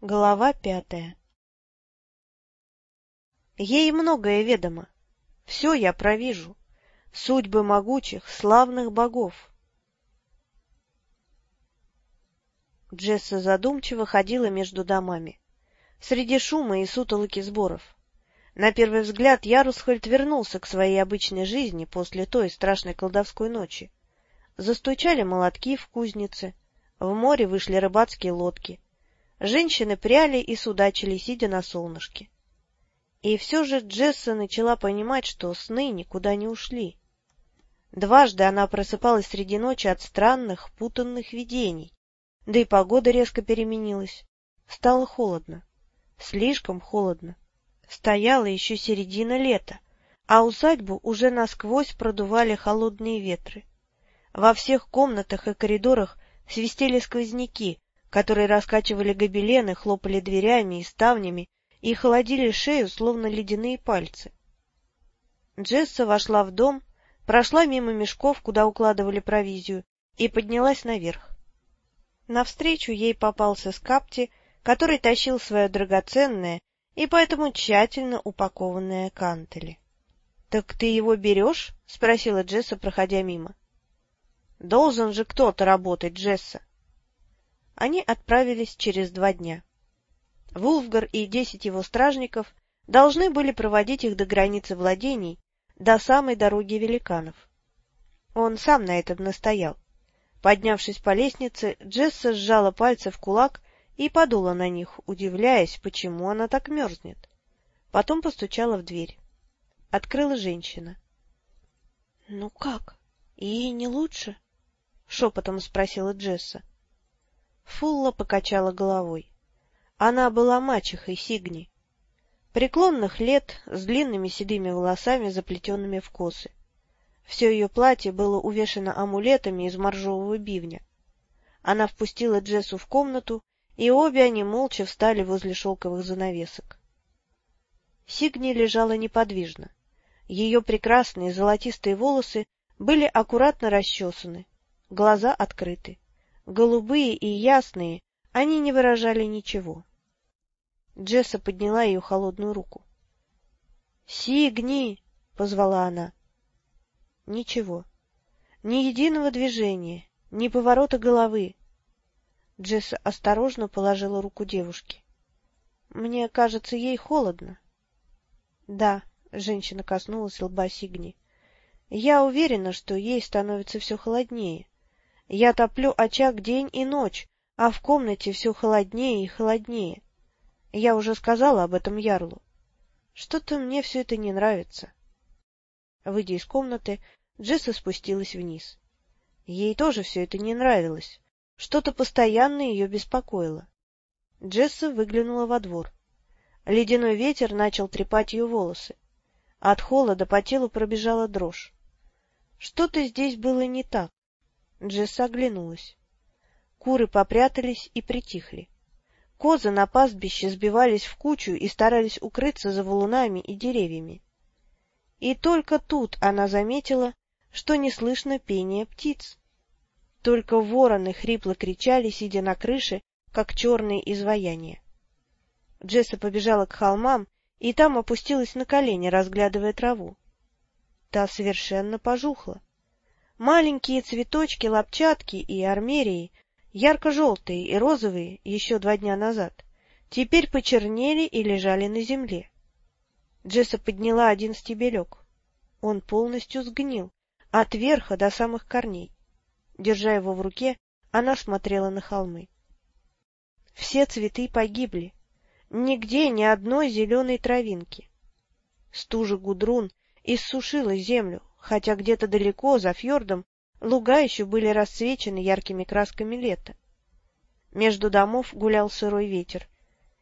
Глава пятая Ей многое ведомо. Все я провижу. Судьбы могучих, славных богов. Джесса задумчиво ходила между домами. Среди шума и сутолоки сборов. На первый взгляд Ярусхольд вернулся к своей обычной жизни после той страшной колдовской ночи. Застучали молотки в кузнице, в море вышли рыбацкие лодки. Женщины пряли и судачили, сидя на солнышке. И все же Джесса начала понимать, что сны никуда не ушли. Дважды она просыпалась среди ночи от странных, путанных видений. Да и погода резко переменилась. Стало холодно. Слишком холодно. Стояла еще середина лета, а усадьбу уже насквозь продували холодные ветры. Во всех комнатах и коридорах свистели сквозняки, которые раскачивали гобелены, хлопали дверями и ставнями и холодили шею, словно ледяные пальцы. Джесса вошла в дом, прошла мимо мешков, куда укладывали провизию, и поднялась наверх. Навстречу ей попался Скапти, который тащил свое драгоценное и поэтому тщательно упакованное кантели. — Так ты его берешь? — спросила Джесса, проходя мимо. Должен же кто-то работать, Джесса. Они отправились через два дня. Вулфгар и десять его стражников должны были проводить их до границы владений, до самой дороги великанов. Он сам на этом настоял. Поднявшись по лестнице, Джесса сжала пальцы в кулак и подула на них, удивляясь, почему она так мерзнет. Потом постучала в дверь. Открыла женщина. — Ну как? И не лучше? — шепотом спросила Джесса. Фулла покачала головой. Она была мачехой Сигни. Преклонных лет, с длинными седыми волосами, заплетенными в косы. Все ее платье было увешано амулетами из моржового бивня. Она впустила Джессу в комнату, и обе они молча встали возле шелковых занавесок. Сигни лежала неподвижно. Ее прекрасные золотистые волосы были аккуратно расчесаны, глаза открыты. Голубые и ясные, они не выражали ничего. Джесса подняла ее холодную руку. — Сигни! — позвала она. Ничего. Ни единого движения, ни поворота головы. Джесса осторожно положила руку девушке. — Мне кажется, ей холодно. — Да, — женщина коснулась лба Сигни. — Я уверена, что ей становится все холоднее. Я топлю очаг день и ночь, а в комнате все холоднее и холоднее. Я уже сказала об этом Ярлу. Что-то мне все это не нравится. Выйдя из комнаты, Джесса спустилась вниз. Ей тоже все это не нравилось. Что-то постоянно ее беспокоило. Джесса выглянула во двор. Ледяной ветер начал трепать ее волосы. От холода по телу пробежала дрожь. Что-то здесь было не так. Джесса оглянулась. Куры попрятались и притихли. Козы на пастбище сбивались в кучу и старались укрыться за валунами и деревьями. И только тут она заметила, что не слышно пения птиц. Только вороны хрипло кричали, сидя на крыше, как черные изваяния. Джесса побежала к холмам и там опустилась на колени, разглядывая траву. Та совершенно пожухла. Маленькие цветочки лапчатки и армерии, ярко-желтые и розовые еще два дня назад, теперь почернели и лежали на земле. Джесса подняла один стебелек. Он полностью сгнил, от верха до самых корней. Держа его в руке, она смотрела на холмы. Все цветы погибли. Нигде ни одной зеленой травинки. Стужа Гудрун иссушила землю, хотя где-то далеко, за фьордом, луга еще были расцвечены яркими красками лета. Между домов гулял сырой ветер.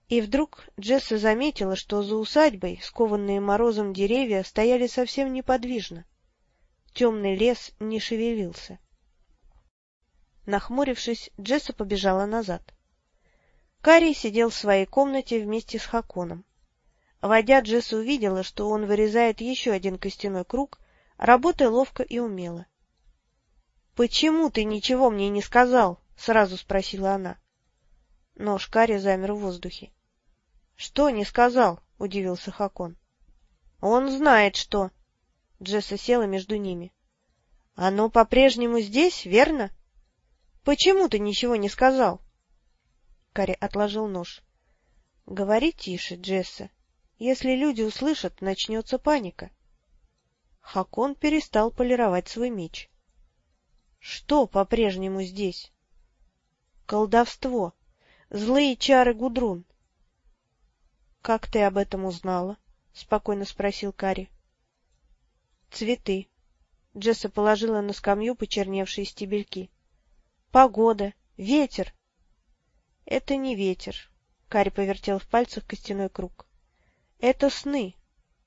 И вдруг Джесса заметила, что за усадьбой, скованные морозом деревья, стояли совсем неподвижно. Темный лес не шевелился. Нахмурившись, Джесса побежала назад. Карий сидел в своей комнате вместе с Хаконом. Войдя, Джесса увидела, что он вырезает еще один костяной круг работая ловко и умело. — Почему ты ничего мне не сказал? — сразу спросила она. — Нож Кари замер в воздухе. — Что не сказал? — удивился Хакон. — Он знает, что... Джесса села между ними. — Оно по-прежнему здесь, верно? — Почему ты ничего не сказал? Кари отложил нож. — Говори тише, Джесса. Если люди услышат, начнется паника. Хакон перестал полировать свой меч. — Что по-прежнему здесь? — Колдовство. Злые чары Гудрун. — Как ты об этом узнала? — спокойно спросил Кари. — Цветы. Джесса положила на скамью почерневшие стебельки. — Погода, ветер. — Это не ветер. Кари повертел в пальцах костяной круг. — Это сны.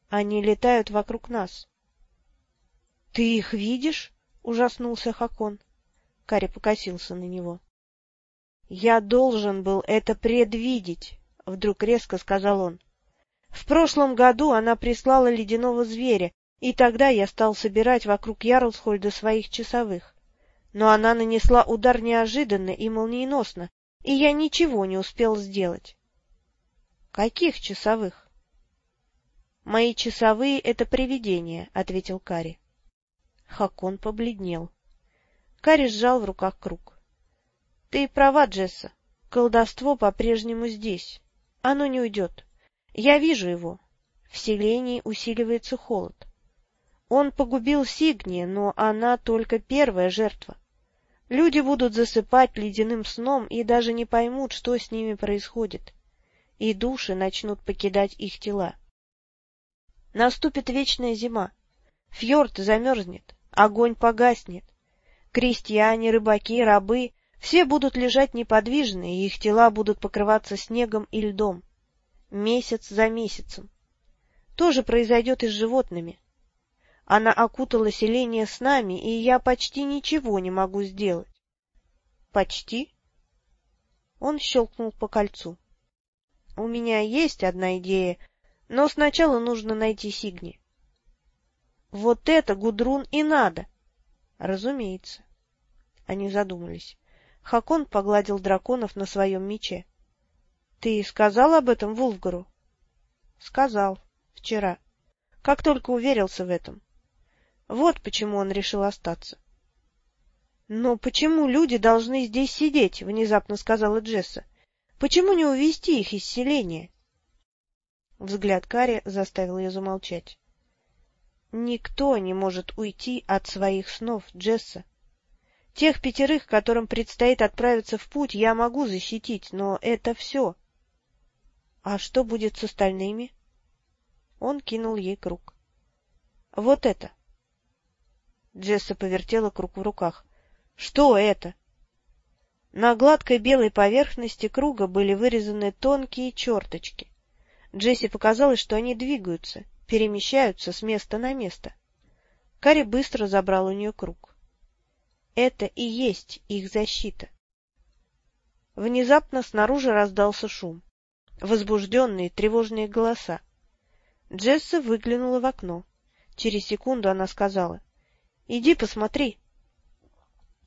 Они летают вокруг нас. — Ты их видишь? — ужаснулся Хакон. Кари покосился на него. — Я должен был это предвидеть. — вдруг резко сказал он. В прошлом году она прислала ледяного зверя, и тогда я стал собирать вокруг Ярлсхольда своих часовых. Но она нанесла удар неожиданно и молниеносно, и я ничего не успел сделать. — Каких часовых? — Мои часовые — это привидения, — ответил Кари. Хакон побледнел. Кари сжал в руках круг. — Ты права, Джесса. Колдовство по-прежнему здесь. Оно не уйдет. Я вижу его. В селении усиливается холод. Он погубил Сигни, но она только первая жертва. Люди будут засыпать ледяным сном и даже не поймут, что с ними происходит. И души начнут покидать их тела. Наступит вечная зима. Фьорд замерзнет, огонь погаснет. Крестьяне, рыбаки, рабы все будут лежать неподвижно, и их тела будут покрываться снегом и льдом. Месяц за месяцем. То же произойдет и с животными. Она окутала селение с нами, и я почти ничего не могу сделать. — Почти? Он щелкнул по кольцу. — У меня есть одна идея, но сначала нужно найти Сигни. — Вот это, Гудрун, и надо! — Разумеется. Они задумались. Хакон погладил драконов на своем мече. — Ты сказал об этом Вулфгару? — Сказал. Вчера. Как только уверился в этом. Вот почему он решил остаться. — Но почему люди должны здесь сидеть? — внезапно сказала Джесса. — Почему не увести их из селения? Взгляд Кари заставил ее замолчать. — Никто не может уйти от своих снов, Джесса. Тех пятерых, которым предстоит отправиться в путь, я могу защитить, но это все. — А что будет с остальными? Он кинул ей круг. — Вот это. Джесса повертела круг в руках. — Что это? На гладкой белой поверхности круга были вырезаны тонкие черточки. Джесси показалось, что они двигаются, перемещаются с места на место. Кари быстро забрал у нее круг. Это и есть их защита. Внезапно снаружи раздался шум. Возбужденные, тревожные голоса. Джесса выглянула в окно. Через секунду она сказала. — Иди посмотри.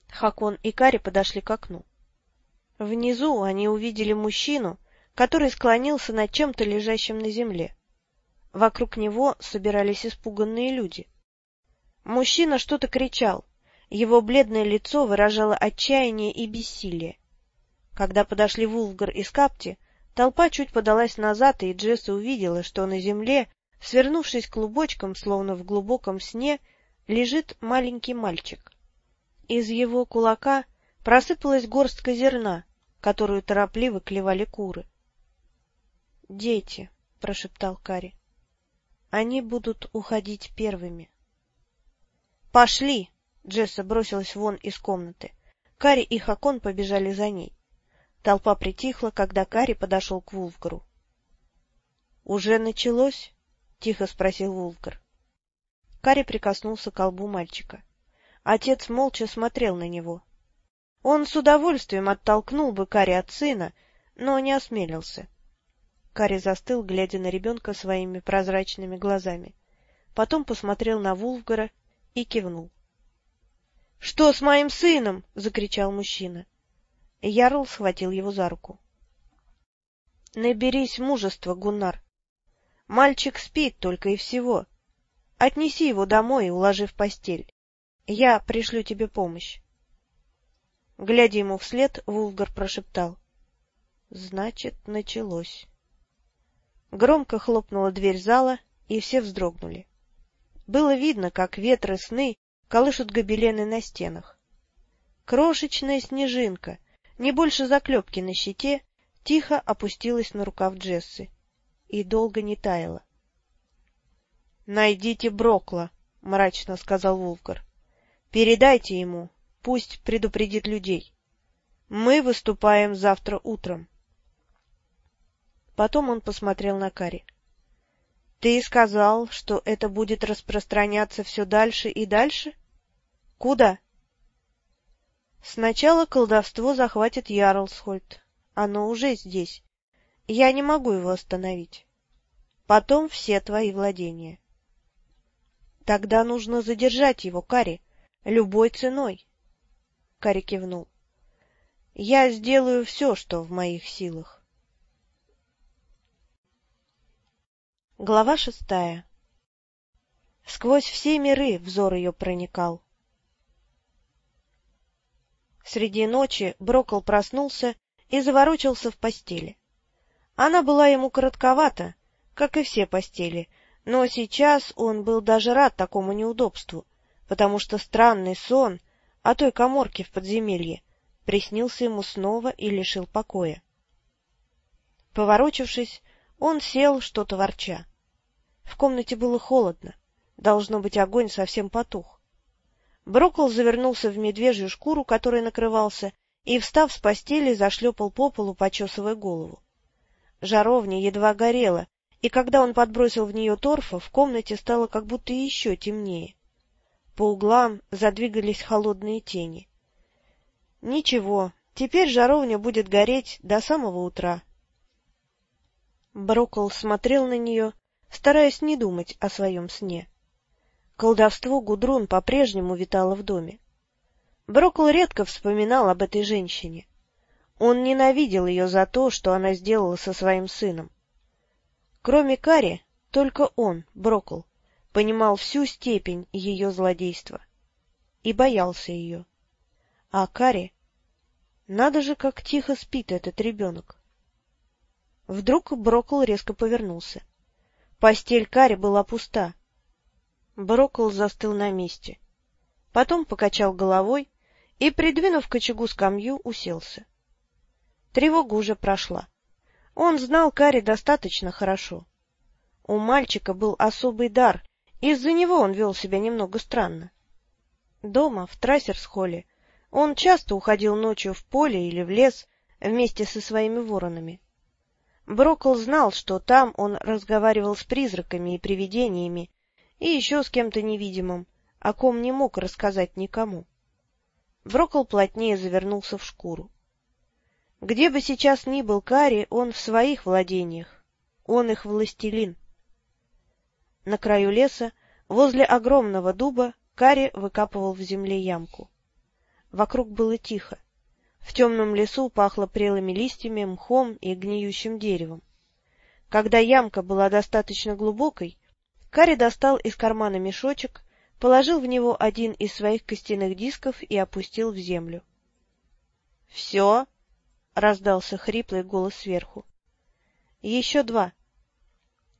Хакон и Кари подошли к окну. Внизу они увидели мужчину, который склонился над чем-то лежащим на земле. Вокруг него собирались испуганные люди. Мужчина что-то кричал, его бледное лицо выражало отчаяние и бессилие. Когда подошли Вулфгар и Скапти, толпа чуть подалась назад, и Джесса увидела, что на земле, свернувшись клубочком, словно в глубоком сне, лежит маленький мальчик. Из его кулака просыпалась горстка зерна, которую торопливо клевали куры. — Дети, — прошептал Кари, — они будут уходить первыми. — Пошли! Джесса бросилась вон из комнаты. Кари и Хакон побежали за ней. Толпа притихла, когда Кари подошел к Вулфгару. — Уже началось? — тихо спросил Вулфгар. Кари прикоснулся к колбу мальчика. Отец молча смотрел на него. Он с удовольствием оттолкнул бы Кари от сына, но не осмелился. Кари застыл, глядя на ребенка своими прозрачными глазами. Потом посмотрел на Вулфгара и кивнул. — Что с моим сыном? — закричал мужчина. Ярл схватил его за руку. Наберись мужества, Гуннар. Мальчик спит только и всего. Отнеси его домой и уложи в постель. Я пришлю тебе помощь. Глядя ему вслед, Вулгар прошептал. — Значит, началось. Громко хлопнула дверь зала, и все вздрогнули. Было видно, как ветры сны колышут гобелены на стенах. Крошечная снежинка, не больше заклепки на щите, тихо опустилась на рукав Джессы и долго не таяла. — Найдите Брокла, — мрачно сказал Вулфгар. — Передайте ему, пусть предупредит людей. Мы выступаем завтра утром. Потом он посмотрел на Кари. — Ты сказал, что это будет распространяться все дальше и дальше? Куда? — Сначала колдовство захватит Ярлсхольд. Оно уже здесь. Я не могу его остановить. Потом все твои владения. Тогда нужно задержать его, Кари, любой ценой. Кари кивнул. Я сделаю все, что в моих силах. Глава шестая Сквозь все миры взор ее проникал. Среди ночи Брокол проснулся и заворочился в постели. Она была ему коротковата, как и все постели, но сейчас он был даже рад такому неудобству, потому что странный сон о той коморке в подземелье приснился ему снова и лишил покоя. Поворочившись, он сел, что-то ворча. В комнате было холодно. Должно быть, огонь совсем потух. Брокол завернулся в медвежью шкуру, которой накрывался, и, встав с постели, зашлепал по полу, почесывая голову. Жаровня едва горела, и когда он подбросил в нее торфа, в комнате стало как будто еще темнее. По углам задвигались холодные тени. Ничего, теперь жаровня будет гореть до самого утра. Брокол смотрел на нее, стараясь не думать о своем сне. Колдовство Гудрун по-прежнему витало в доме. Брокл редко вспоминал об этой женщине. Он ненавидел ее за то, что она сделала со своим сыном. Кроме Кари, только он, Брокл, понимал всю степень ее злодейства и боялся ее. А Кари... Надо же, как тихо спит этот ребенок. Вдруг Брокл резко повернулся. Постель Кари была пуста. Брокл застыл на месте. Потом покачал головой и, придвинув к очагу скамью, уселся. Тревога уже прошла. Он знал Кари достаточно хорошо. У мальчика был особый дар, из-за него он вел себя немного странно. Дома, в Трассерс-холле, он часто уходил ночью в поле или в лес вместе со своими воронами. Брокл знал, что там он разговаривал с призраками и привидениями, и еще с кем-то невидимым, о ком не мог рассказать никому. Брокл плотнее завернулся в шкуру. Где бы сейчас ни был Кари, он в своих владениях, он их властелин. На краю леса, возле огромного дуба, Кари выкапывал в земле ямку. Вокруг было тихо. В темном лесу пахло прелыми листьями, мхом и гниющим деревом. Когда ямка была достаточно глубокой, Кари достал из кармана мешочек, положил в него один из своих костяных дисков и опустил в землю. — Все? — раздался хриплый голос сверху. — Еще два.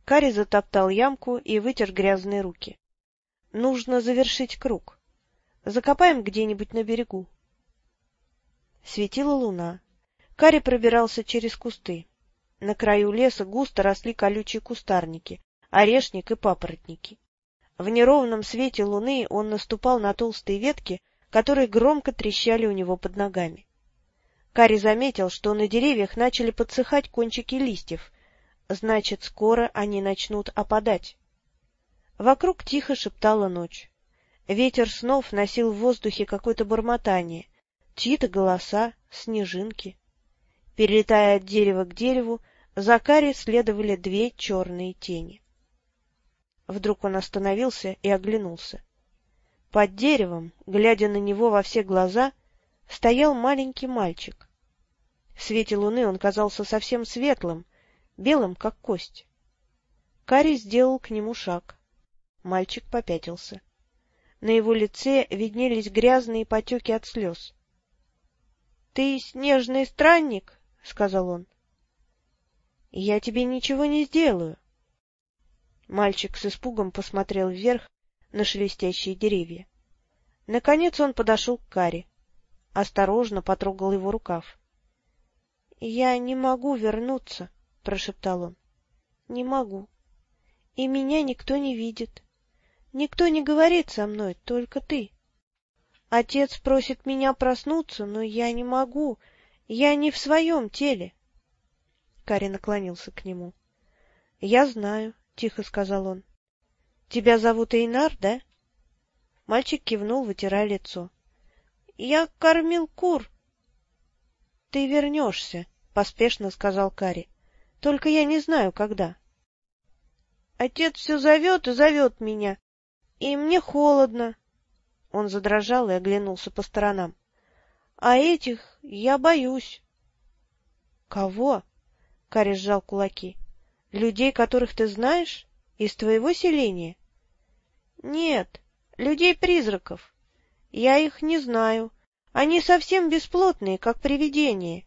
Кари затоптал ямку и вытер грязные руки. — Нужно завершить круг. Закопаем где-нибудь на берегу. Светила луна. Кари пробирался через кусты. На краю леса густо росли колючие кустарники, орешник и папоротники. В неровном свете луны он наступал на толстые ветки, которые громко трещали у него под ногами. Кари заметил, что на деревьях начали подсыхать кончики листьев, значит, скоро они начнут опадать. Вокруг тихо шептала ночь. Ветер снов носил в воздухе какое-то бормотание, чьи-то голоса, снежинки. Перелетая от дерева к дереву, за Кари следовали две черные тени. Вдруг он остановился и оглянулся. Под деревом, глядя на него во все глаза, стоял маленький мальчик. В свете луны он казался совсем светлым, белым, как кость. Кари сделал к нему шаг. Мальчик попятился. На его лице виднелись грязные потеки от слез. — Ты снежный странник, — сказал он. — Я тебе ничего не сделаю. Мальчик с испугом посмотрел вверх на шелестящие деревья. Наконец он подошел к Каре. Осторожно потрогал его рукав. — Я не могу вернуться, — прошептал он. — Не могу. И меня никто не видит. Никто не говорит со мной, только ты. Отец просит меня проснуться, но я не могу. Я не в своем теле. Кари наклонился к нему. — Я знаю, — тихо сказал он. — Тебя зовут Эйнар, да? Мальчик кивнул, вытирая лицо. — Я кормил кур. — Ты вернешься, — поспешно сказал Кари. — Только я не знаю, когда. Отец все зовет и зовет меня, и мне холодно. Он задрожал и оглянулся по сторонам. — А этих я боюсь. — Кого? — Карри сжал кулаки. — Людей, которых ты знаешь? Из твоего селения? — Нет, людей-призраков. Я их не знаю. Они совсем бесплотные, как привидения.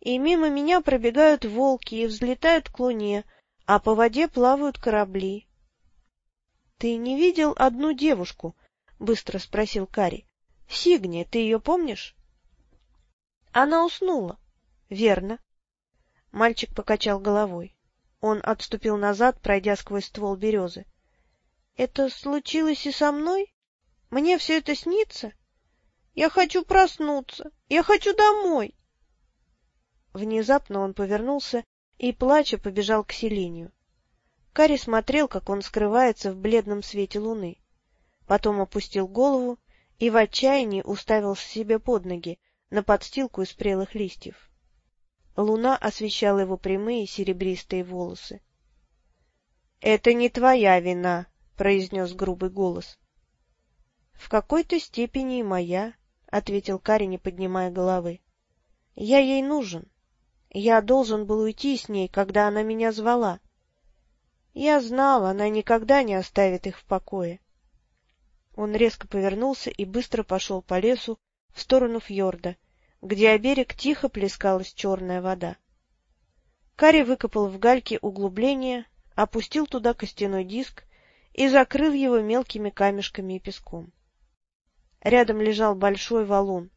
И мимо меня пробегают волки и взлетают к луне, а по воде плавают корабли. Ты не видел одну девушку? — быстро спросил Кари. — Сигни, ты ее помнишь? Она уснула. — Верно. Мальчик покачал головой. Он отступил назад, пройдя сквозь ствол березы. — Это случилось и со мной? Мне все это снится? Я хочу проснуться. Я хочу домой. Внезапно он повернулся и, плача, побежал к селению. Кари смотрел, как он скрывается в бледном свете луны. Потом опустил голову и в отчаянии уставился себе под ноги на подстилку из прелых листьев. Луна освещала его прямые серебристые волосы. — Это не твоя вина, — произнес грубый голос. — В какой-то степени и моя, — ответил Кари, не поднимая головы. — Я ей нужен. Я должен был уйти с ней, когда она меня звала. — я знал, она никогда не оставит их в покое. Он резко повернулся и быстро пошел по лесу в сторону фьорда, где о берег тихо плескалась черная вода. Кари выкопал в гальке углубление, опустил туда костяной диск и закрыл его мелкими камешками и песком. Рядом лежал большой валун.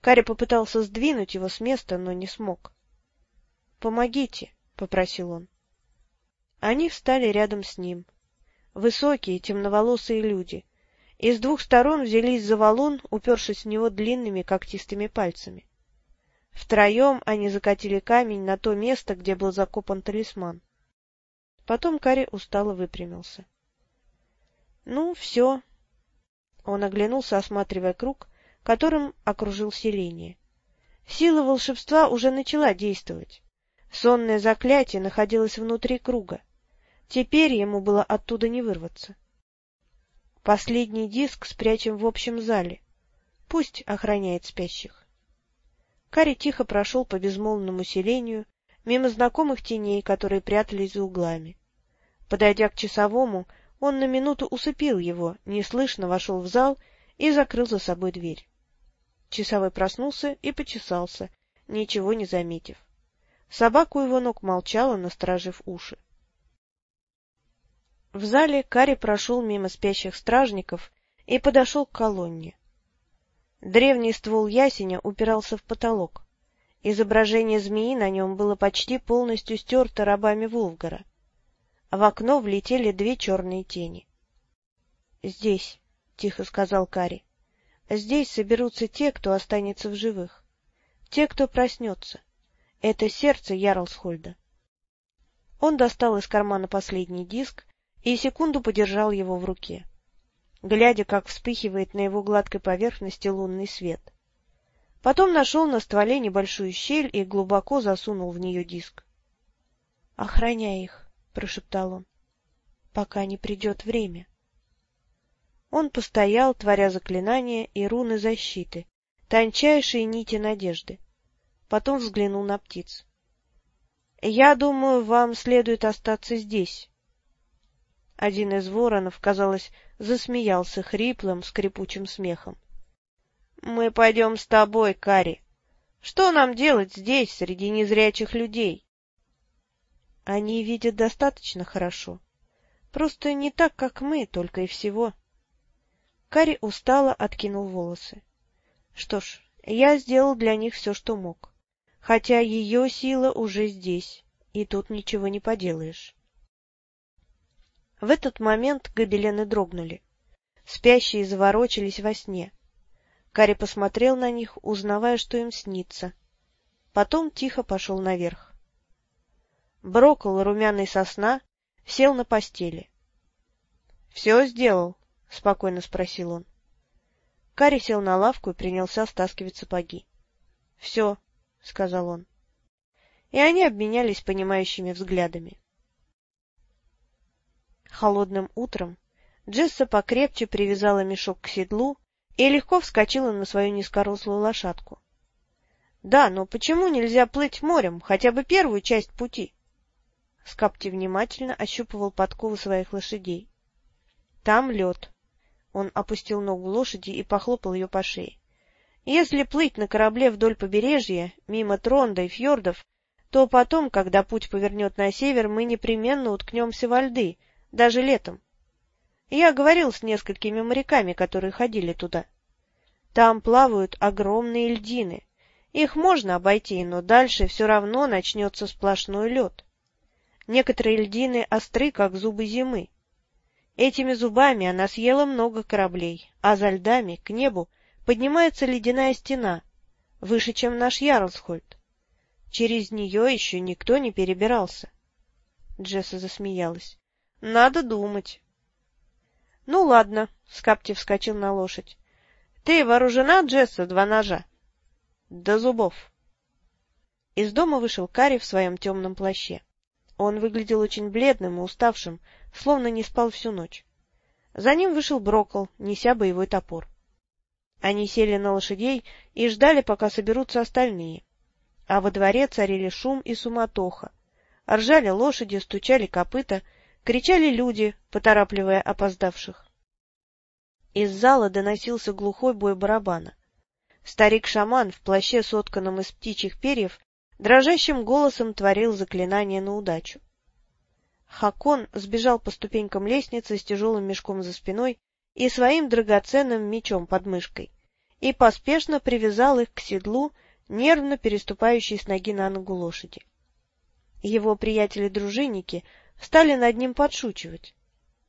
Кари попытался сдвинуть его с места, но не смог. — Помогите, — попросил он. Они встали рядом с ним. Высокие, темноволосые люди. И с двух сторон взялись за валун, упершись в него длинными когтистыми пальцами. Втроем они закатили камень на то место, где был закопан талисман. Потом Кари устало выпрямился. — Ну, все. Он оглянулся, осматривая круг, которым окружил селение. Сила волшебства уже начала действовать. Сонное заклятие находилось внутри круга. Теперь ему было оттуда не вырваться. Последний диск спрячем в общем зале. Пусть охраняет спящих. Кари тихо прошел по безмолвному селению, мимо знакомых теней, которые прятались за углами. Подойдя к часовому, он на минуту усыпил его, неслышно вошел в зал и закрыл за собой дверь. Часовой проснулся и почесался, ничего не заметив. Собака у его ног молчала, насторожив уши. В зале Кари прошел мимо спящих стражников и подошел к колонне. Древний ствол ясеня упирался в потолок. Изображение змеи на нем было почти полностью стерто рабами Вулгара. В окно влетели две черные тени. — Здесь, — тихо сказал Кари, — здесь соберутся те, кто останется в живых. Те, кто проснется. Это сердце Ярлсхольда. Он достал из кармана последний диск и секунду подержал его в руке, глядя, как вспыхивает на его гладкой поверхности лунный свет. Потом нашел на стволе небольшую щель и глубоко засунул в нее диск. — Охраняй их, — прошептал он, — пока не придет время. Он постоял, творя заклинания и руны защиты, тончайшие нити надежды. Потом взглянул на птиц. — Я думаю, вам следует остаться здесь. Один из воронов, казалось, засмеялся хриплым, скрипучим смехом. — Мы пойдем с тобой, Кари. Что нам делать здесь, среди незрячих людей? Они видят достаточно хорошо. Просто не так, как мы, только и всего. Кари устало откинул волосы. Что ж, я сделал для них все, что мог. Хотя ее сила уже здесь, и тут ничего не поделаешь. В этот момент гобелены дрогнули. Спящие заворочились во сне. Кари посмотрел на них, узнавая, что им снится. Потом тихо пошел наверх. Брокол, румяный сосна, сел на постели. — Все сделал? — спокойно спросил он. Кари сел на лавку и принялся стаскивать сапоги. — Все, — сказал он. И они обменялись понимающими взглядами. Холодным утром Джесса покрепче привязала мешок к седлу и легко вскочила на свою низкорослую лошадку. Да, но почему нельзя плыть морем, хотя бы первую часть пути? Скапти внимательно ощупывал подковы своих лошадей. Там лед. Он опустил ногу лошади и похлопал ее по шее. Если плыть на корабле вдоль побережья, мимо Тронда и фьордов, то потом, когда путь повернет на север, мы непременно уткнемся во льды, даже летом. Я говорил с несколькими моряками, которые ходили туда. Там плавают огромные льдины. Их можно обойти, но дальше все равно начнется сплошной лед. Некоторые льдины остры, как зубы зимы. Этими зубами она съела много кораблей, а за льдами, к небу, поднимается ледяная стена, выше, чем наш Ярлсхольд. Через нее еще никто не перебирался. Джесса засмеялась. — Надо думать. — Ну, ладно, — Скапти вскочил на лошадь. — Ты вооружена, Джесса, два ножа? — До зубов. Из дома вышел Карри в своем темном плаще. Он выглядел очень бледным и уставшим, словно не спал всю ночь. За ним вышел Брокол, неся боевой топор. Они сели на лошадей и ждали, пока соберутся остальные. А во дворе царили шум и суматоха. Ржали лошади, стучали копыта — Кричали люди, поторапливая опоздавших. Из зала доносился глухой бой барабана. Старик-шаман в плаще, сотканном из птичьих перьев, дрожащим голосом творил заклинание на удачу. Хакон сбежал по ступенькам лестницы с тяжелым мешком за спиной и своим драгоценным мечом под мышкой и поспешно привязал их к седлу, нервно переступающей с ноги на ногу лошади. Его приятели-дружинники стали над ним подшучивать.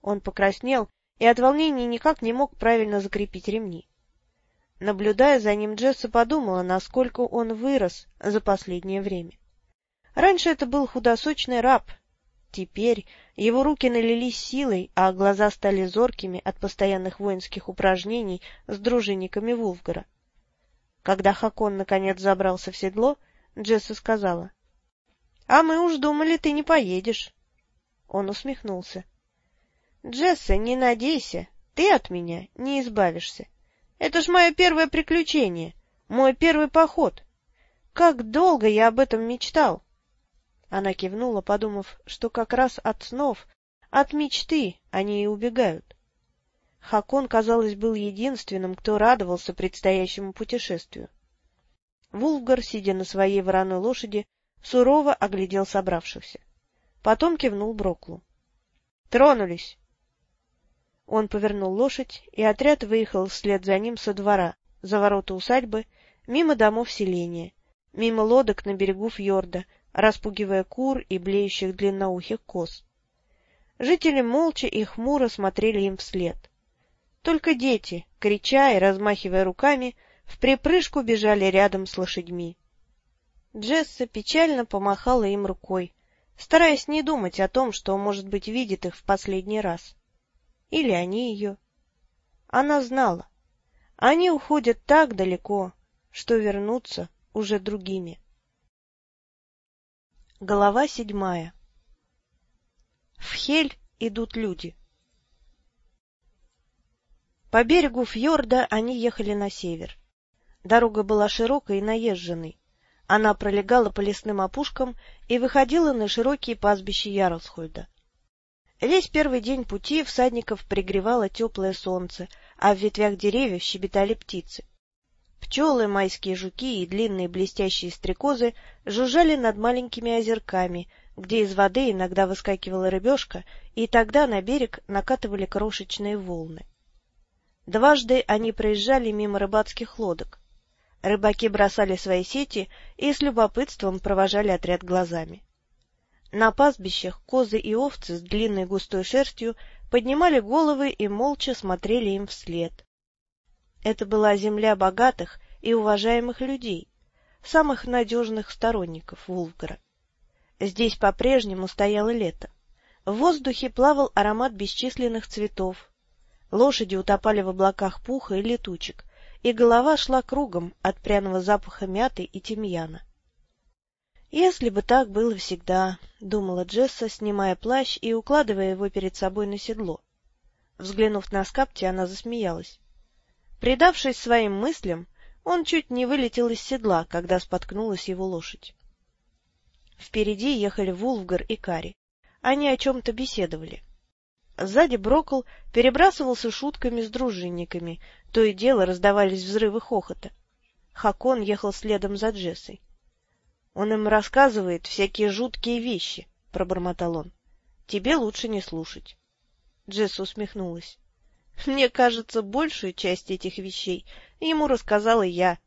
Он покраснел и от волнения никак не мог правильно закрепить ремни. Наблюдая за ним, Джесса подумала, насколько он вырос за последнее время. Раньше это был худосочный раб. Теперь его руки налились силой, а глаза стали зоркими от постоянных воинских упражнений с дружинниками Вулфгара. Когда Хакон наконец забрался в седло, Джесса сказала, — А мы уж думали, ты не поедешь. Он усмехнулся. — Джесса, не надейся, ты от меня не избавишься. Это ж мое первое приключение, мой первый поход. Как долго я об этом мечтал! Она кивнула, подумав, что как раз от снов, от мечты они и убегают. Хакон, казалось, был единственным, кто радовался предстоящему путешествию. Вулфгар, сидя на своей вороной лошади, сурово оглядел собравшихся. Потом кивнул Броклу. «Тронулись!» Он повернул лошадь, и отряд выехал вслед за ним со двора, за ворота усадьбы, мимо домов селения, мимо лодок на берегу фьорда, распугивая кур и блеющих длинноухих коз. Жители молча и хмуро смотрели им вслед. Только дети, крича и размахивая руками, в припрыжку бежали рядом с лошадьми. Джесса печально помахала им рукой, стараясь не думать о том, что, может быть, видит их в последний раз. Или они ее. Она знала. Они уходят так далеко, что вернутся уже другими. Глава седьмая В Хель идут люди. По берегу фьорда они ехали на север. Дорога была широкой и наезженной. Она пролегала по лесным опушкам и выходила на широкие пастбища Ярлсхольда. Весь первый день пути всадников пригревало теплое солнце, а в ветвях деревьев щебетали птицы. Пчелы, майские жуки и длинные блестящие стрекозы жужжали над маленькими озерками, где из воды иногда выскакивала рыбешка, и тогда на берег накатывали крошечные волны. Дважды они проезжали мимо рыбацких лодок. Рыбаки бросали свои сети и с любопытством провожали отряд глазами. На пастбищах козы и овцы с длинной густой шерстью поднимали головы и молча смотрели им вслед. Это была земля богатых и уважаемых людей, самых надежных сторонников Вулфгара. Здесь по-прежнему стояло лето. В воздухе плавал аромат бесчисленных цветов. Лошади утопали в облаках пуха и летучек, и голова шла кругом от пряного запаха мяты и тимьяна. «Если бы так было всегда», — думала Джесса, снимая плащ и укладывая его перед собой на седло. Взглянув на скапти, она засмеялась. Предавшись своим мыслям, он чуть не вылетел из седла, когда споткнулась его лошадь. Впереди ехали Вулфгар и Кари. Они о чем-то беседовали. Сзади Брокл перебрасывался шутками с дружинниками, то и дело раздавались взрывы хохота. Хакон ехал следом за Джессой. — Он им рассказывает всякие жуткие вещи, — пробормотал он. — Тебе лучше не слушать. Джесса усмехнулась. — Мне кажется, большую часть этих вещей ему рассказала я.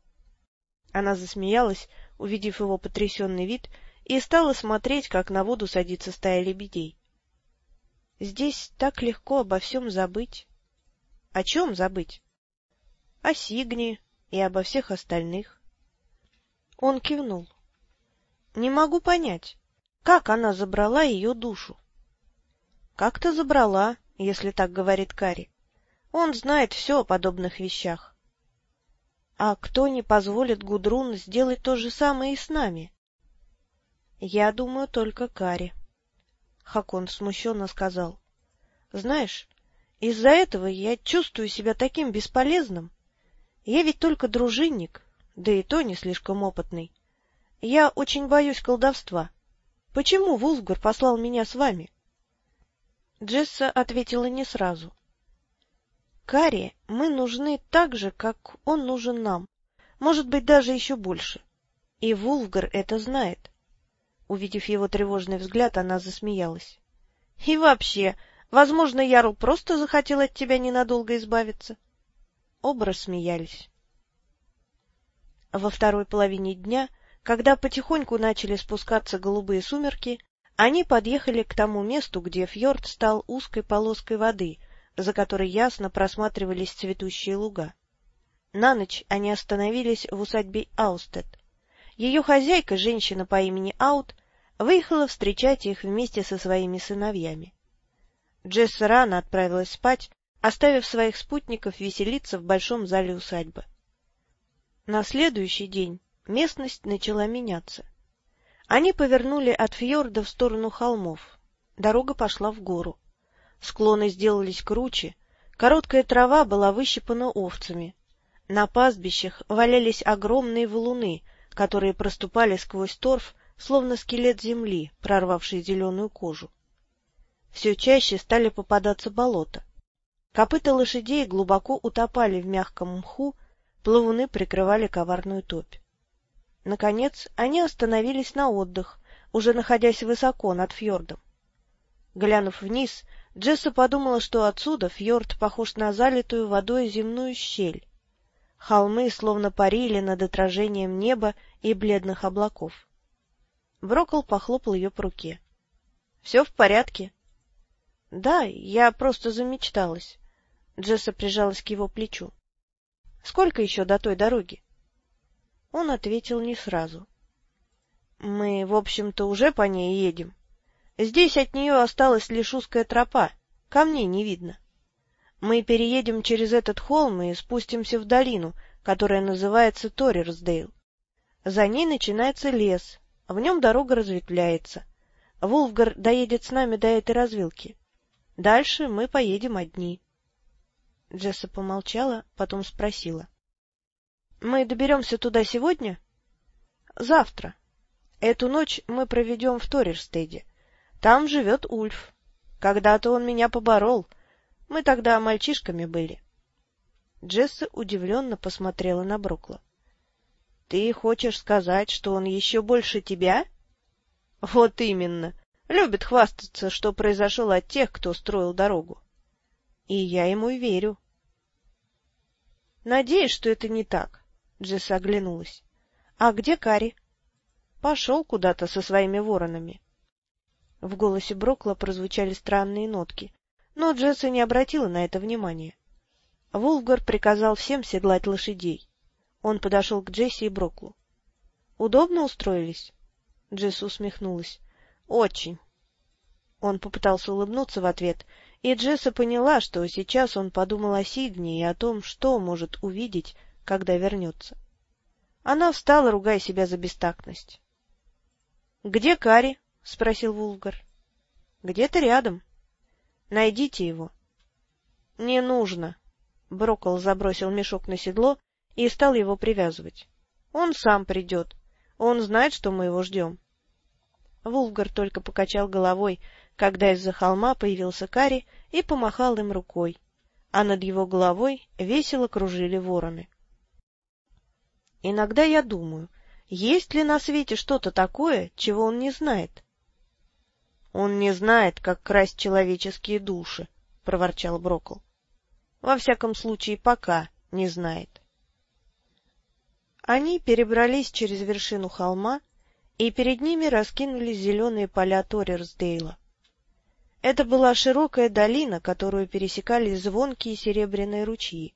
Она засмеялась, увидев его потрясенный вид, и стала смотреть, как на воду садится стая лебедей. Здесь так легко обо всем забыть. О чем забыть? О Сигне и обо всех остальных. Он кивнул. Не могу понять, как она забрала ее душу. Как-то забрала, если так говорит Кари. Он знает все о подобных вещах. А кто не позволит Гудрун сделать то же самое и с нами? Я думаю, только Кари. Хакон смущенно сказал. — Знаешь, из-за этого я чувствую себя таким бесполезным. Я ведь только дружинник, да и то не слишком опытный. Я очень боюсь колдовства. Почему Вулфгар послал меня с вами? Джесса ответила не сразу. — Карри, мы нужны так же, как он нужен нам, может быть, даже еще больше. И Вулфгар это знает. Увидев его тревожный взгляд, она засмеялась. — И вообще, возможно, Ярл просто захотел от тебя ненадолго избавиться. Оба рассмеялись. Во второй половине дня, когда потихоньку начали спускаться голубые сумерки, они подъехали к тому месту, где фьорд стал узкой полоской воды, за которой ясно просматривались цветущие луга. На ночь они остановились в усадьбе Аустед. Ее хозяйка, женщина по имени Аут, выехала встречать их вместе со своими сыновьями. Джесса рано отправилась спать, оставив своих спутников веселиться в большом зале усадьбы. На следующий день местность начала меняться. Они повернули от фьорда в сторону холмов. Дорога пошла в гору. Склоны сделались круче, короткая трава была выщипана овцами. На пастбищах валялись огромные валуны, которые проступали сквозь торф, словно скелет земли, прорвавший зеленую кожу. Все чаще стали попадаться болота. Копыта лошадей глубоко утопали в мягком мху, плавуны прикрывали коварную топь. Наконец они остановились на отдых, уже находясь высоко над фьордом. Глянув вниз, Джесса подумала, что отсюда фьорд похож на залитую водой земную щель. Холмы словно парили над отражением неба и бледных облаков. Брокол похлопал ее по руке. — Все в порядке? — Да, я просто замечталась. Джесса прижалась к его плечу. — Сколько еще до той дороги? Он ответил не сразу. — Мы, в общем-то, уже по ней едем. Здесь от нее осталась лишь узкая тропа, камней не видно. Мы переедем через этот холм и спустимся в долину, которая называется Торрерсдейл. За ней начинается лес, в нем дорога разветвляется. Вулфгар доедет с нами до этой развилки. Дальше мы поедем одни. Джесса помолчала, потом спросила. — Мы доберемся туда сегодня? — завтра. Эту ночь мы проведем в Торерстеде. Там живет Ульф. Когда-то он меня поборол. Мы тогда мальчишками были. Джесса удивленно посмотрела на Брукла. — Ты хочешь сказать, что он еще больше тебя? — Вот именно. Любит хвастаться, что произошел от тех, кто строил дорогу. И я ему верю. — Надеюсь, что это не так. Джесса оглянулась. — А где Кари? — Пошел куда-то со своими воронами. В голосе Брокла прозвучали странные нотки, но Джесса не обратила на это внимания. Вулфгар приказал всем седлать лошадей. Он подошел к Джесси и Броклу. — Удобно устроились? Джесса усмехнулась. — Очень. Он попытался улыбнуться в ответ, и Джесса поняла, что сейчас он подумал о Сидне и о том, что может увидеть, когда вернется. Она встала, ругая себя за бестактность. — Где Кари? — спросил Вулфгар. — Где-то рядом. Найдите его. — Не нужно, Брокол забросил мешок на седло и стал его привязывать. — Он сам придет. Он знает, что мы его ждем. Вулфгар только покачал головой, когда из-за холма появился Кари и помахал им рукой, а над его головой весело кружили вороны. Иногда я думаю, есть ли на свете что-то такое, чего он не знает? — Он не знает, как красть человеческие души, — проворчал Брокл. Во всяком случае, пока не знает. Они перебрались через вершину холма, и перед ними раскинулись зеленые поля Торрерсдейла. Это была широкая долина, которую пересекали звонкие серебряные ручьи.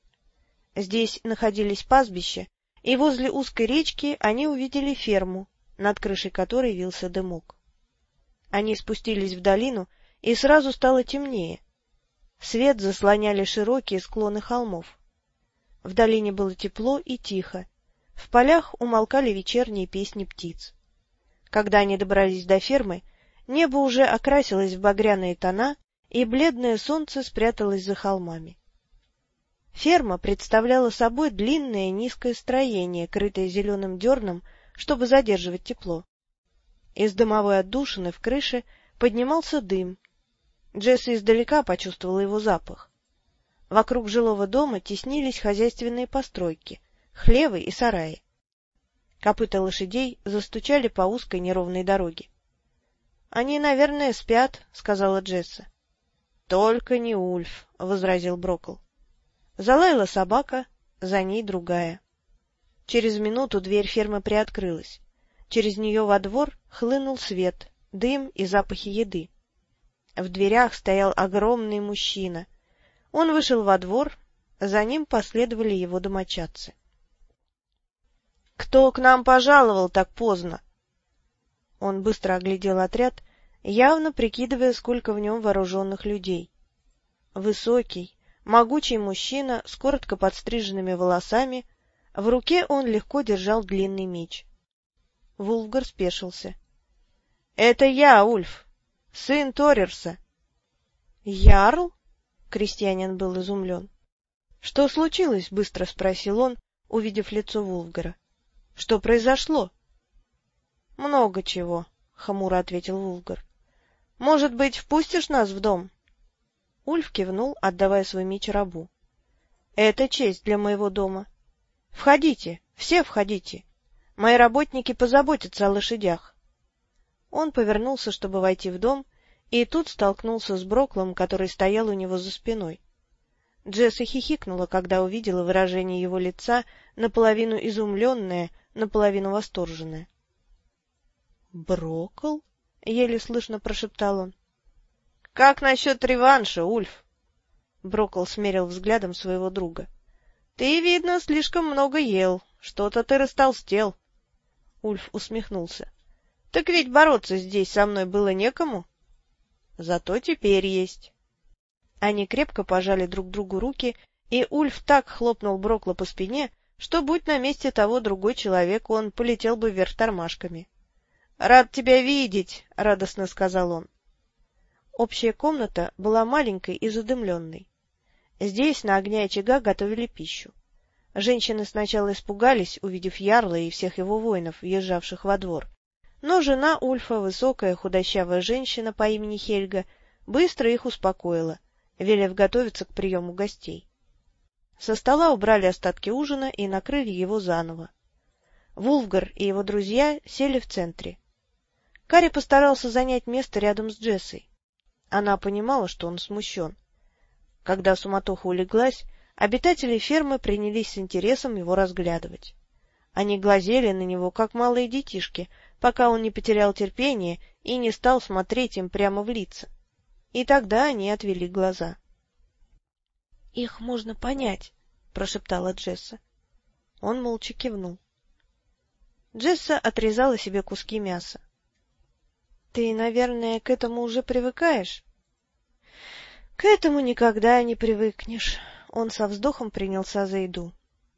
Здесь находились пастбища, и возле узкой речки они увидели ферму, над крышей которой вился дымок. Они спустились в долину, и сразу стало темнее, Свет заслоняли широкие склоны холмов. В долине было тепло и тихо. В полях умолкали вечерние песни птиц. Когда они добрались до фермы, небо уже окрасилось в багряные тона, и бледное солнце спряталось за холмами. Ферма представляла собой длинное низкое строение, крытое зеленым дерном, чтобы задерживать тепло. Из дымовой отдушины в крыше поднимался дым, Джесси издалека почувствовала его запах. Вокруг жилого дома теснились хозяйственные постройки, хлевы и сараи. Копыта лошадей застучали по узкой неровной дороге. — Они, наверное, спят, — сказала Джесса. — Только не Ульф, — возразил Брокл. Залаяла собака, за ней другая. Через минуту дверь фермы приоткрылась. Через нее во двор хлынул свет, дым и запахи еды. В дверях стоял огромный мужчина. Он вышел во двор, за ним последовали его домочадцы. — Кто к нам пожаловал так поздно? Он быстро оглядел отряд, явно прикидывая, сколько в нем вооруженных людей. Высокий, могучий мужчина с коротко подстриженными волосами, в руке он легко держал длинный меч. Вулфгар спешился. — Это я, Ульф, сын Торерса. — Ярл? — крестьянин был изумлен. — Что случилось? — быстро спросил он, увидев лицо Вулфгара. — Что произошло? — Много чего, — хмуро ответил Вулфгар. — Может быть, впустишь нас в дом? Ульф кивнул, отдавая свой меч рабу. — Это честь для моего дома. Входите, все входите. Мои работники позаботятся о лошадях. Он повернулся, чтобы войти в дом, и тут столкнулся с Броклом, который стоял у него за спиной. Джесса хихикнула, когда увидела выражение его лица, наполовину изумленное, наполовину восторженное. — Брокл? — еле слышно прошептал он. — Как насчет реванша, Ульф? Брокл смерил взглядом своего друга. — Ты, видно, слишком много ел. Что-то ты растолстел. Ульф усмехнулся. Так ведь бороться здесь со мной было некому. Зато теперь есть. Они крепко пожали друг другу руки, и Ульф так хлопнул Брокла по спине, что, будь на месте того другой человек, он полетел бы вверх тормашками. — Рад тебя видеть! — радостно сказал он. Общая комната была маленькой и задымленной. Здесь на огне очага готовили пищу. Женщины сначала испугались, увидев Ярла и всех его воинов, въезжавших во двор. Но жена Ульфа, высокая худощавая женщина по имени Хельга, быстро их успокоила, велев готовиться к приему гостей. Со стола убрали остатки ужина и накрыли его заново. Вулфгар и его друзья сели в центре. Карри постарался занять место рядом с Джессой. Она понимала, что он смущен. Когда суматоха улеглась, обитатели фермы принялись с интересом его разглядывать. Они глазели на него, как малые детишки, пока он не потерял терпение и не стал смотреть им прямо в лица. И тогда они отвели глаза. — Их можно понять, — прошептала Джесса. Он молча кивнул. Джесса отрезала себе куски мяса. — Ты, наверное, к этому уже привыкаешь? — К этому никогда не привыкнешь. Он со вздохом принялся за еду.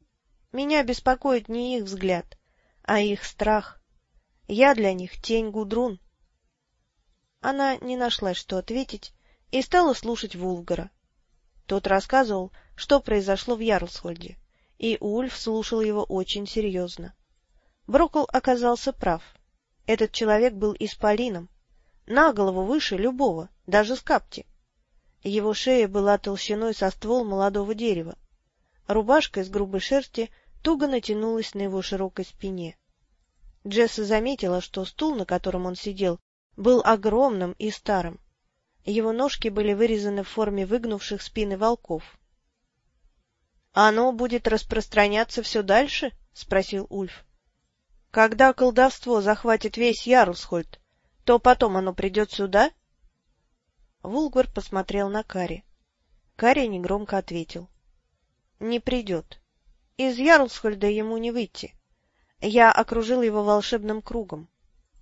— Меня беспокоит не их взгляд, а их страх. Я для них тень Гудрун. Она не нашла, что ответить, и стала слушать Вулгара. Тот рассказывал, что произошло в Ярлсхольде, и Ульф слушал его очень серьезно. Брокл оказался прав. Этот человек был исполином, на голову выше любого, даже скапти. Его шея была толщиной со ствол молодого дерева. Рубашка из грубой шерсти туго натянулась на его широкой спине. Джесса заметила, что стул, на котором он сидел, был огромным и старым. Его ножки были вырезаны в форме выгнувших спины волков. — Оно будет распространяться все дальше? — спросил Ульф. — Когда колдовство захватит весь Ярлсхольд, то потом оно придет сюда? Вулгвар посмотрел на Кари. Кари негромко ответил. — Не придет. Из Ярлсхольда ему не выйти. Я окружил его волшебным кругом.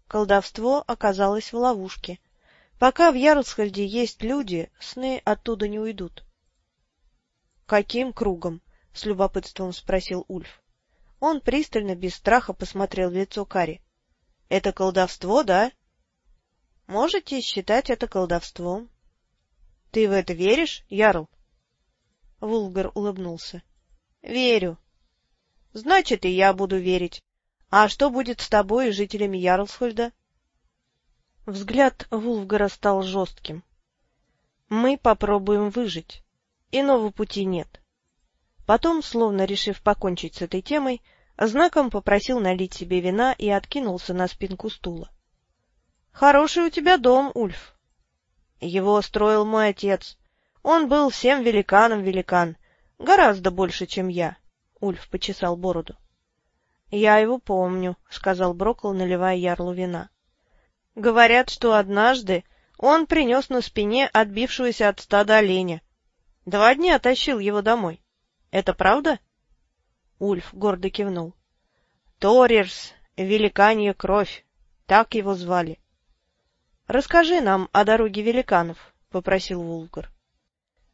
Колдовство оказалось в ловушке. Пока в Ярлсхольде есть люди, сны оттуда не уйдут. — Каким кругом? — с любопытством спросил Ульф. Он пристально, без страха посмотрел в лицо Кари. — Это колдовство, да? — Можете считать это колдовством. — Ты в это веришь, Ярл? Вулгар улыбнулся. — Верю. — Значит, и я буду верить. А что будет с тобой и жителями Ярлсхольда? Взгляд Вулфгара стал жестким. Мы попробуем выжить. Иного пути нет. Потом, словно решив покончить с этой темой, знаком попросил налить себе вина и откинулся на спинку стула. — Хороший у тебя дом, Ульф. Его строил мой отец. Он был всем великаном великан, гораздо больше, чем я. Ульф почесал бороду. Я его помню, — сказал Брокл, наливая ярлу вина. Говорят, что однажды он принес на спине отбившегося от стада оленя. Два дня тащил его домой. Это правда? Ульф гордо кивнул. Торерс, великанья кровь, так его звали. — Расскажи нам о дороге великанов, — попросил Вулгар.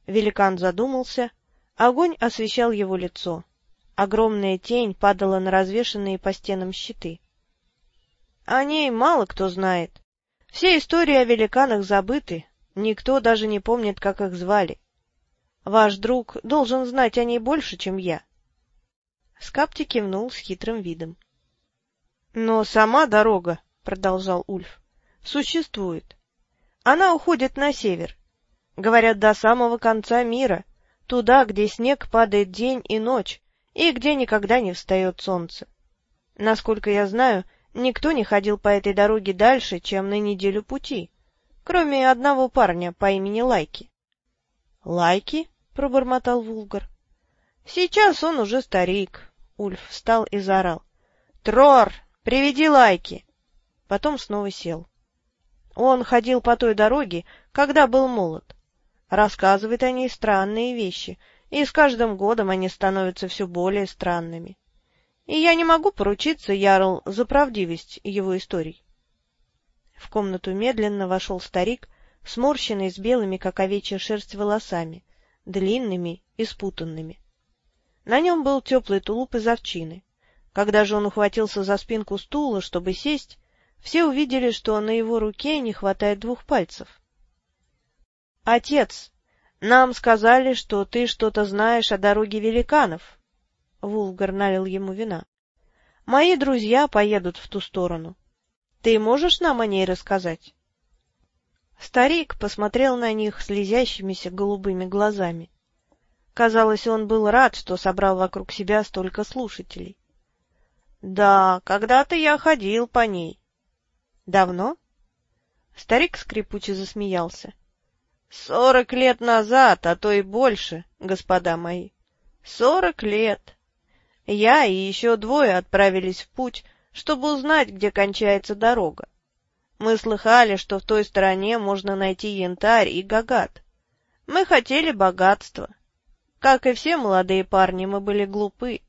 Великан задумался, огонь освещал его лицо. Огромная тень падала на развешанные по стенам щиты. О ней мало кто знает. Все истории о великанах забыты, никто даже не помнит, как их звали. Ваш друг должен знать о ней больше, чем я. Скапти кивнул с хитрым видом. — Но сама дорога, — продолжал Ульф, — существует. Она уходит на север. Говорят, до самого конца мира, туда, где снег падает день и ночь, и где никогда не встает солнце. Насколько я знаю, никто не ходил по этой дороге дальше, чем на неделю пути, кроме одного парня по имени Лайки. — Лайки? — пробормотал Вулгар. — Сейчас он уже старик. Ульф встал и заорал. — Трор, приведи Лайки! Потом снова сел. Он ходил по той дороге, когда был молод. Рассказывает о ней странные вещи — и с каждым годом они становятся все более странными. И я не могу поручиться, Ярл, за правдивость его историй. В комнату медленно вошел старик, сморщенный с белыми, как овечья шерсть, волосами, длинными и спутанными. На нем был теплый тулуп из овчины. Когда же он ухватился за спинку стула, чтобы сесть, все увидели, что на его руке не хватает двух пальцев. — Отец! Нам сказали, что ты что-то знаешь о дороге великанов. Вулгар налил ему вина. — Мои друзья поедут в ту сторону. Ты можешь нам о ней рассказать? Старик посмотрел на них слезящимися голубыми глазами. Казалось, он был рад, что собрал вокруг себя столько слушателей. — Да, когда-то я ходил по ней. — Давно? Старик скрипуче засмеялся. — Сорок лет назад, а то и больше, господа мои. Сорок лет. Я и еще двое отправились в путь, чтобы узнать, где кончается дорога. Мы слыхали, что в той стороне можно найти янтарь и гагат. Мы хотели богатства. Как и все молодые парни, мы были глупы.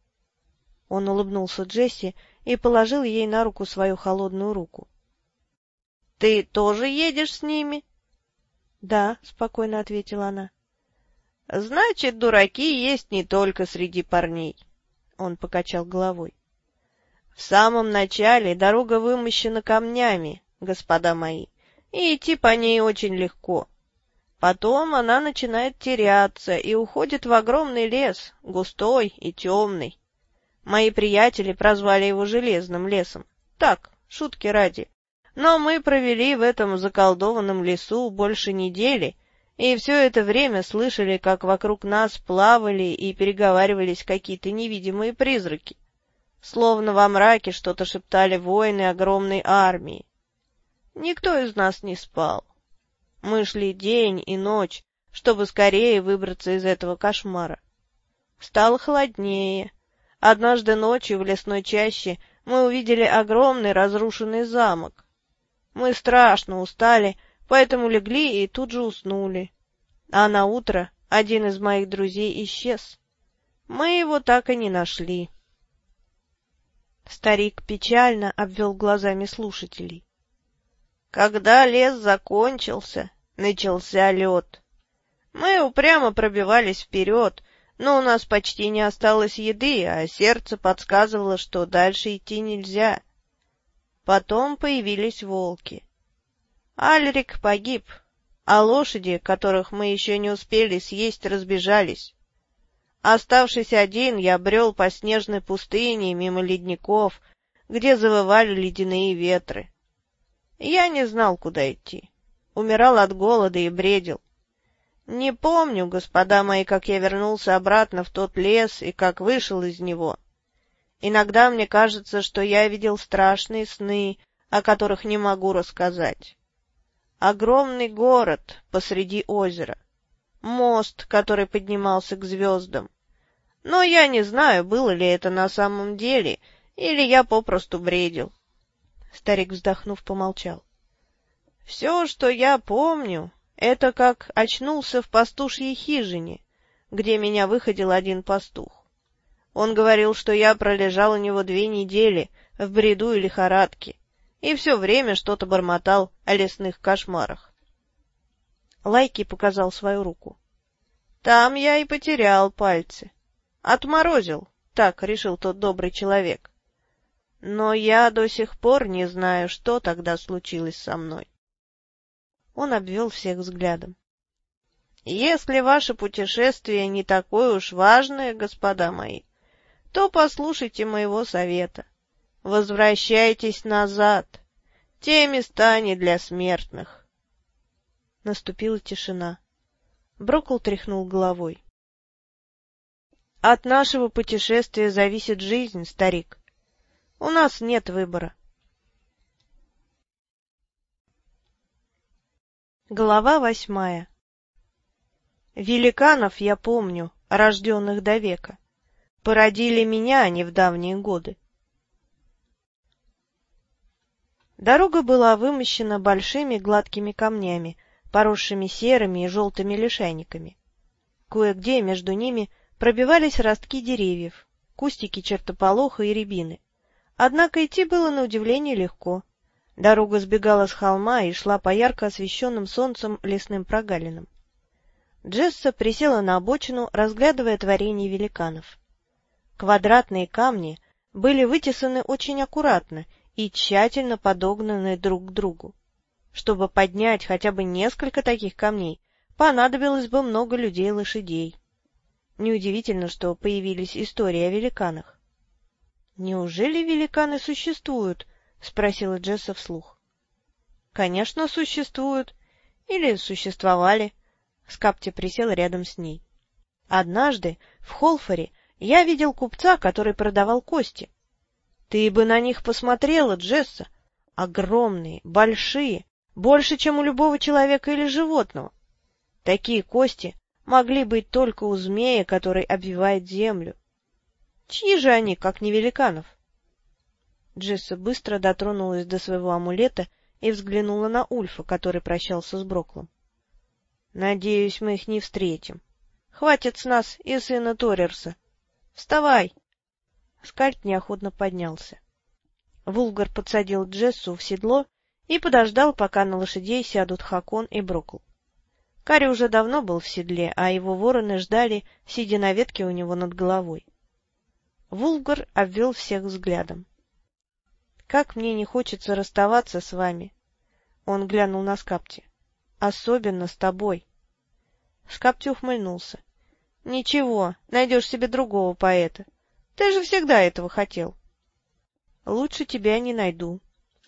Он улыбнулся Джесси и положил ей на руку свою холодную руку. — Ты тоже едешь с ними? — Да, — спокойно ответила она. — Значит, дураки есть не только среди парней. Он покачал головой. — В самом начале дорога вымощена камнями, господа мои, и идти по ней очень легко. Потом она начинает теряться и уходит в огромный лес, густой и темный. Мои приятели прозвали его Железным лесом. Так, шутки ради. Но мы провели в этом заколдованном лесу больше недели, и все это время слышали, как вокруг нас плавали и переговаривались какие-то невидимые призраки. Словно во мраке что-то шептали воины огромной армии. Никто из нас не спал. Мы шли день и ночь, чтобы скорее выбраться из этого кошмара. Стало холоднее. Однажды ночью в лесной чаще мы увидели огромный разрушенный замок. Мы страшно устали, поэтому легли и тут же уснули. А на утро один из моих друзей исчез. Мы его так и не нашли. Старик печально обвел глазами слушателей. Когда лес закончился, начался лед. Мы упрямо пробивались вперед, но у нас почти не осталось еды, а сердце подсказывало, что дальше идти нельзя. Потом появились волки. Альрик погиб, а лошади, которых мы еще не успели съесть, разбежались. Оставшись один, я брел по снежной пустыне мимо ледников, где завывали ледяные ветры. Я не знал, куда идти. Умирал от голода и бредил. Не помню, господа мои, как я вернулся обратно в тот лес и как вышел из него. Иногда мне кажется, что я видел страшные сны, о которых не могу рассказать. Огромный город посреди озера, мост, который поднимался к звездам. Но я не знаю, было ли это на самом деле, или я попросту бредил. Старик, вздохнув, помолчал. — Все, что я помню, это как очнулся в пастушьей хижине, где меня выходил один пастух. Он говорил, что я пролежал у него две недели в бреду и лихорадке, и все время что-то бормотал о лесных кошмарах. Лайки показал свою руку. Там я и потерял пальцы. Отморозил, так решил тот добрый человек. Но я до сих пор не знаю, что тогда случилось со мной. Он обвел всех взглядом. Если ваше путешествие не такое уж важное, господа мои, то послушайте моего совета. Возвращайтесь назад. Те места не для смертных. Наступила тишина. Брокл тряхнул головой. — От нашего путешествия зависит жизнь, старик. У нас нет выбора. Глава восьмая Великанов я помню, рожденных до века. Породили меня они в давние годы. Дорога была вымощена большими гладкими камнями, поросшими серыми и желтыми лишайниками. Кое-где между ними пробивались ростки деревьев, кустики чертополоха и рябины. Однако идти было на удивление легко. Дорога сбегала с холма и шла по ярко освещенным солнцем лесным прогалинам. Джесса присела на обочину, разглядывая творение великанов. Квадратные камни были вытесаны очень аккуратно и тщательно подогнаны друг к другу. Чтобы поднять хотя бы несколько таких камней, понадобилось бы много людей и лошадей. Неудивительно, что появились истории о великанах. — Неужели великаны существуют? — спросила Джесса вслух. — Конечно, существуют. Или существовали. Скапти присел рядом с ней. Однажды в Холфоре я видел купца, который продавал кости. Ты бы на них посмотрела, Джесса. Огромные, большие, больше, чем у любого человека или животного. Такие кости могли быть только у змея, который обвивает землю. Чьи же они, как не великанов? Джесса быстро дотронулась до своего амулета и взглянула на Ульфа, который прощался с Броклом. — Надеюсь, мы их не встретим. Хватит с нас и сына Торерса. Вставай! Скальд неохотно поднялся. Вулгар подсадил Джессу в седло и подождал, пока на лошадей сядут Хакон и Брокл. Кари уже давно был в седле, а его вороны ждали, сидя на ветке у него над головой. Вулгар обвел всех взглядом. — Как мне не хочется расставаться с вами! Он глянул на Скапти. — Особенно с тобой. Скапти ухмыльнулся. — Ничего, найдешь себе другого поэта. Ты же всегда этого хотел. — Лучше тебя не найду.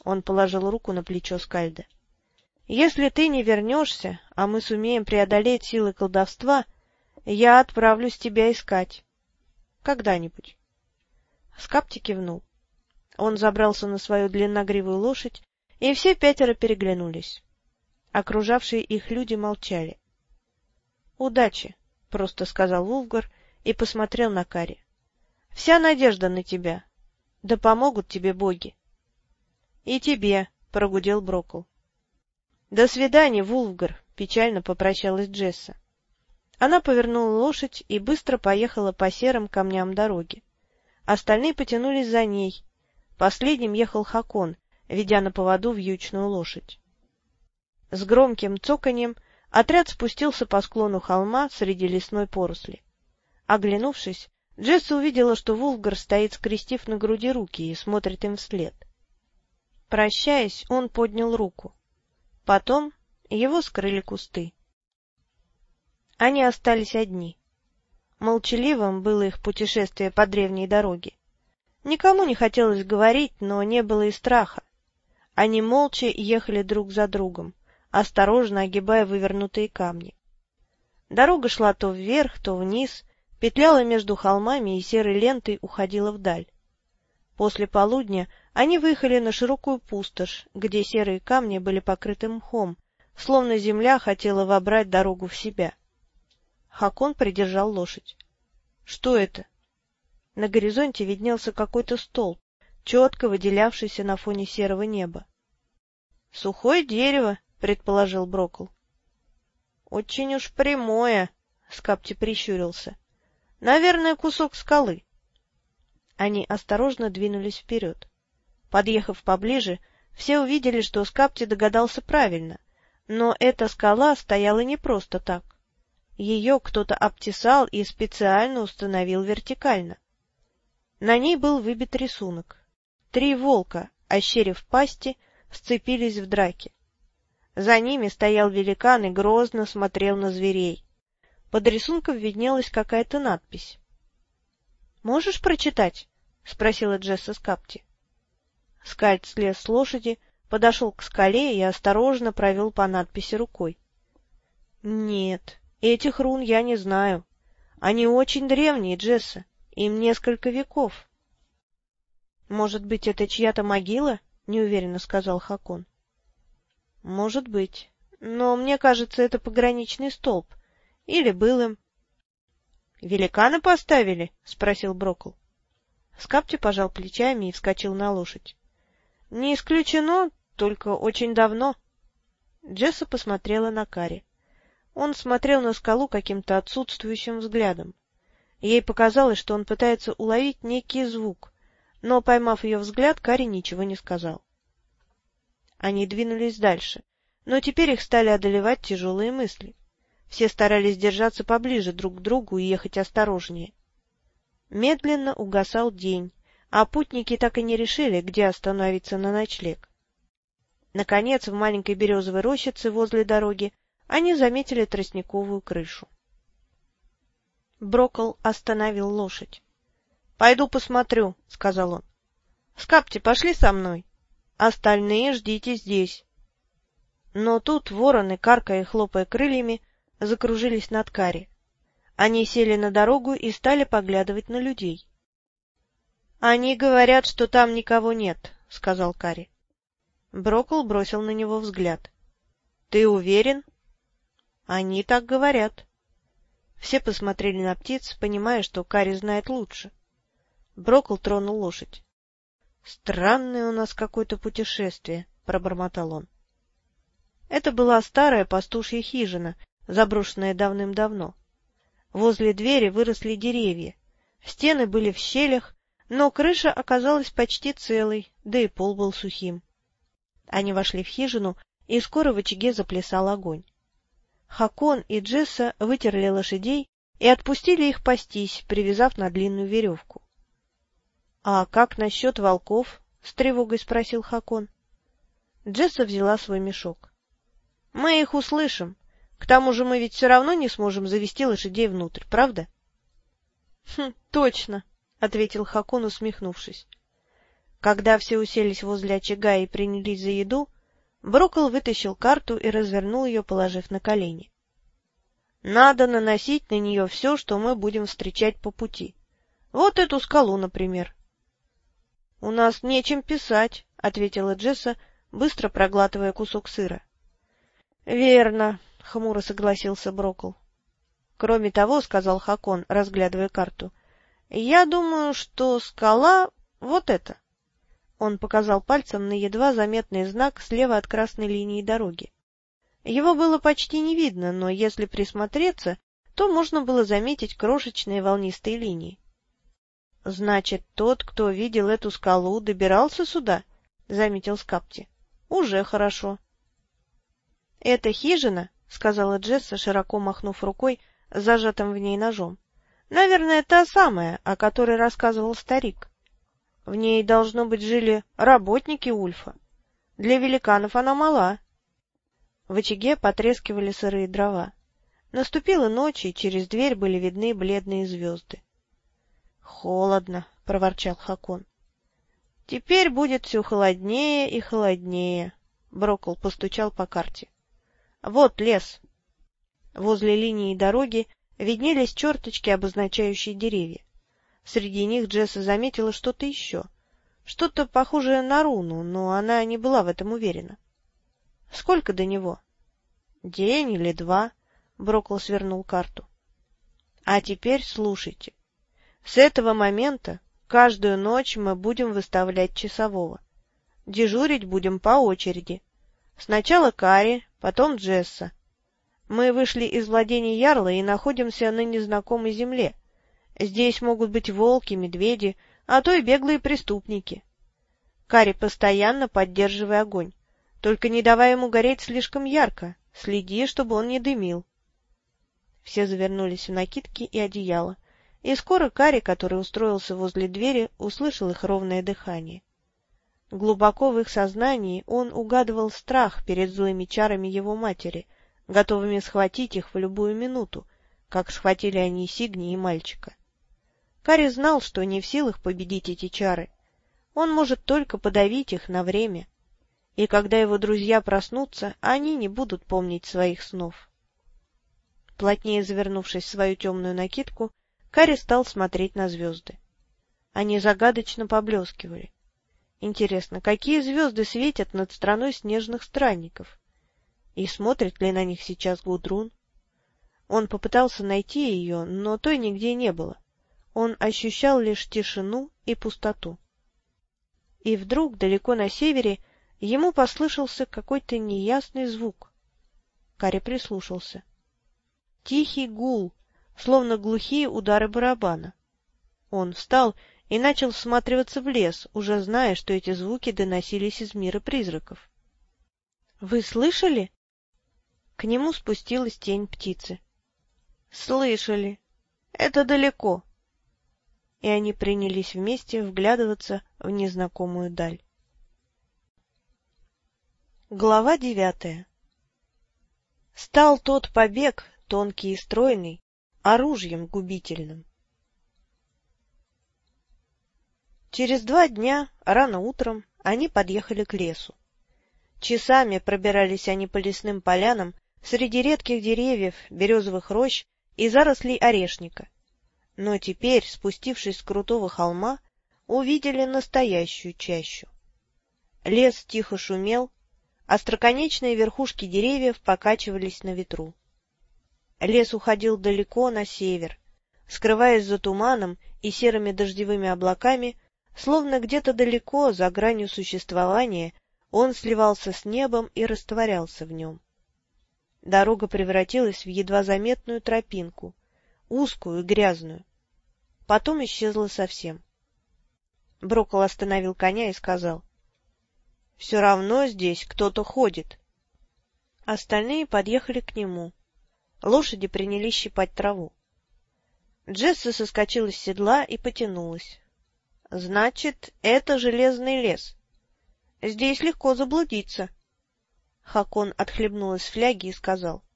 Он положил руку на плечо Скальда. — Если ты не вернешься, а мы сумеем преодолеть силы колдовства, я отправлюсь тебя искать. Когда-нибудь. Скапти кивнул. Он забрался на свою длинногривую лошадь, и все пятеро переглянулись. Окружавшие их люди молчали. — Удачи, — просто сказал Вулфгар и посмотрел на Кари. — Вся надежда на тебя. Да помогут тебе боги. — И тебе, — прогудел Брокл. — До свидания, Вулфгар, — печально попрощалась Джесса. Она повернула лошадь и быстро поехала по серым камням дороги. Остальные потянулись за ней. Последним ехал Хакон, ведя на поводу вьючную лошадь. С громким цоканьем Отряд спустился по склону холма среди лесной поросли. Оглянувшись, Джесса увидела, что Вулгар стоит, скрестив на груди руки, и смотрит им вслед. Прощаясь, он поднял руку. Потом его скрыли кусты. Они остались одни. Молчаливым было их путешествие по древней дороге. Никому не хотелось говорить, но не было и страха. Они молча ехали друг за другом, осторожно огибая вывернутые камни. Дорога шла то вверх, то вниз, петляла между холмами и серой лентой уходила вдаль. После полудня они выехали на широкую пустошь, где серые камни были покрыты мхом, словно земля хотела вобрать дорогу в себя. Хакон придержал лошадь. — Что это? На горизонте виднелся какой-то столб, четко выделявшийся на фоне серого неба. — Сухое дерево, предположил Брокл. Очень уж прямое, Скапти прищурился. Наверное, кусок скалы. Они осторожно двинулись вперед. Подъехав поближе, все увидели, что Скапти догадался правильно, но эта скала стояла не просто так. Ее кто-то обтесал и специально установил вертикально. На ней был выбит рисунок. Три волка, ощерив пасти, сцепились в драке. За ними стоял великан и грозно смотрел на зверей. Под рисунком виднелась какая-то надпись. — Можешь прочитать? — спросила Джесса Скапти. Скальд слез с лошади, подошел к скале и осторожно провел по надписи рукой. — Нет, этих рун я не знаю. Они очень древние, Джесса, им несколько веков. — Может быть, это чья-то могила? — неуверенно сказал Хакон. — Может быть. Но мне кажется, это пограничный столб. Или был им. — Великана поставили? — спросил Брокл. Скапти пожал плечами и вскочил на лошадь. — Не исключено, только очень давно. Джесса посмотрела на Кари. Он смотрел на скалу каким-то отсутствующим взглядом. Ей показалось, что он пытается уловить некий звук, но, поймав ее взгляд, Кари ничего не сказал. Они двинулись дальше, но теперь их стали одолевать тяжелые мысли. Все старались держаться поближе друг к другу и ехать осторожнее. Медленно угасал день, а путники так и не решили, где остановиться на ночлег. Наконец, в маленькой березовой рощице возле дороги они заметили тростниковую крышу. Брокол остановил лошадь. — Пойду посмотрю, — сказал он. — Скапти, пошли со мной. Остальные ждите здесь. Но тут вороны, каркая и хлопая крыльями, закружились над Кари. Они сели на дорогу и стали поглядывать на людей. — Они говорят, что там никого нет, — сказал Кари. Брокол бросил на него взгляд. — Ты уверен? — Они так говорят. Все посмотрели на птиц, понимая, что Кари знает лучше. Брокол тронул лошадь. — Странное у нас какое-то путешествие, — пробормотал он. Это была старая пастушья хижина, заброшенная давным-давно. Возле двери выросли деревья. Стены были в щелях, но крыша оказалась почти целой, да и пол был сухим. Они вошли в хижину, и скоро в очаге заплясал огонь. Хакон и Джесса вытерли лошадей и отпустили их пастись, привязав на длинную веревку. — А как насчет волков? — с тревогой спросил Хакон. Джесса взяла свой мешок. Мы их услышим. К тому же мы ведь все равно не сможем завести лошадей внутрь, правда? — Хм, точно, — ответил Хакон, усмехнувшись. Когда все уселись возле очага и принялись за еду, Брокол вытащил карту и развернул ее, положив на колени. — Надо наносить на нее все, что мы будем встречать по пути. Вот эту скалу, например. — У нас нечем писать, — ответила Джесса, быстро проглатывая кусок сыра. — Верно, — хмуро согласился Брокл. — Кроме того, — сказал Хакон, разглядывая карту, — я думаю, что скала вот эта. Он показал пальцем на едва заметный знак слева от красной линии дороги. Его было почти не видно, но если присмотреться, то можно было заметить крошечные волнистые линии. — Значит, тот, кто видел эту скалу, добирался сюда? — заметил Скапти. — Уже хорошо. —— Это хижина, — сказала Джесса, широко махнув рукой, зажатым в ней ножом. — Наверное, та самая, о которой рассказывал старик. В ней, должно быть, жили работники Ульфа. Для великанов она мала. В очаге потрескивали сырые дрова. Наступила ночь, и через дверь были видны бледные звезды. — Холодно, — проворчал Хакон. — Теперь будет все холоднее и холоднее. Брокол постучал по карте. Вот лес. Возле линии дороги виднелись черточки, обозначающие деревья. Среди них Джесса заметила что-то еще. Что-то похожее на руну, но она не была в этом уверена. — Сколько до него? — День или два, — Брокл свернул карту. — А теперь слушайте. С этого момента каждую ночь мы будем выставлять часового. Дежурить будем по очереди. Сначала Кари, потом Джесса. Мы вышли из владений Ярла и находимся на незнакомой земле. Здесь могут быть волки, медведи, а то и беглые преступники. Кари, постоянно поддерживай огонь. Только не давай ему гореть слишком ярко. Следи, чтобы он не дымил. Все завернулись в накидки и одеяло, и скоро Кари, который устроился возле двери, услышал их ровное дыхание. Глубоко в их сознании он угадывал страх перед злыми чарами его матери, готовыми схватить их в любую минуту, как схватили они Сигни и мальчика. Кари знал, что не в силах победить эти чары. Он может только подавить их на время. И когда его друзья проснутся, они не будут помнить своих снов. Плотнее завернувшись в свою темную накидку, Кари стал смотреть на звезды. Они загадочно поблескивали. Интересно, какие звезды светят над страной снежных странников? И смотрит ли на них сейчас Гудрун? Он попытался найти ее, но той нигде не было. Он ощущал лишь тишину и пустоту. И вдруг, далеко на севере, ему послышался какой-то неясный звук. Кари прислушался. Тихий гул, словно глухие удары барабана. Он встал и начал всматриваться в лес, уже зная, что эти звуки доносились из мира призраков. — Вы слышали? К нему спустилась тень птицы. — Слышали. Это далеко. И они принялись вместе вглядываться в незнакомую даль. Глава девятая Стал тот побег, тонкий и стройный, оружием губительным. Через два дня, рано утром, они подъехали к лесу. Часами пробирались они по лесным полянам среди редких деревьев, березовых рощ и зарослей орешника. Но теперь, спустившись с крутого холма, увидели настоящую чащу. Лес тихо шумел, остроконечные верхушки деревьев покачивались на ветру. Лес уходил далеко на север, скрываясь за туманом и серыми дождевыми облаками, словно где-то далеко, за гранью существования, он сливался с небом и растворялся в нем. Дорога превратилась в едва заметную тропинку, узкую и грязную. Потом исчезла совсем. Брокол остановил коня и сказал. — Все равно здесь кто-то ходит. Остальные подъехали к нему. Лошади принялись щипать траву. Джесса соскочила с седла и потянулась. — Значит, это железный лес. Здесь легко заблудиться. Хакон отхлебнул из фляги и сказал. —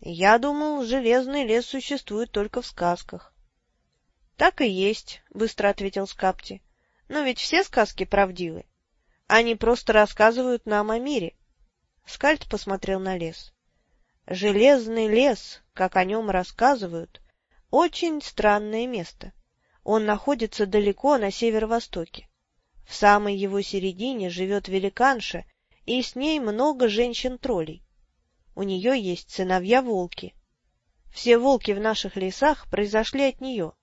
Я думал, железный лес существует только в сказках. — Так и есть, — быстро ответил Скапти. — Но ведь все сказки правдивы. Они просто рассказывают нам о мире. Скальд посмотрел на лес. Железный лес, как о нем рассказывают, очень странное место. Он находится далеко на северо-востоке. В самой его середине живет великанша, и с ней много женщин-троллей. У нее есть сыновья-волки. Все волки в наших лесах произошли от нее.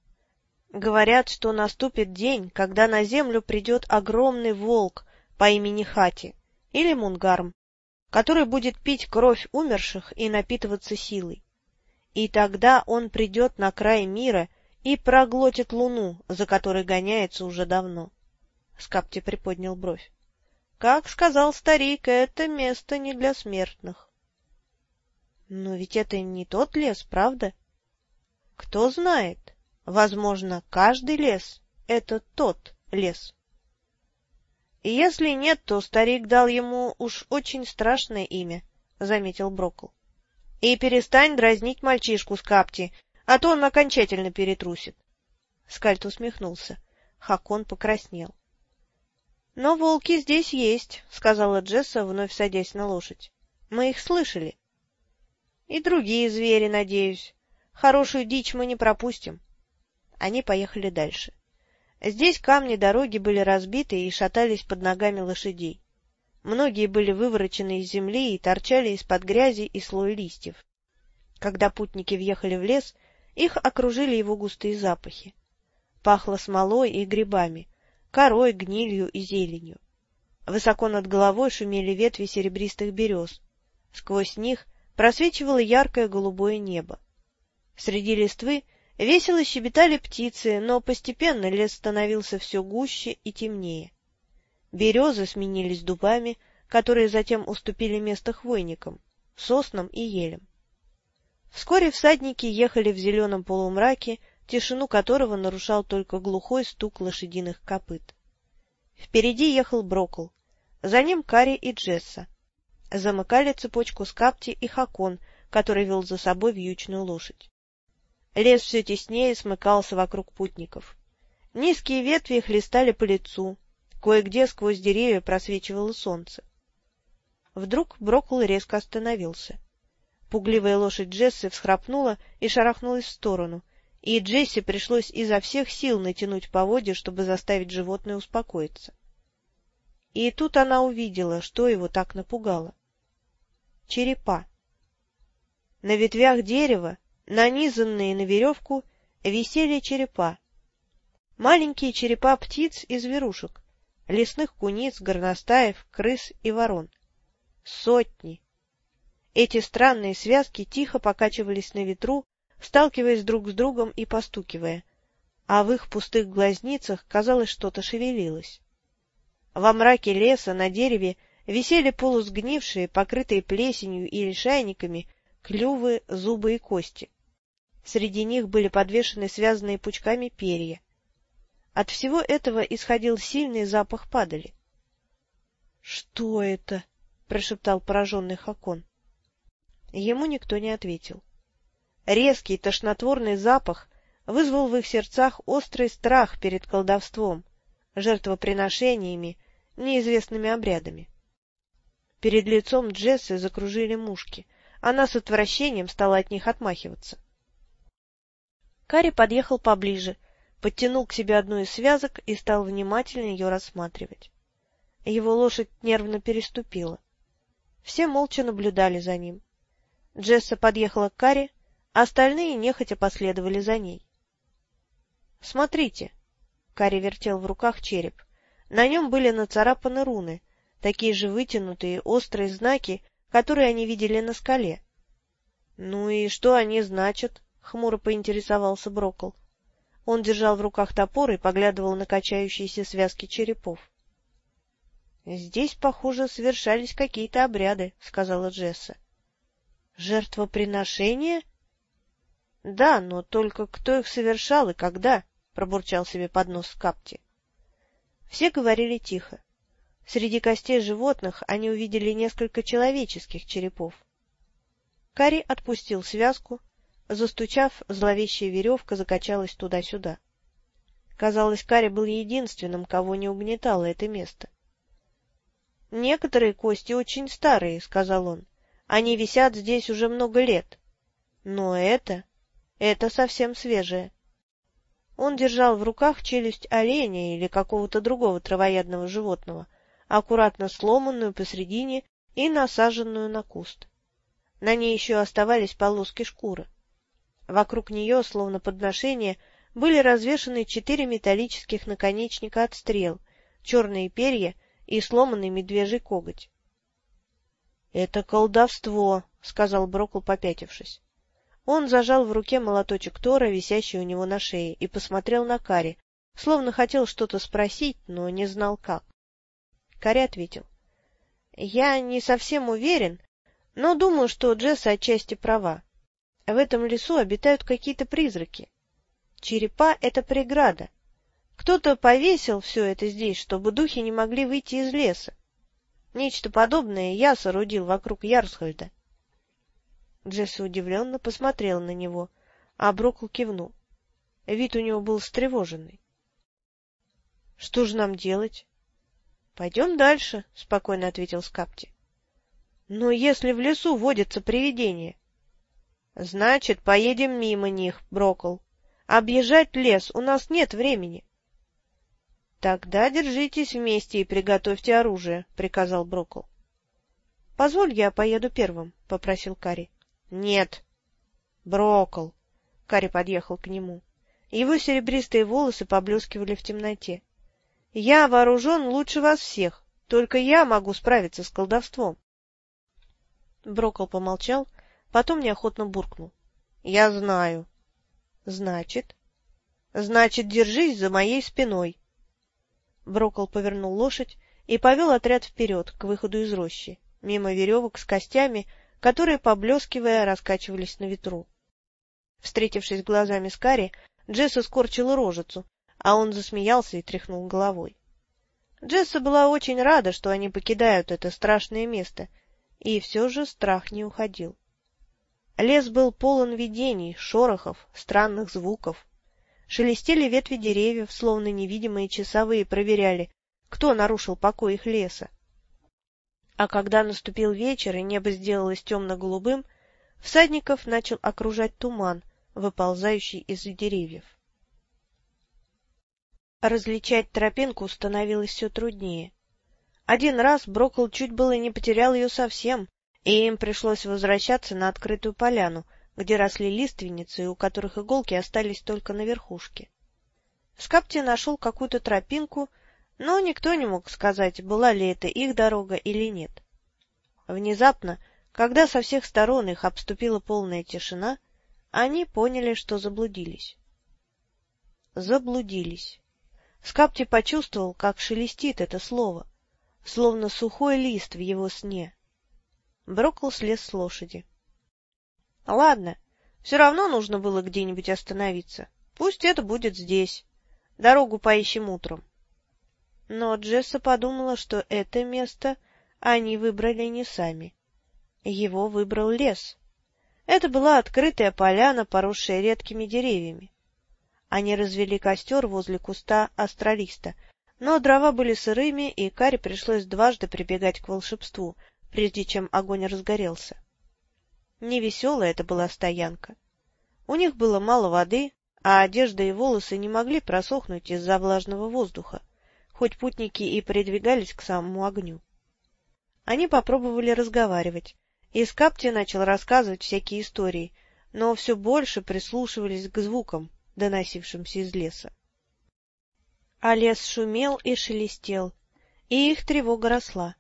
Говорят, что наступит день, когда на землю придет огромный волк по имени Хати или Мунгарм, который будет пить кровь умерших и напитываться силой. И тогда он придет на край мира и проглотит луну, за которой гоняется уже давно. Скапти приподнял бровь. — Как сказал старик, это место не для смертных. — Но ведь это не тот лес, правда? — Кто знает. Возможно, каждый лес — это тот лес. — Если нет, то старик дал ему уж очень страшное имя, — заметил Брокл. — И перестань дразнить мальчишку Скапти, а то он окончательно перетрусит. Скальт усмехнулся. Хакон покраснел. — Но волки здесь есть, — сказала Джесса, вновь садясь на лошадь. — Мы их слышали. — И другие звери, надеюсь. Хорошую дичь мы не пропустим. Они поехали дальше. Здесь камни дороги были разбиты и шатались под ногами лошадей. Многие были выворочены из земли и торчали из-под грязи и слой листьев. Когда путники въехали в лес, их окружили его густые запахи. Пахло смолой и грибами, корой, гнилью и зеленью. Высоко над головой шумели ветви серебристых берез. Сквозь них просвечивало яркое голубое небо. Среди листвы весело щебетали птицы, но постепенно лес становился все гуще и темнее. Березы сменились дубами, которые затем уступили место хвойникам, соснам и елям. Вскоре всадники ехали в зеленом полумраке тишину которого нарушал только глухой стук лошадиных копыт. Впереди ехал Брокл, за ним Кари и Джесса. Замыкали цепочку Скапти и Хакон, который вел за собой вьючную лошадь. Лес все теснее смыкался вокруг путников. Низкие ветви хлестали по лицу, кое-где сквозь деревья просвечивало солнце. Вдруг Брокл резко остановился. Пугливая лошадь Джессы всхрапнула и шарахнулась в сторону, и Джесси пришлось изо всех сил натянуть поводья, чтобы заставить животное успокоиться. И тут она увидела, что его так напугало. Черепа. На ветвях дерева, нанизанные на веревку, висели черепа. Маленькие черепа птиц и зверушек, лесных куниц, горностаев, крыс и ворон. Сотни. Эти странные связки тихо покачивались на ветру, сталкиваясь друг с другом и постукивая, а в их пустых глазницах, казалось, что-то шевелилось. Во мраке леса на дереве висели полусгнившие, покрытые плесенью и лишайниками, клювы, зубы и кости. Среди них были подвешены связанные пучками перья. От всего этого исходил сильный запах падали. — Что это? — прошептал пораженный Хакон. Ему никто не ответил. Резкий тошнотворный запах вызвал в их сердцах острый страх перед колдовством, жертвоприношениями, неизвестными обрядами. Перед лицом Джессы закружили мушки. Она с отвращением стала от них отмахиваться. Кари подъехал поближе, подтянул к себе одну из связок и стал внимательно ее рассматривать. Его лошадь нервно переступила. Все молча наблюдали за ним. Джесса подъехала к Кари, а остальные нехотя последовали за ней. — Смотрите! — Кари вертел в руках череп. На нем были нацарапаны руны, такие же вытянутые, острые знаки, которые они видели на скале. — Ну и что они значат? — хмуро поинтересовался Брокл. Он держал в руках топор и поглядывал на качающиеся связки черепов. — Здесь, похоже, совершались какие-то обряды, — сказала Джесса. — Жертвоприношения? — Да, но только кто их совершал и когда? — пробурчал себе под нос Скапти. Все говорили тихо. Среди костей животных они увидели несколько человеческих черепов. Кари отпустил связку, Застучав, зловещая веревка закачалась туда-сюда. Казалось, Кари был единственным, кого не угнетало это место. — Некоторые кости очень старые, — сказал он. — Они висят здесь уже много лет. Но это... это совсем свежее. Он держал в руках челюсть оленя или какого-то другого травоядного животного, аккуратно сломанную посредине и насаженную на куст. На ней еще оставались полоски шкуры. Вокруг нее, словно подношение, были развешаны четыре металлических наконечника от стрел, черные перья и сломанный медвежий коготь. — Это колдовство, — сказал Брокл, попятившись. Он зажал в руке молоточек Тора, висящий у него на шее, и посмотрел на Кари, словно хотел что-то спросить, но не знал как. Кари ответил. — Я не совсем уверен, но думаю, что Джесса отчасти права. В этом лесу обитают какие-то призраки. Черепа — это преграда. Кто-то повесил все это здесь, чтобы духи не могли выйти из леса. Нечто подобное я соорудил вокруг Ярсхольда. Джесси удивленно посмотрел на него, а Брокл кивнул. Вид у него был встревоженный. — Что же нам делать? — Пойдем дальше, — спокойно ответил Скапти. — Но если в лесу водятся привидения, — Значит, поедем мимо них, Брокл. Объезжать лес у нас нет времени. — Тогда держитесь вместе и приготовьте оружие, — приказал Брокл. — Позволь, я поеду первым, — попросил Кари. — Нет. — Брокл. Кари подъехал к нему. Его серебристые волосы поблескивали в темноте. — Я вооружен лучше вас всех. Только я могу справиться с колдовством. Брокл помолчал Потом неохотно буркнул. — Я знаю. — Значит? — Значит, держись за моей спиной. Брокол повернул лошадь и повел отряд вперед, к выходу из рощи, мимо веревок с костями, которые, поблескивая, раскачивались на ветру. Встретившись глазами с Карри, Джесса скорчила рожицу, а он засмеялся и тряхнул головой. Джесса была очень рада, что они покидают это страшное место, и все же страх не уходил. Лес был полон видений, шорохов, странных звуков. Шелестели ветви деревьев, словно невидимые часовые проверяли, кто нарушил покой их леса. А когда наступил вечер и небо сделалось темно-голубым, всадников начал окружать туман, выползающий из деревьев. Различать тропинку становилось все труднее. Один раз Брокл чуть было не потерял ее совсем, и им пришлось возвращаться на открытую поляну, где росли лиственницы, у которых иголки остались только на верхушке. Скапти нашел какую-то тропинку, но никто не мог сказать, была ли это их дорога или нет. Внезапно, когда со всех сторон их обступила полная тишина, они поняли, что заблудились. Заблудились. Скапти почувствовал, как шелестит это слово, словно сухой лист в его сне. Брокл слез с лошади. — Ладно, все равно нужно было где-нибудь остановиться. Пусть это будет здесь. Дорогу поищем утром. Но Джесса подумала, что это место они выбрали не сами. Его выбрал лес. Это была открытая поляна, поросшая редкими деревьями. Они развели костер возле куста астролиста, но дрова были сырыми, и Каре пришлось дважды прибегать к волшебству, прежде чем огонь разгорелся. Невеселая это была стоянка. У них было мало воды, а одежда и волосы не могли просохнуть из-за влажного воздуха, хоть путники и передвигались к самому огню. Они попробовали разговаривать, и Скапти начал рассказывать всякие истории, но все больше прислушивались к звукам, доносившимся из леса. А лес шумел и шелестел, и их тревога росла.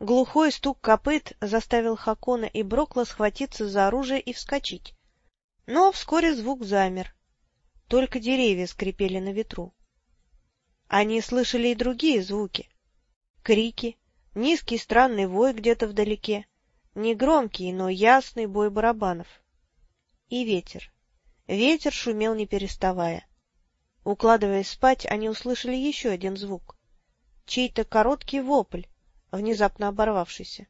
Глухой стук копыт заставил Хакона и Брокла схватиться за оружие и вскочить. Но вскоре звук замер. Только деревья скрипели на ветру. Они слышали и другие звуки. Крики, низкий странный вой где-то вдалеке, негромкий, но ясный бой барабанов. И ветер. Ветер шумел не переставая. Укладываясь спать, они услышали еще один звук. Чей-то короткий вопль, внезапно оборвавшийся.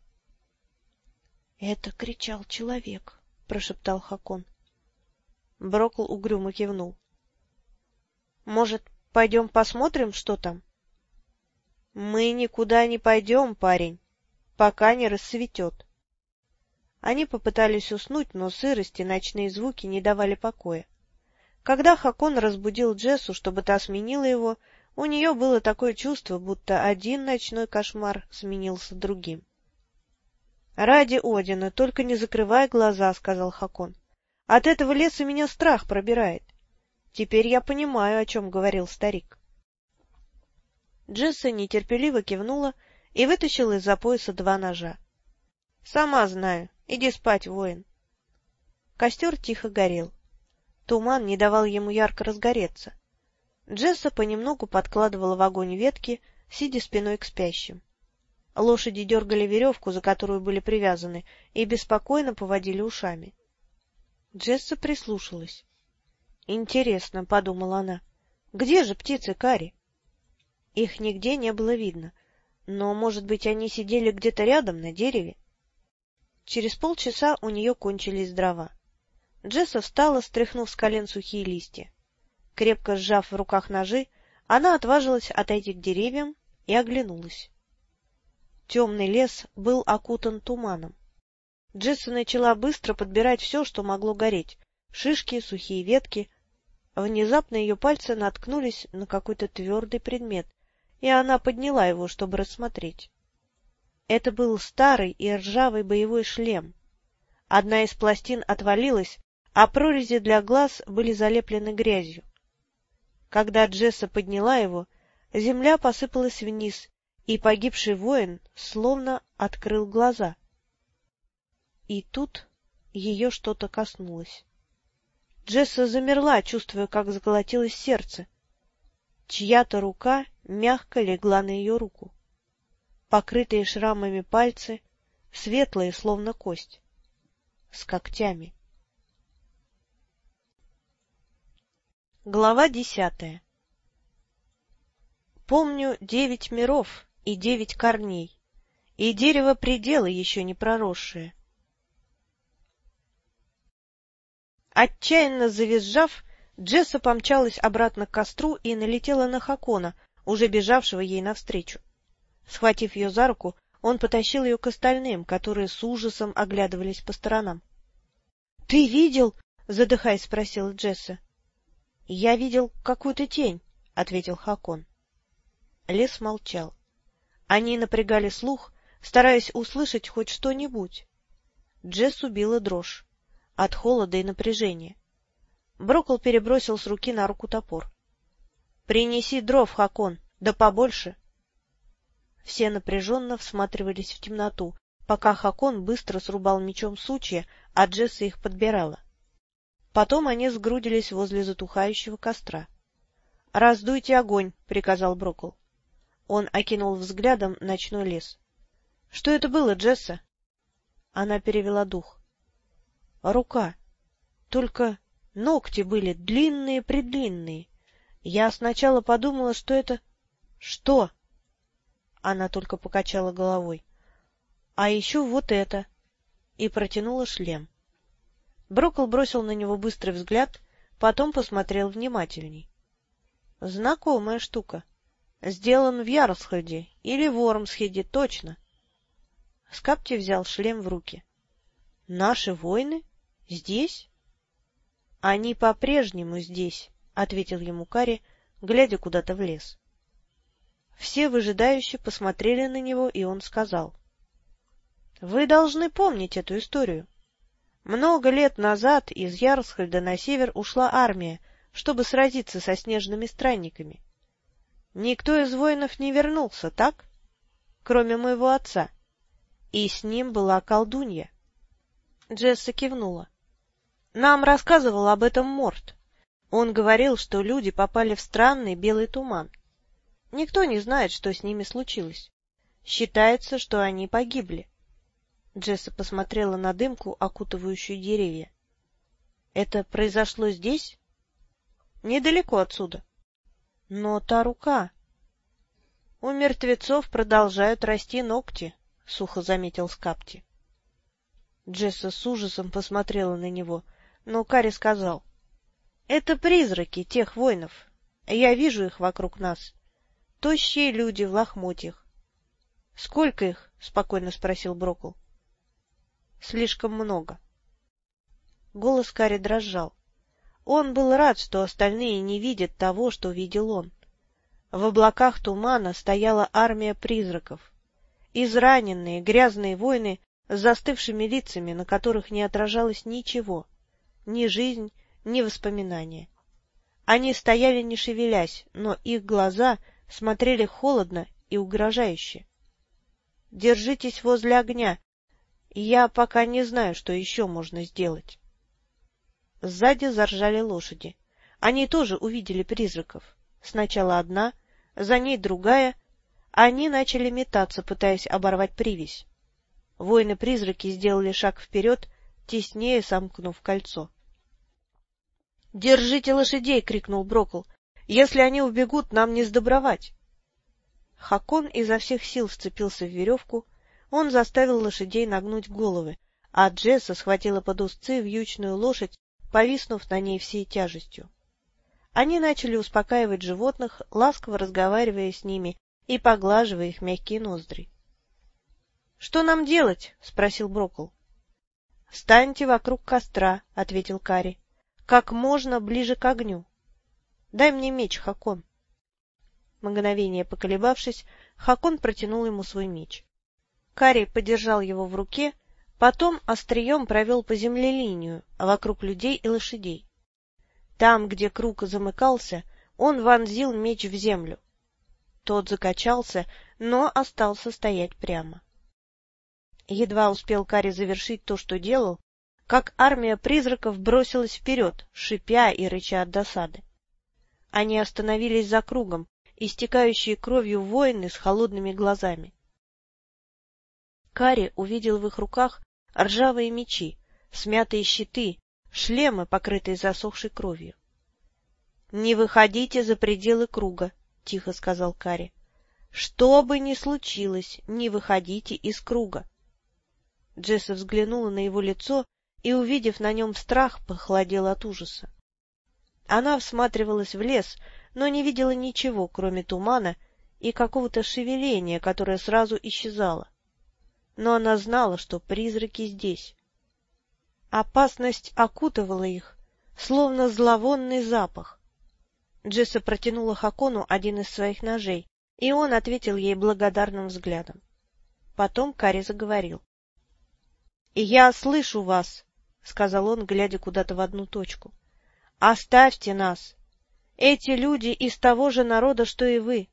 — Это кричал человек, — прошептал Хакон. Брокл угрюмо кивнул. — Может, пойдем посмотрим, что там? — Мы никуда не пойдем, парень, пока не рассветет. Они попытались уснуть, но сырость и ночные звуки не давали покоя. Когда Хакон разбудил Джессу, чтобы та сменила его, у нее было такое чувство, будто один ночной кошмар сменился другим. — Ради Одина, только не закрывай глаза, — сказал Хакон. — От этого леса меня страх пробирает. Теперь я понимаю, о чем говорил старик. Джесса нетерпеливо кивнула и вытащила из-за пояса два ножа. — Сама знаю. Иди спать, воин. Костер тихо горел. Туман не давал ему ярко разгореться. Джесса понемногу подкладывала в огонь ветки, сидя спиной к спящим. Лошади дергали веревку, за которую были привязаны, и беспокойно поводили ушами. Джесса прислушалась. «Интересно», — подумала она, — «где же птицы Кари?» Их нигде не было видно, но, может быть, они сидели где-то рядом, на дереве? Через полчаса у нее кончились дрова. Джесса встала, стряхнув с колен сухие листья. Крепко сжав в руках ножи, она отважилась отойти к деревьям и оглянулась. Темный лес был окутан туманом. Джесса начала быстро подбирать все, что могло гореть — шишки, сухие ветки, Внезапно ее пальцы наткнулись на какой-то твердый предмет, и она подняла его, чтобы рассмотреть. Это был старый и ржавый боевой шлем. Одна из пластин отвалилась, а прорези для глаз были залеплены грязью. Когда Джесса подняла его, земля посыпалась вниз, и погибший воин словно открыл глаза. И тут ее что-то коснулось. Джесса замерла, чувствуя, как заколотилось сердце. Чья-то рука мягко легла на ее руку. Покрытые шрамами пальцы, светлые, словно кость, с когтями. Глава десятая Помню девять миров и девять корней, и дерево предела еще не проросшее. Отчаянно завизжав, Джесса помчалась обратно к костру и налетела на Хакона, уже бежавшего ей навстречу. Схватив ее за руку, он потащил ее к остальным, которые с ужасом оглядывались по сторонам. — Ты видел? — задыхаясь, спросила Джесса. — Я видел какую-то тень, — ответил Хакон. Лес молчал. Они напрягали слух, стараясь услышать хоть что-нибудь. Джессу била дрожь от холода и напряжения. Брокол перебросил с руки на руку топор. — Принеси дров, Хакон, да побольше. Все напряженно всматривались в темноту, пока Хакон быстро срубал мечом сучья, а Джесса их подбирала. Потом они сгрудились возле затухающего костра. — Раздуйте огонь, — приказал Брокол. Он окинул взглядом ночной лес. — Что это было, Джесса? Она перевела дух. Рука. Только ногти были длинные-предлинные. Я сначала подумала, что это... Что? Она только покачала головой. А еще вот это. И протянула шлем. Брокл бросил на него быстрый взгляд, потом посмотрел внимательней. Знакомая штука. Сделан в Ярлсхольде или в Ормсхеде, точно. Скапти взял шлем в руки. — Наши воины? Здесь? — Они по-прежнему здесь, — ответил ему Кари, глядя куда-то в лес. Все выжидающе посмотрели на него, и он сказал. — Вы должны помнить эту историю. Много лет назад из Ярлсхольда на север ушла армия, чтобы сразиться со снежными странниками. Никто из воинов не вернулся, так? Кроме моего отца. И с ним была колдунья. Джесса кивнула. Нам рассказывал об этом Морт. Он говорил, что люди попали в странный белый туман. Никто не знает, что с ними случилось. Считается, что они погибли. Джесса посмотрела на дымку, окутывающую деревья. — Это произошло здесь? — Недалеко отсюда. — Но та рука... — У мертвецов продолжают расти ногти, — сухо заметил Скапти. Джесса с ужасом посмотрела на него, но Кари сказал. Это призраки тех воинов. Я вижу их вокруг нас. Тощие люди в лохмотьях. — Сколько их? — спокойно спросил Брокл. — Слишком много. Голос Кари дрожал. Он был рад, что остальные не видят того, что видел он. В облаках тумана стояла армия призраков. Израненные, грязные воины с застывшими лицами, на которых не отражалось ничего, ни жизнь, ни воспоминания. Они стояли не шевелясь, но их глаза смотрели холодно и угрожающе. — Держитесь возле огня. Я пока не знаю, что еще можно сделать. Сзади заржали лошади. Они тоже увидели призраков. Сначала одна, за ней другая. Они начали метаться, пытаясь оборвать привязь. Воины-призраки сделали шаг вперед, теснее сомкнув кольцо. «Держите лошадей!» — крикнул Брокл. «Если они убегут, нам не сдобровать!» Хакон изо всех сил вцепился в веревку, он заставил лошадей нагнуть головы, а Джесса схватила под узцы вьючную лошадь, повиснув на ней всей тяжестью. Они начали успокаивать животных, ласково разговаривая с ними и поглаживая их мягкие ноздри. — Что нам делать? — спросил Брокл. — Станьте вокруг костра, — ответил Кари как можно ближе к огню. Дай мне меч, Хакон. Мгновение поколебавшись, Хакон протянул ему свой меч. Кари подержал его в руке, потом острием провел по земле линию, а вокруг людей и лошадей. Там, где круг замыкался, он вонзил меч в землю. Тот закачался, но остался стоять прямо. Едва успел Кари завершить то, что делал, как армия призраков бросилась вперед, шипя и рыча от досады. Они остановились за кругом, истекающие кровью воины с холодными глазами. Кари увидел в их руках ржавые мечи, смятые щиты, шлемы, покрытые засохшей кровью. — Не выходите за пределы круга, — тихо сказал Кари. — Что бы ни случилось, не выходите из круга. Джесса взглянула на его лицо и, увидев на нем страх, похолодела от ужаса. Она всматривалась в лес, но не видела ничего, кроме тумана и какого-то шевеления, которое сразу исчезало. Но она знала, что призраки здесь. Опасность окутывала их, словно зловонный запах. Джесса протянула Хакону один из своих ножей, и он ответил ей благодарным взглядом. Потом Кари заговорил. — Я слышу вас, — сказал он, глядя куда-то в одну точку. — Оставьте нас! Эти люди из того же народа, что и вы.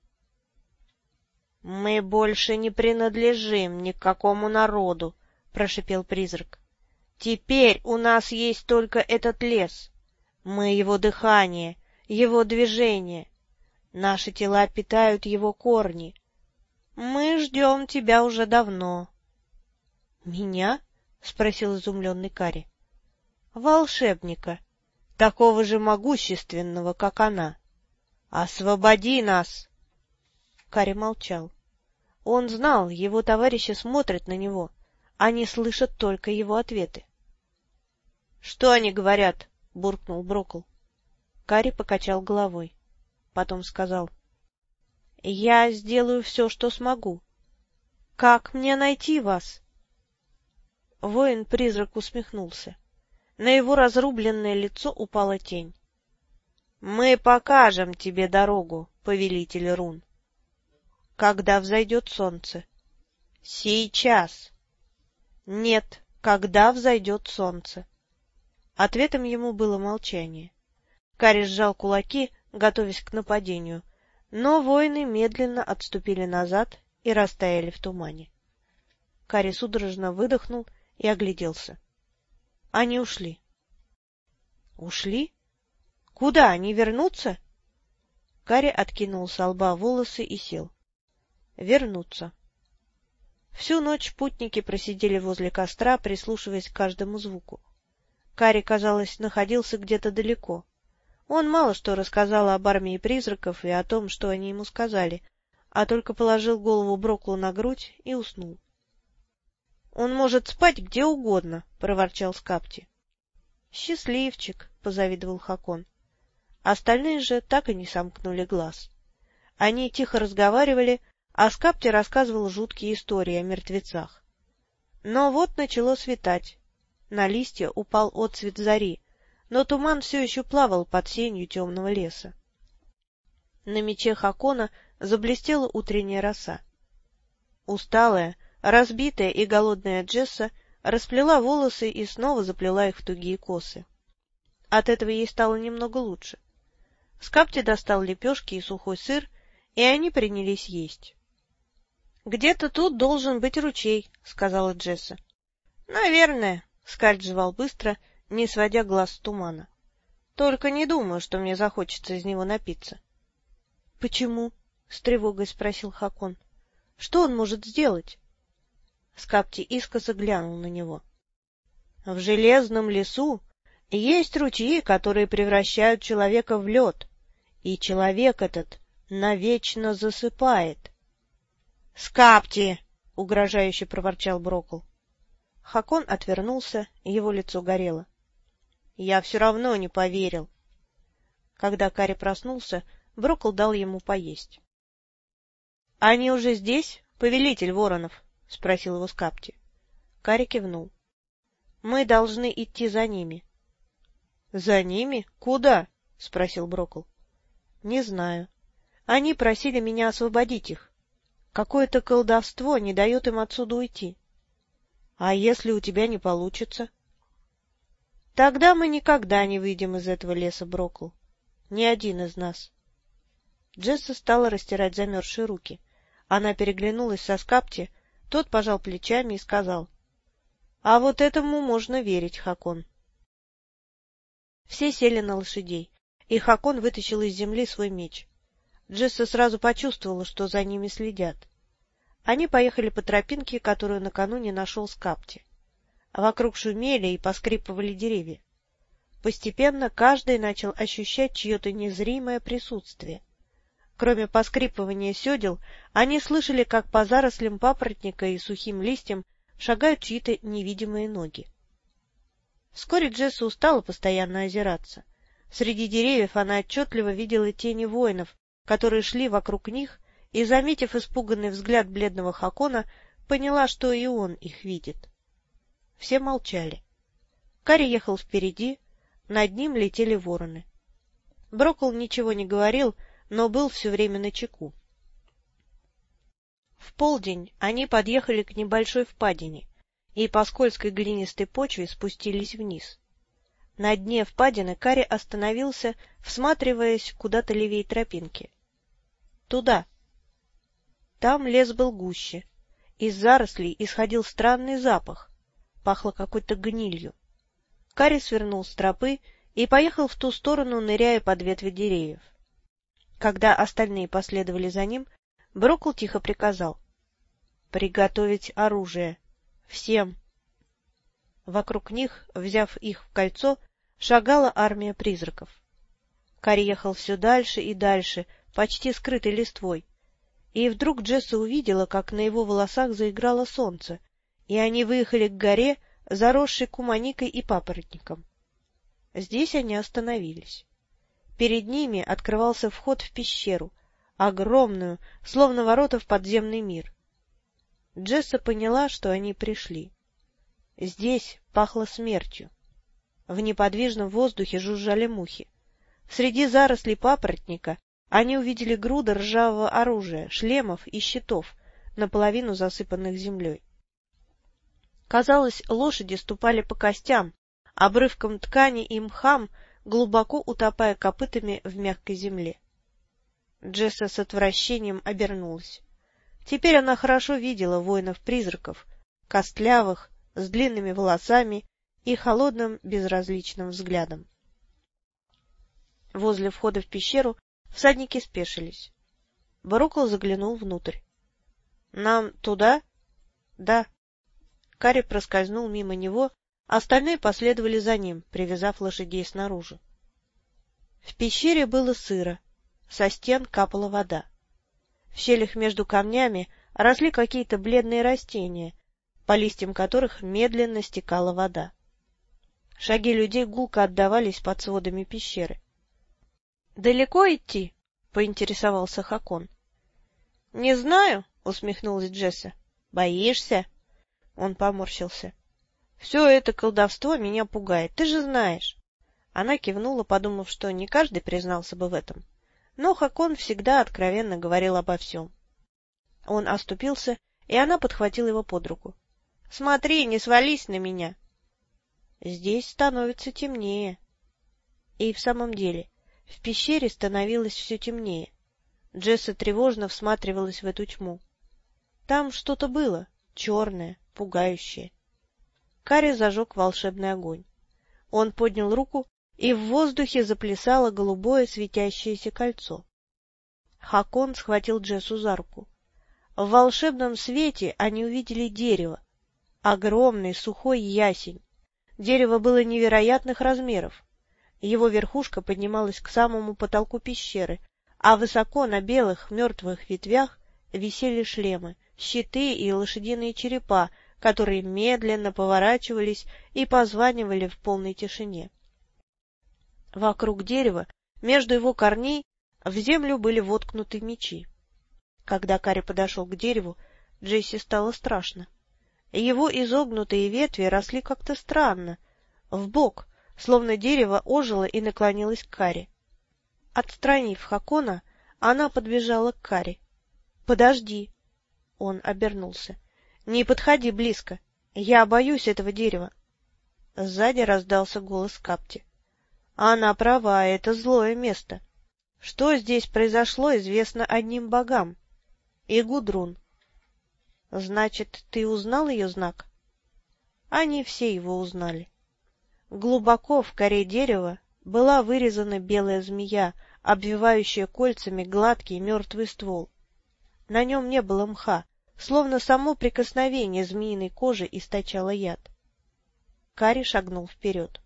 — Мы больше не принадлежим ни к какому народу, — прошипел призрак. — Теперь у нас есть только этот лес. Мы его дыхание, его движение. Наши тела питают его корни. Мы ждем тебя уже давно. — Меня? — спросил изумленный Кари волшебника, такого же могущественного, как она. «Освободи нас!» Кари молчал. Он знал, его товарищи смотрят на него, они слышат только его ответы. — Что они говорят? — буркнул Брокл. Кари покачал головой. Потом сказал. — Я сделаю все, что смогу. Как мне найти вас? Воин-призрак усмехнулся. На его разрубленное лицо упала тень. — Мы покажем тебе дорогу, повелитель рун. — Когда взойдет солнце? — Сейчас. — Нет, когда взойдет солнце. Ответом ему было молчание. Кари сжал кулаки, готовясь к нападению, но воины медленно отступили назад и растаяли в тумане. Кари судорожно выдохнул и огляделся. Они ушли. Ушли? Куда они вернутся? Кари откинул с лба волосы и сел. Вернуться. Всю ночь путники просидели возле костра, прислушиваясь к каждому звуку. Кари, казалось, находился где-то далеко. Он мало что рассказал об армии призраков и о том, что они ему сказали, а только положил голову Броклу на грудь и уснул. — Он может спать где угодно, — проворчал Скапти. — Счастливчик, — позавидовал Хакон. Остальные же так и не сомкнули глаз. Они тихо разговаривали, а Скапти рассказывал жуткие истории о мертвецах. Но вот начало светать. На листья упал отцвет зари, но туман все еще плавал под сенью темного леса. На мече Хакона заблестела утренняя роса. Усталая, разбитая и голодная Джесса расплела волосы и снова заплела их в тугие косы. От этого ей стало немного лучше. Скапти достал лепешки и сухой сыр, и они принялись есть. — Где-то тут должен быть ручей, — сказала Джесса. — Наверное, — Скальд жевал быстро, — не сводя глаз с тумана. — Только не думаю, что мне захочется из него напиться. — Почему? — с тревогой спросил Хакон. — Что он может сделать? Скапти искоса глянул на него. — В железном лесу есть ручьи, которые превращают человека в лед, и человек этот навечно засыпает. — Скапти! — угрожающе проворчал Брокл. Хакон отвернулся, его лицо горело. Я все равно не поверил. Когда Кари проснулся, Брокл дал ему поесть. — Они уже здесь, повелитель воронов? — спросил его Скапти. Кари кивнул. — Мы должны идти за ними. — За ними? Куда? — спросил Брокл. — Не знаю. Они просили меня освободить их. Какое-то колдовство не дает им отсюда уйти. — А если у тебя не получится? — Тогда мы никогда не выйдем из этого леса, Брокл. Ни один из нас. Джесса стала растирать замерзшие руки. Она переглянулась со скапти, тот пожал плечами и сказал. — А вот этому можно верить, Хакон. Все сели на лошадей, и Хакон вытащил из земли свой меч. Джесса сразу почувствовала, что за ними следят. Они поехали по тропинке, которую накануне нашел Скапти вокруг шумели и поскрипывали деревья. Постепенно каждый начал ощущать чье-то незримое присутствие. Кроме поскрипывания седел, они слышали, как по зарослям папоротника и сухим листьям шагают чьи-то невидимые ноги. Вскоре Джесса устала постоянно озираться. Среди деревьев она отчетливо видела тени воинов, которые шли вокруг них, и, заметив испуганный взгляд бледного Хакона, поняла, что и он их видит. Все молчали. Кари ехал впереди, над ним летели вороны. Брокл ничего не говорил, но был все время на чеку. В полдень они подъехали к небольшой впадине и по скользкой глинистой почве спустились вниз. На дне впадины Кари остановился, всматриваясь куда-то левее тропинки. Туда. Там лес был гуще. Из зарослей исходил странный запах, пахло какой-то гнилью. Карри свернул с тропы и поехал в ту сторону, ныряя под ветви деревьев. Когда остальные последовали за ним, Брокл тихо приказал. — Приготовить оружие. Всем. Вокруг них, взяв их в кольцо, шагала армия призраков. Карри ехал все дальше и дальше, почти скрытый листвой. И вдруг Джесса увидела, как на его волосах заиграло солнце, и они выехали к горе, заросшей куманикой и папоротником. Здесь они остановились. Перед ними открывался вход в пещеру, огромную, словно ворота в подземный мир. Джесса поняла, что они пришли. Здесь пахло смертью. В неподвижном воздухе жужжали мухи. Среди зарослей папоротника они увидели груды ржавого оружия, шлемов и щитов, наполовину засыпанных землей. Казалось, лошади ступали по костям, обрывкам ткани и мхам, глубоко утопая копытами в мягкой земле. Джесса с отвращением обернулась. Теперь она хорошо видела воинов-призраков, костлявых, с длинными волосами и холодным безразличным взглядом. Возле входа в пещеру всадники спешились. Барукл заглянул внутрь. — Нам туда? — Да. Карри проскользнул мимо него, остальные последовали за ним, привязав лошадей снаружи. В пещере было сыро, со стен капала вода. В щелях между камнями росли какие-то бледные растения, по листьям которых медленно стекала вода. Шаги людей гулко отдавались под сводами пещеры. — Далеко идти? — поинтересовался Хакон. — Не знаю, — усмехнулась Джесса. — Боишься? Он поморщился. — Все это колдовство меня пугает, ты же знаешь. Она кивнула, подумав, что не каждый признался бы в этом. Но Хакон всегда откровенно говорил обо всем. Он оступился, и она подхватила его под руку. — Смотри, не свались на меня. Здесь становится темнее. И в самом деле, в пещере становилось все темнее. Джесса тревожно всматривалась в эту тьму. Там что-то было, черное, пугающее. Карри зажег волшебный огонь. Он поднял руку, и в воздухе заплясало голубое светящееся кольцо. Хакон схватил Джессу за руку. В волшебном свете они увидели дерево, огромный сухой ясень, Дерево было невероятных размеров. Его верхушка поднималась к самому потолку пещеры, а высоко на белых мертвых ветвях висели шлемы, щиты и лошадиные черепа, которые медленно поворачивались и позванивали в полной тишине. Вокруг дерева, между его корней, в землю были воткнуты мечи. Когда Карри подошел к дереву, Джесси стало страшно. Его изогнутые ветви росли как-то странно, в бок, словно дерево ожило и наклонилось к Каре. Отстранив Хакона, она подбежала к Каре. — Подожди. Он обернулся. — Не подходи близко. Я боюсь этого дерева. Сзади раздался голос Капти. — Она права, это злое место. Что здесь произошло, известно одним богам. И Гудрун. — Значит, ты узнал ее знак? Они все его узнали. Глубоко в коре дерева была вырезана белая змея, обвивающая кольцами гладкий мертвый ствол. На нем не было мха, словно само прикосновение змеиной кожи источало яд. Кари шагнул вперед.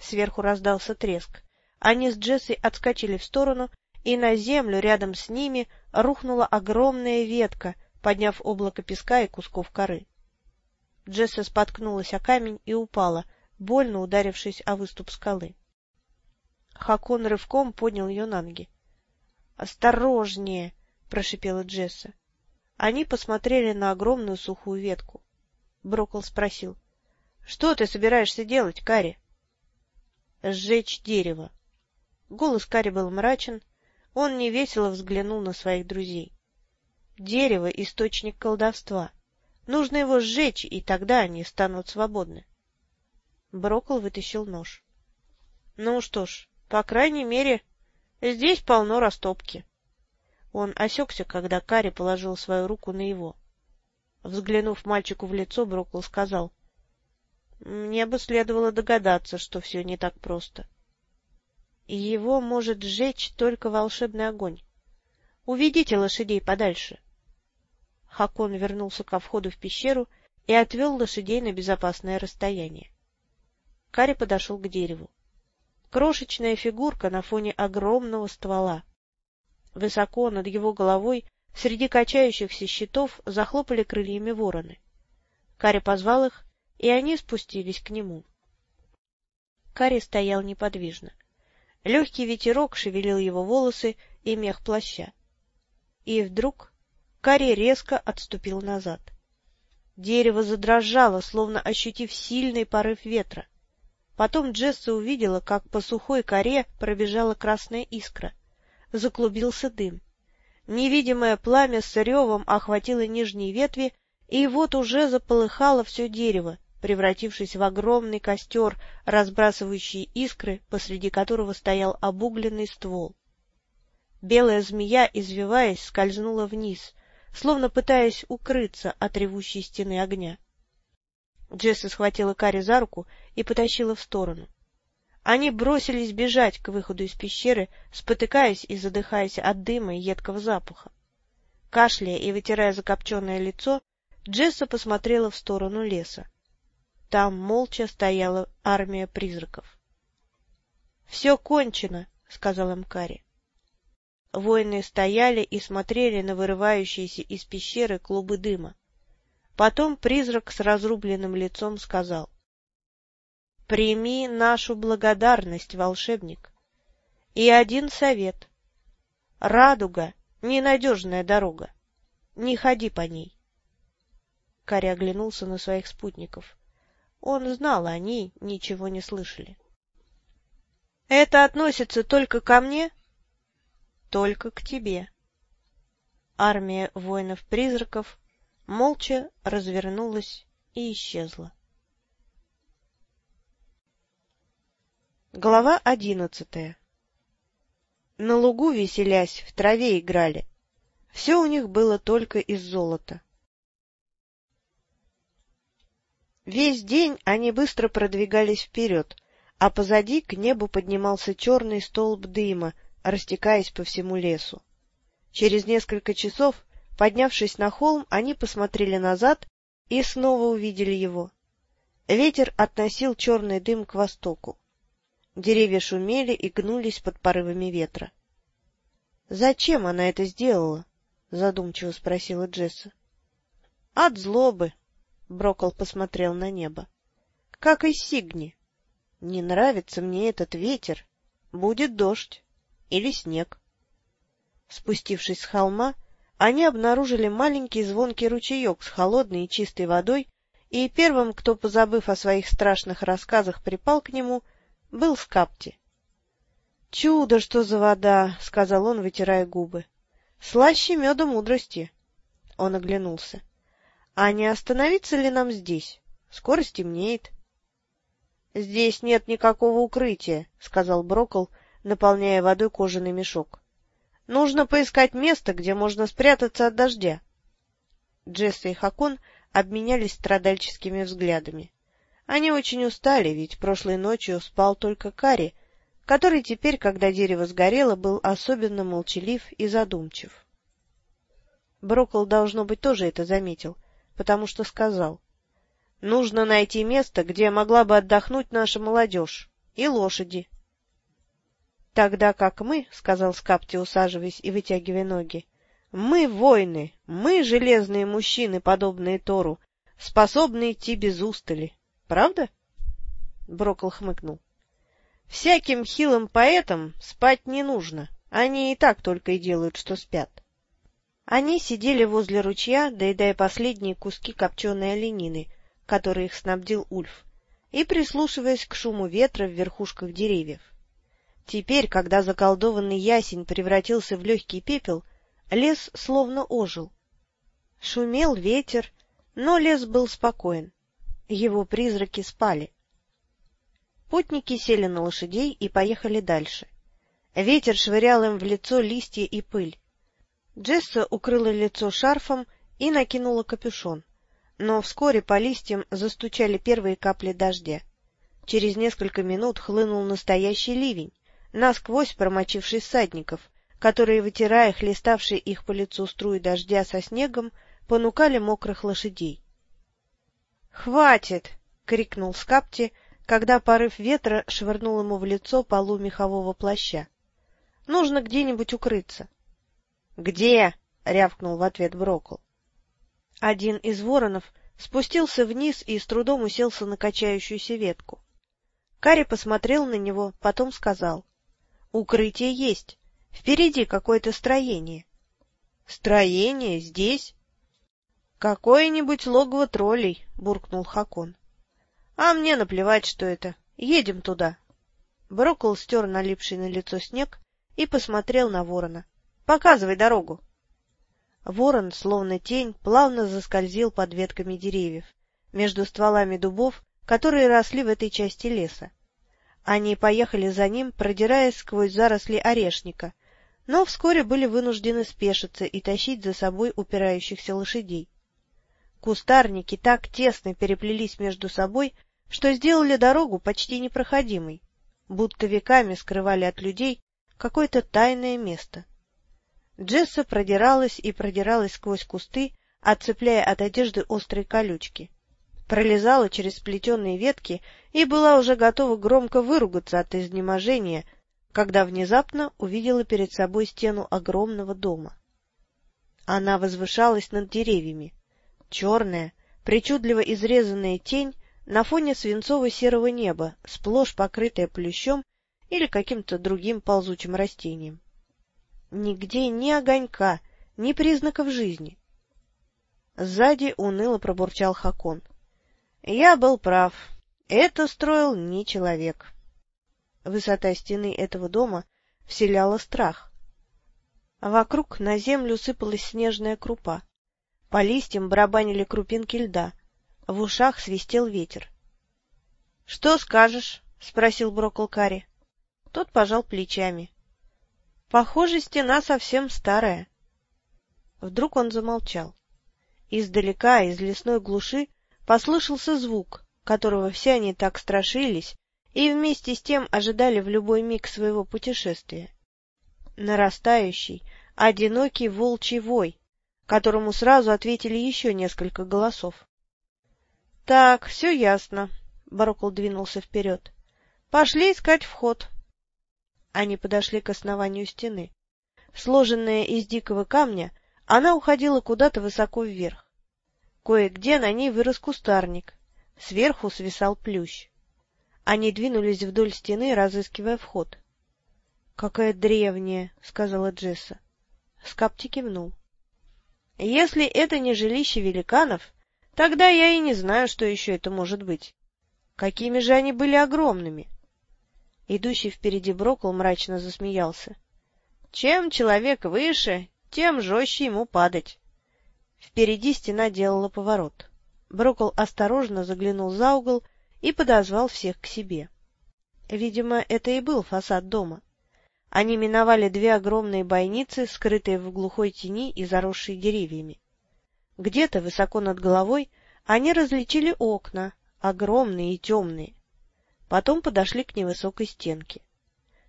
Сверху раздался треск. Они с Джессой отскочили в сторону, и на землю рядом с ними рухнула огромная ветка, подняв облако песка и кусков коры. Джесса споткнулась о камень и упала, больно ударившись о выступ скалы. Хакон рывком поднял ее на ноги. — Осторожнее! — прошипела Джесса. Они посмотрели на огромную сухую ветку. Брокол спросил. — Что ты собираешься делать, Кари? — Сжечь дерево. Голос Кари был мрачен, он невесело взглянул на своих друзей. Дерево — источник колдовства. Нужно его сжечь, и тогда они станут свободны. Брокл вытащил нож. — Ну что ж, по крайней мере, здесь полно растопки. Он осекся, когда Кари положил свою руку на его. Взглянув мальчику в лицо, Брокл сказал, — Мне бы следовало догадаться, что все не так просто. Его может сжечь только волшебный огонь. Уведите лошадей подальше. — Хакон вернулся ко входу в пещеру и отвел лошадей на безопасное расстояние. Кари подошел к дереву. Крошечная фигурка на фоне огромного ствола. Высоко над его головой, среди качающихся щитов, захлопали крыльями вороны. Кари позвал их, и они спустились к нему. Кари стоял неподвижно. Легкий ветерок шевелил его волосы и мех плаща. И вдруг Кари резко отступил назад. Дерево задрожало, словно ощутив сильный порыв ветра. Потом Джесса увидела, как по сухой коре пробежала красная искра. Заклубился дым. Невидимое пламя с ревом охватило нижние ветви, и вот уже заполыхало все дерево, превратившись в огромный костер, разбрасывающий искры, посреди которого стоял обугленный ствол. Белая змея, извиваясь, скользнула вниз, словно пытаясь укрыться от ревущей стены огня. Джесси схватила Кари за руку и потащила в сторону. Они бросились бежать к выходу из пещеры, спотыкаясь и задыхаясь от дыма и едкого запаха. Кашляя и вытирая закопченное лицо, Джесса посмотрела в сторону леса. Там молча стояла армия призраков. — Все кончено, — сказал им Кари. Воины стояли и смотрели на вырывающиеся из пещеры клубы дыма. Потом призрак с разрубленным лицом сказал. — Прими нашу благодарность, волшебник. И один совет. Радуга — ненадежная дорога. Не ходи по ней. Кари оглянулся на своих спутников. Он знал, они ничего не слышали. — Это относится только ко мне? — Только к тебе. Армия воинов-призраков молча развернулась и исчезла. Глава одиннадцатая На лугу, веселясь, в траве играли. Все у них было только из золота. Весь день они быстро продвигались вперед, а позади к небу поднимался черный столб дыма, растекаясь по всему лесу. Через несколько часов, поднявшись на холм, они посмотрели назад и снова увидели его. Ветер относил черный дым к востоку. Деревья шумели и гнулись под порывами ветра. — Зачем она это сделала? — задумчиво спросила Джесса. — От злобы, Брокол посмотрел на небо. — Как и Сигни. Не нравится мне этот ветер. Будет дождь. Или снег. Спустившись с холма, они обнаружили маленький звонкий ручеек с холодной и чистой водой, и первым, кто, позабыв о своих страшных рассказах, припал к нему, был Скапти. — Чудо, что за вода! — сказал он, вытирая губы. — Слаще меда мудрости. Он оглянулся. А не остановиться ли нам здесь? Скоро стемнеет. — Здесь нет никакого укрытия, — сказал Брокол, наполняя водой кожаный мешок. — Нужно поискать место, где можно спрятаться от дождя. Джесса и Хакон обменялись страдальческими взглядами. Они очень устали, ведь прошлой ночью спал только Кари, который теперь, когда дерево сгорело, был особенно молчалив и задумчив. Брокол, должно быть, тоже это заметил — потому что сказал, «Нужно найти место, где могла бы отдохнуть наша молодежь и лошади». «Тогда как мы, — сказал Скапти, усаживаясь и вытягивая ноги, — мы воины, мы железные мужчины, подобные Тору, способны идти без устали. Правда?» Брокл хмыкнул. «Всяким хилым поэтам спать не нужно, они и так только и делают, что спят. Они сидели возле ручья, доедая последние куски копченой оленины, которые их снабдил Ульф, и прислушиваясь к шуму ветра в верхушках деревьев. Теперь, когда заколдованный ясень превратился в легкий пепел, лес словно ожил. Шумел ветер, но лес был спокоен. Его призраки спали. Путники сели на лошадей и поехали дальше. Ветер швырял им в лицо листья и пыль. Джесса укрыла лицо шарфом и накинула капюшон. Но вскоре по листьям застучали первые капли дождя. Через несколько минут хлынул настоящий ливень, насквозь промочивший всадников, которые, вытирая хлеставшие их по лицу струи дождя со снегом, понукали мокрых лошадей. «Хватит!» — крикнул Скапти, когда порыв ветра швырнул ему в лицо полу мехового плаща. «Нужно где-нибудь укрыться». «Где?» — рявкнул в ответ Брокл. Один из воронов спустился вниз и с трудом уселся на качающуюся ветку. Кари посмотрел на него, потом сказал. — Укрытие есть. Впереди какое-то строение. — Строение? Здесь? — Какое-нибудь логово троллей, — буркнул Хакон. — А мне наплевать, что это. Едем туда. Брокол стер налипший на лицо снег и посмотрел на ворона. — Показывай дорогу. Ворон, словно тень, плавно заскользил под ветками деревьев, между стволами дубов, которые росли в этой части леса. Они поехали за ним, продираясь сквозь заросли орешника, но вскоре были вынуждены спешиться и тащить за собой упирающихся лошадей. Кустарники так тесно переплелись между собой, что сделали дорогу почти непроходимой, будто веками скрывали от людей какое-то тайное место. Джесса продиралась и продиралась сквозь кусты, отцепляя от одежды острые колючки. Пролезала через сплетенные ветки и была уже готова громко выругаться от изнеможения, когда внезапно увидела перед собой стену огромного дома. Она возвышалась над деревьями. Черная, причудливо изрезанная тень на фоне свинцово-серого неба, сплошь покрытая плющом или каким-то другим ползучим растением. Нигде ни огонька, ни признаков жизни. Сзади уныло пробурчал Хакон. Я был прав. Это строил не человек. Высота стены этого дома вселяла страх. Вокруг на землю сыпалась снежная крупа. По листьям барабанили крупинки льда. В ушах свистел ветер. — Что скажешь? — спросил Брокол Карри. Тот пожал плечами. Похоже, стена совсем старая. Вдруг он замолчал. Издалека, из лесной глуши, послышался звук, которого все они так страшились и вместе с тем ожидали в любой миг своего путешествия. Нарастающий, одинокий волчий вой, которому сразу ответили еще несколько голосов. — Так, все ясно, — Барокол двинулся вперед. — Пошли искать вход. Они подошли к основанию стены. Сложенная из дикого камня, она уходила куда-то высоко вверх. Кое-где на ней вырос кустарник, сверху свисал плющ. Они двинулись вдоль стены, разыскивая вход. — Какая древняя, — сказала Джесса. Скапти кивнул. — Если это не жилище великанов, тогда я и не знаю, что еще это может быть. Какими же они были огромными! — Идущий впереди Брокл мрачно засмеялся. — Чем человек выше, тем жестче ему падать. Впереди стена делала поворот. Брокл осторожно заглянул за угол и подозвал всех к себе. Видимо, это и был фасад дома. Они миновали две огромные бойницы, скрытые в глухой тени и заросшие деревьями. Где-то высоко над головой они различили окна, огромные и темные. Потом подошли к невысокой стенке.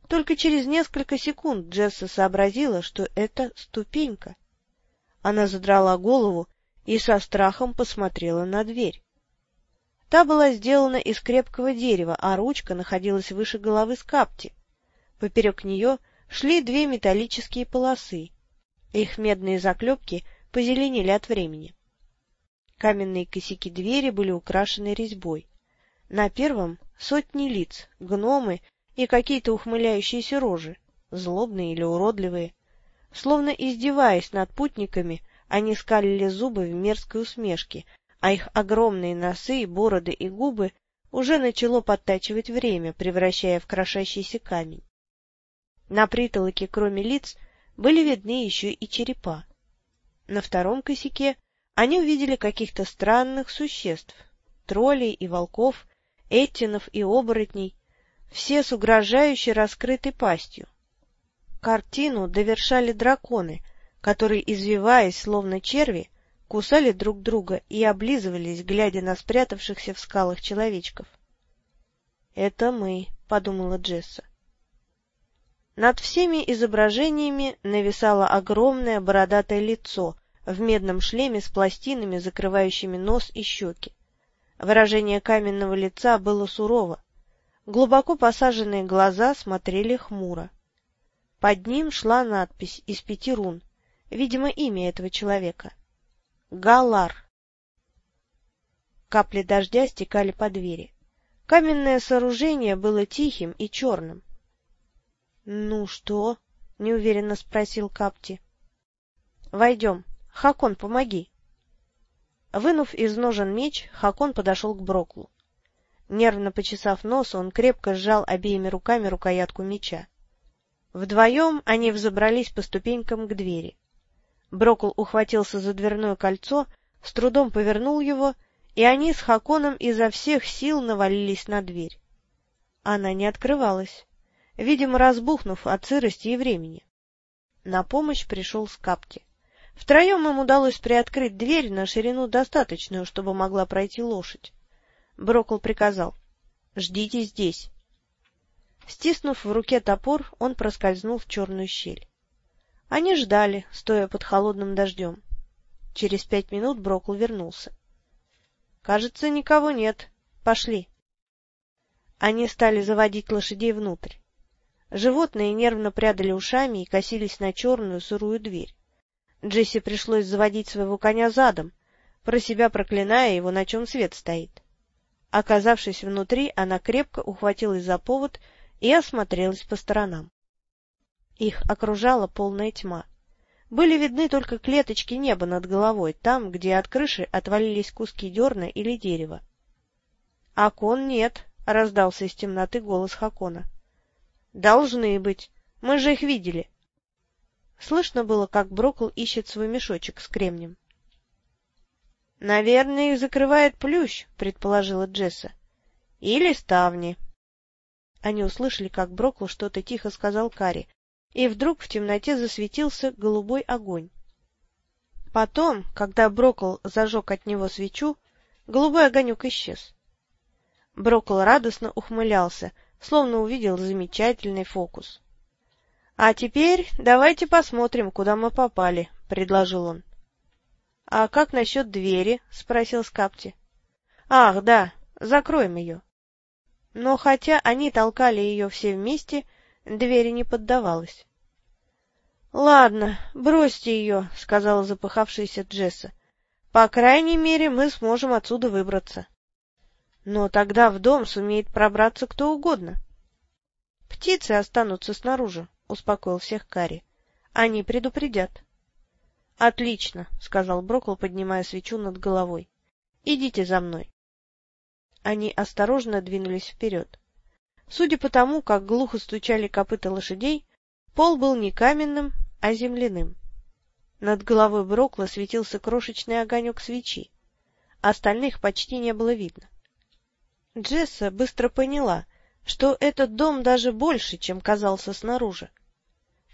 Только через несколько секунд Джесса сообразила, что это ступенька. Она задрала голову и со страхом посмотрела на дверь. Та была сделана из крепкого дерева, а ручка находилась выше головы скапти. Поперек нее шли две металлические полосы. Их медные заклепки позеленели от времени. Каменные косяки двери были украшены резьбой. На первом сотни лиц, гномы и какие-то ухмыляющиеся рожи, злобные или уродливые. Словно издеваясь над путниками, они скалили зубы в мерзкой усмешке, а их огромные носы, бороды и губы уже начало подтачивать время, превращая в крошащийся камень. На притолоке, кроме лиц, были видны еще и черепа. На втором косяке они увидели каких-то странных существ, троллей и волков, этинов и оборотней, все с угрожающей раскрытой пастью. Картину довершали драконы, которые, извиваясь, словно черви, кусали друг друга и облизывались, глядя на спрятавшихся в скалах человечков. — Это мы, — подумала Джесса. Над всеми изображениями нависало огромное бородатое лицо в медном шлеме с пластинами, закрывающими нос и щеки. Выражение каменного лица было сурово. Глубоко посаженные глаза смотрели хмуро. Под ним шла надпись из пяти рун, видимо, имя этого человека. Галар. Капли дождя стекали по двери. Каменное сооружение было тихим и черным. — Ну что? — неуверенно спросил Капти. — Войдем. Хакон, помоги. Вынув из ножен меч, Хакон подошел к Броклу. Нервно почесав нос, он крепко сжал обеими руками рукоятку меча. Вдвоем они взобрались по ступенькам к двери. Брокл ухватился за дверное кольцо, с трудом повернул его и они с Хаконом изо всех сил навалились на дверь. Она не открывалась, видимо, разбухнув от сырости и времени. На помощь пришел Скапки. Втроем им удалось приоткрыть дверь на ширину достаточную, чтобы могла пройти лошадь. Брокл приказал. — Ждите здесь. Стиснув в руке топор, он проскользнул в черную щель. Они ждали, стоя под холодным дождем. Через пять минут Брокл вернулся. Кажется, никого нет. Пошли. Они стали заводить лошадей внутрь. Животные нервно прядали ушами и косились на черную сырую дверь. Джесси пришлось заводить своего коня задом, про себя проклиная его, на чем свет стоит. Оказавшись внутри, она крепко ухватилась за повод и осмотрелась по сторонам. Их окружала полная тьма. Были видны только клеточки неба над головой, там, где от крыши отвалились куски дерна или дерева. — Окон нет, — раздался из темноты голос Хакона. — Должны быть. Мы же их видели. Слышно было, как Брокл ищет свой мешочек с кремнем. — Наверное, их закрывает плющ, — предположила Джесса. — Или ставни. Они услышали, как Брокл что-то тихо сказал Кари, и вдруг в темноте засветился голубой огонь. Потом, когда Брокл зажег от него свечу, голубой огонек исчез. Брокл радостно ухмылялся, словно увидел замечательный фокус. — А теперь давайте посмотрим, куда мы попали, — предложил он. — А как насчет двери? — спросил Скапти. — Ах, да, закроем ее. Но хотя они толкали ее все вместе, — Двери не поддавалась. — Ладно, бросьте ее, — сказала запыхавшаяся Джесса. — По крайней мере, мы сможем отсюда выбраться. — Но тогда в дом сумеет пробраться кто угодно. — Птицы останутся снаружи, — успокоил всех Кари. — Они предупредят. — Отлично, — сказал Брокл, поднимая свечу над головой. — Идите за мной. Они осторожно двинулись вперед. Судя по тому, как глухо стучали копыта лошадей, пол был не каменным, а земляным. Над головой Брокла светился крошечный огонек свечи. Остальных почти не было видно. Джесса быстро поняла, что этот дом даже больше, чем казался снаружи.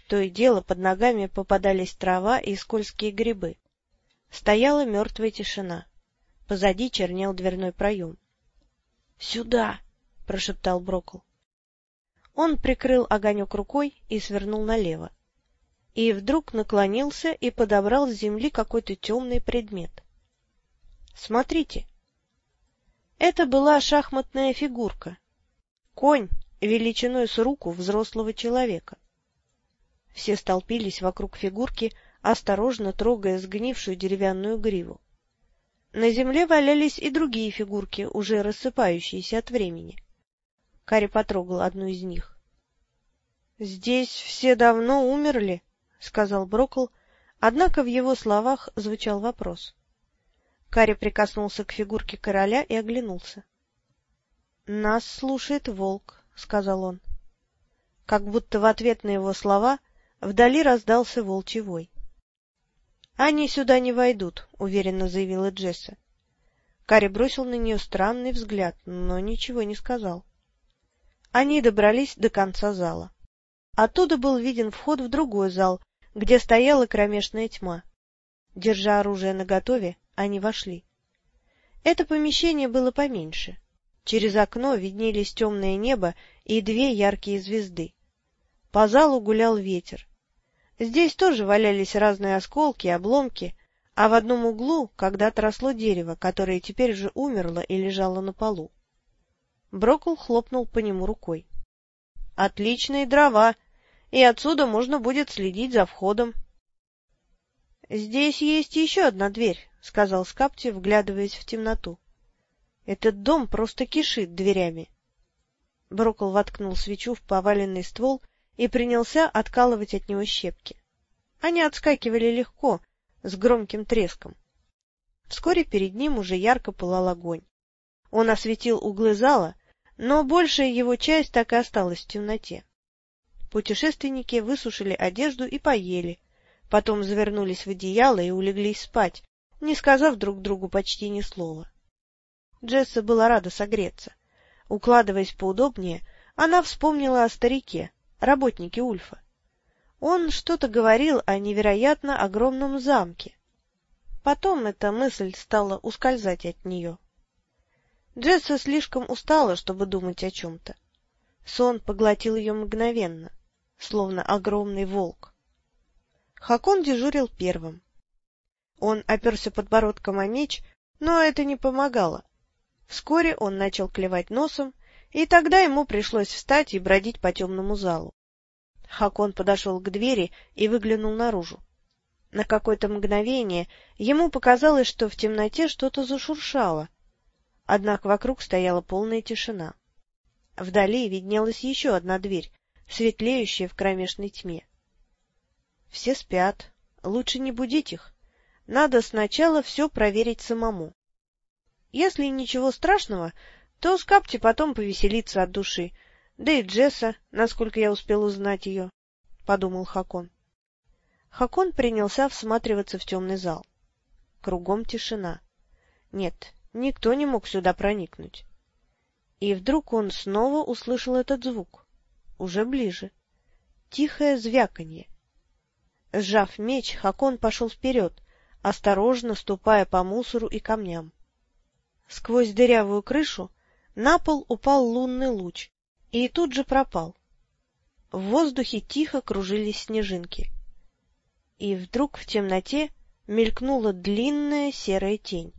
То и дело под ногами попадались трава и скользкие грибы. Стояла мертвая тишина. Позади чернел дверной проем. — Сюда! — прошептал Брокл. Он прикрыл огонек рукой и свернул налево. И вдруг наклонился и подобрал с земли какой-то темный предмет. «Смотрите!» Это была шахматная фигурка. Конь величиной с руку взрослого человека. Все столпились вокруг фигурки, осторожно трогая сгнившую деревянную гриву. На земле валялись и другие фигурки, уже рассыпающиеся от времени. Кари потрогал одну из них. — Здесь все давно умерли, — сказал Брокл, однако в его словах звучал вопрос. Кари прикоснулся к фигурке короля и оглянулся. — Нас слушает волк, — сказал он. Как будто в ответ на его слова вдали раздался волчий вой. — Они сюда не войдут, — уверенно заявила Джесса. Кари бросил на нее странный взгляд, но ничего не сказал. Они добрались до конца зала. Оттуда был виден вход в другой зал, где стояла кромешная тьма. Держа оружие наготове, они вошли. Это помещение было поменьше. Через окно виднелись темное небо и две яркие звезды. По залу гулял ветер. Здесь тоже валялись разные осколки и обломки, а в одном углу когда-то росло дерево, которое теперь же умерло и лежало на полу. Брокл хлопнул по нему рукой. — Отличные дрова! И отсюда можно будет следить за входом. — Здесь есть еще одна дверь, — сказал Скапти, вглядываясь в темноту. — Этот дом просто кишит дверями. Брокол воткнул свечу в поваленный ствол и принялся откалывать от него щепки. Они отскакивали легко, с громким треском. Вскоре перед ним уже ярко пылал огонь. Он осветил углы зала, но большая его часть так и осталась в темноте. Путешественники высушили одежду и поели, потом завернулись в одеяло и улеглись спать, не сказав друг другу почти ни слова. Джесса была рада согреться. Укладываясь поудобнее, она вспомнила о старике, работнике Ульфа. Он что-то говорил о невероятно огромном замке. Потом эта мысль стала ускользать от нее. Джесса слишком устала, чтобы думать о чем-то. Сон поглотил ее мгновенно, словно огромный волк. Хакон дежурил первым. Он оперся подбородком о меч, но это не помогало. Вскоре он начал клевать носом, и тогда ему пришлось встать и бродить по темному залу. Хакон подошел к двери и выглянул наружу. На какое-то мгновение ему показалось, что в темноте что-то зашуршало. Однако вокруг стояла полная тишина. Вдали виднелась еще одна дверь, светлеющая в кромешной тьме. Все спят. Лучше не будить их. Надо сначала все проверить самому. Если ничего страшного, то Скапти потом повеселится от души, да и Джесса, насколько я успел узнать ее, — подумал Хакон. Хакон принялся всматриваться в темный зал. Кругом тишина. Нет, никто не мог сюда проникнуть. И вдруг он снова услышал этот звук. Уже ближе. Тихое звяканье. Сжав меч, Хакон пошел вперед, осторожно ступая по мусору и камням. Сквозь дырявую крышу на пол упал лунный луч и тут же пропал. В воздухе тихо кружились снежинки. И вдруг в темноте мелькнула длинная серая тень.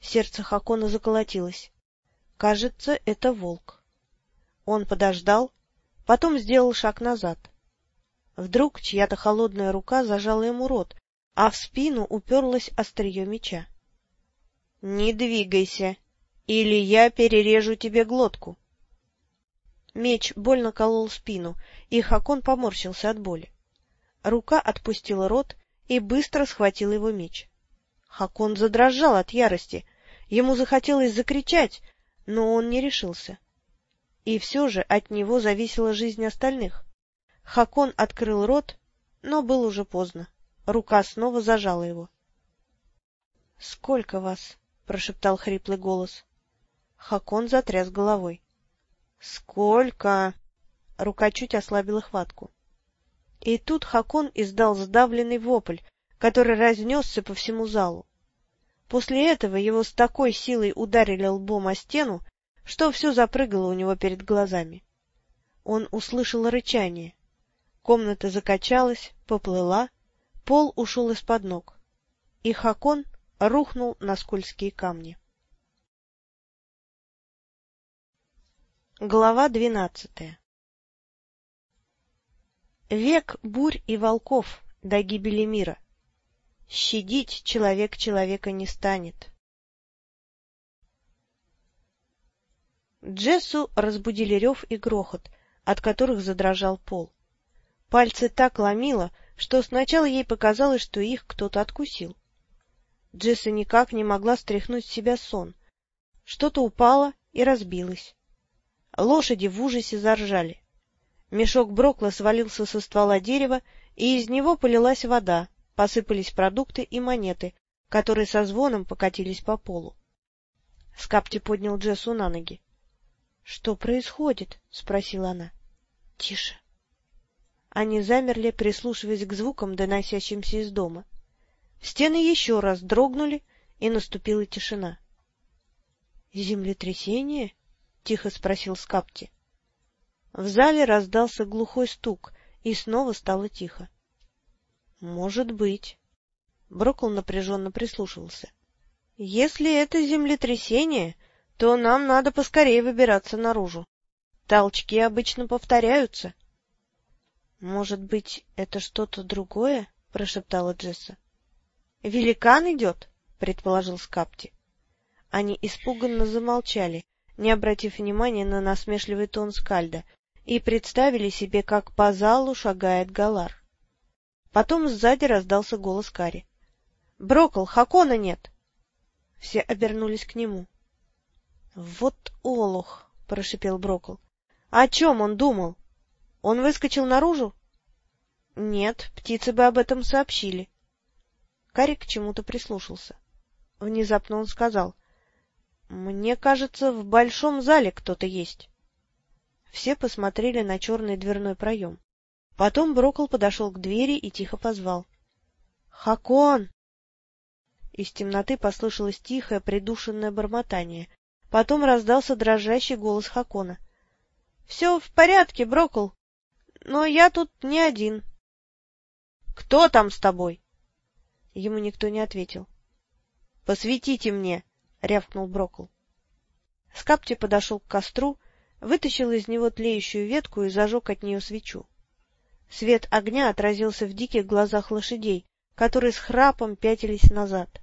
Сердце Хакона заколотилось. Кажется, это волк. Он подождал, потом сделал шаг назад. Вдруг чья-то холодная рука зажала ему рот, а в спину уперлась острие меча. — Не двигайся, или я перережу тебе глотку. Меч больно колол спину, и Хакон поморщился от боли. Рука отпустила рот и быстро схватил его меч. Хакон задрожал от ярости. Ему захотелось закричать, но он не решился. И все же от него зависела жизнь остальных. Хакон открыл рот, но был уже поздно. Рука снова зажала его. — Сколько вас? прошептал хриплый голос. Хакон затряс головой. Сколько? Рука чуть ослабила хватку. И тут Хакон издал сдавленный вопль, который разнесся по всему залу. После этого его с такой силой ударили лбом о стену, что все запрыгало у него перед глазами. Он услышал рычание. Комната закачалась, поплыла, пол ушел из-под ног. И Хакон рухнул на скользкие камни. Глава двенадцатая Век бурь и волков до гибели мира. Щадить человек человека не станет. Джессу разбудили рев и грохот, от которых задрожал пол. Пальцы так ломило, что сначала ей показалось, что их кто-то откусил. Джесса никак не могла стряхнуть с себя сон. Что-то упало и разбилось. Лошади в ужасе заржали. Мешок Брокла свалился со ствола дерева, и из него полилась вода, посыпались продукты и монеты, которые со звоном покатились по полу. Скапти поднял Джессу на ноги. — Что происходит? — спросила она. — Тише. Они замерли, прислушиваясь к звукам, доносящимся из дома. Стены еще раз дрогнули, и наступила тишина. — Землетрясение? — тихо спросил Скапти. В зале раздался глухой стук, и снова стало тихо. — Может быть. Брокл напряженно прислушивался. — Если это землетрясение, то нам надо поскорее выбираться наружу. Толчки обычно повторяются. — Может быть, это что-то другое? — прошептала Джесса. — Великан идет, — предположил Скапти. Они испуганно замолчали, не обратив внимания на насмешливый тон Скальда, и представили себе, как по залу шагает Галар. Потом сзади раздался голос Кари. — Брокол, Хакона нет! Все обернулись к нему. — Вот олух! — прошипел Брокол. — О чем он думал? Он выскочил наружу? — Нет, птицы бы об этом сообщили. Кари к чему-то прислушался. Внезапно он сказал. — Мне кажется, в большом зале кто-то есть. Все посмотрели на черный дверной проем. Потом Брокол подошел к двери и тихо позвал. — Хакон! Из темноты послышалось тихое, придушенное бормотание. Потом раздался дрожащий голос Хакона. — Все в порядке, Брокол, но я тут не один. — Кто там с тобой? Ему никто не ответил. — Посветите мне! — рявкнул Брокл. Скапти подошел к костру, вытащил из него тлеющую ветку и зажег от нее свечу. Свет огня отразился в диких глазах лошадей, которые с храпом пятились назад.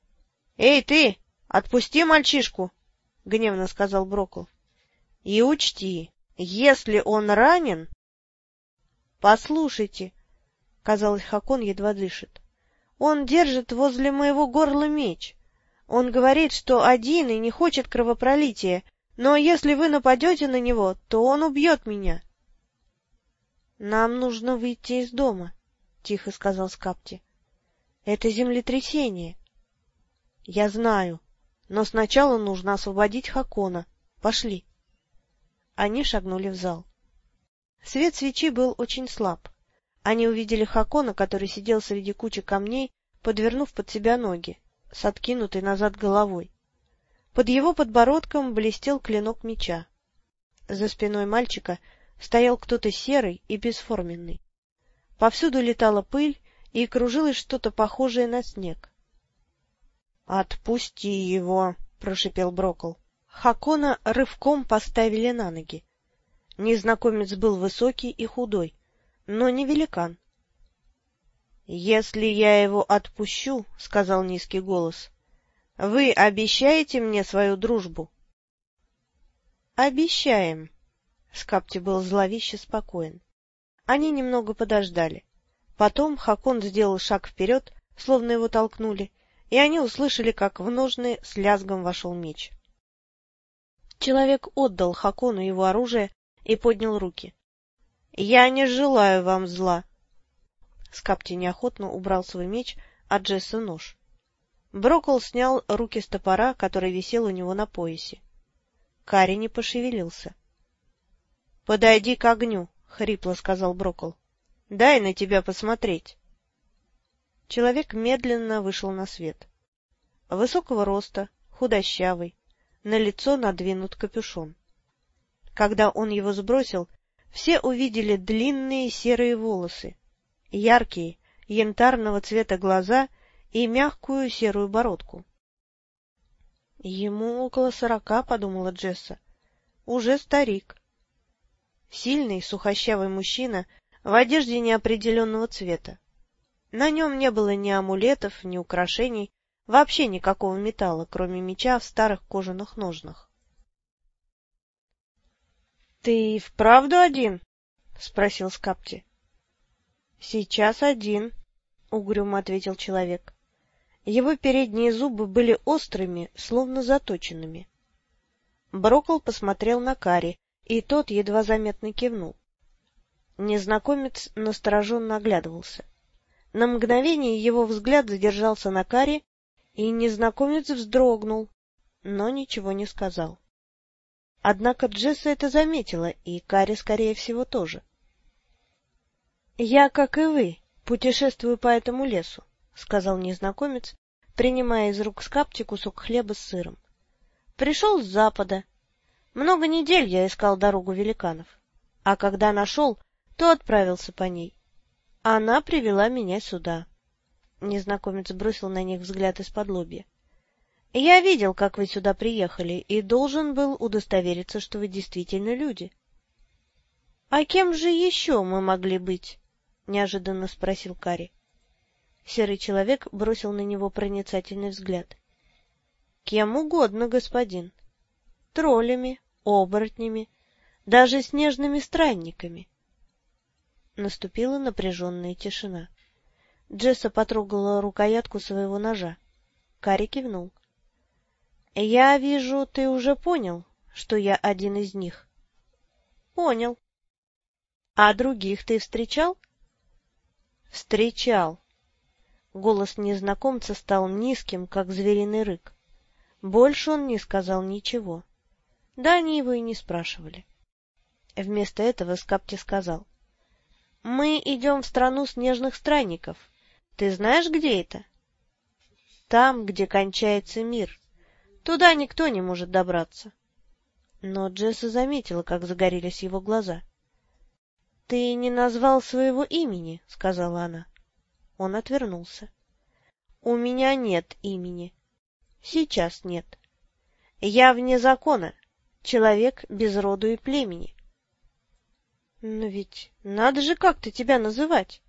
— Эй, ты! Отпусти мальчишку! — гневно сказал Брокл. — И учти, если он ранен... — Послушайте! — казалось, Хакон едва дышит. — Он держит возле моего горла меч. Он говорит, что один и не хочет кровопролития, но если вы нападете на него, то он убьет меня. — Нам нужно выйти из дома, — тихо сказал Скапти. — Это землетрясение. — Я знаю, но сначала нужно освободить Хакона. Пошли. Они шагнули в зал. Свет свечи был очень слаб. Они увидели Хакона, который сидел среди кучи камней, подвернув под себя ноги, с откинутой назад головой. Под его подбородком блестел клинок меча. За спиной мальчика стоял кто-то серый и бесформенный. Повсюду летала пыль, и кружилось что-то похожее на снег. — Отпусти его! — прошипел Брокл. Хакона рывком поставили на ноги. Незнакомец был высокий и худой, но не великан. — Если я его отпущу, — сказал низкий голос, вы обещаете мне свою дружбу? — Обещаем. Скапти был зловеще спокоен. Они немного подождали. Потом Хакон сделал шаг вперед, словно его толкнули, и они услышали, как в ножны с лязгом вошел меч. Человек отдал Хакону его оружие и поднял руки. — Я не желаю вам зла. Скапти неохотно убрал свой меч, а Джесса нож. Брокол снял руки с топора, который висел у него на поясе. Карри не пошевелился. — Подойди к огню, — хрипло сказал Брокол. — Дай на тебя посмотреть. Человек медленно вышел на свет. Высокого роста, худощавый, на лицо надвинут капюшон. Когда он его сбросил, все увидели длинные серые волосы, яркие, янтарного цвета глаза — и мягкую серую бородку. Ему около сорока, — подумала Джесса. Уже старик. Сильный, сухощавый мужчина в одежде неопределенного цвета. На нем не было ни амулетов, ни украшений, вообще никакого металла, кроме меча в старых кожаных ножнах. — Ты вправду один? — спросил Скапти. — Сейчас один, — угрюмо ответил человек. Его передние зубы были острыми, словно заточенными. Брокол посмотрел на Кари, и тот едва заметно кивнул. Незнакомец настороженно оглядывался. На мгновение его взгляд задержался на Кари, и незнакомец вздрогнул, но ничего не сказал. Однако Джесса это заметила, и Кари, скорее всего, тоже. — Я, как и вы, путешествую по этому лесу. — сказал незнакомец, принимая из рук скапти кусок хлеба с сыром. — Пришел с запада. Много недель я искал дорогу великанов, а когда нашел, то отправился по ней. Она привела меня сюда. Незнакомец бросил на них взгляд из-под лобья. — Я видел, как вы сюда приехали, и должен был удостовериться, что вы действительно люди. — А кем же еще мы могли быть? — неожиданно спросил Кари. Серый человек бросил на него проницательный взгляд. Кем угодно, господин. Троллями, оборотнями, даже снежными странниками. Наступила напряженная тишина. Джесса потрогала рукоятку своего ножа. Кари кивнул. — Я вижу, ты уже понял, что я один из них. — Понял. — А других ты встречал? — Встречал. Голос незнакомца стал низким, как звериный рык. Больше он не сказал ничего. Да они его и не спрашивали. Вместо этого Скапти сказал. — Мы идем в страну снежных странников. Ты знаешь, где это? — Там, где кончается мир. Туда никто не может добраться. Но Джесса заметила, как загорелись его глаза. — Ты не назвал своего имени, — сказала она. Он отвернулся. — У меня нет имени. Сейчас нет. Я вне закона, человек без роду и племени. Но ведь надо же как-то тебя называть.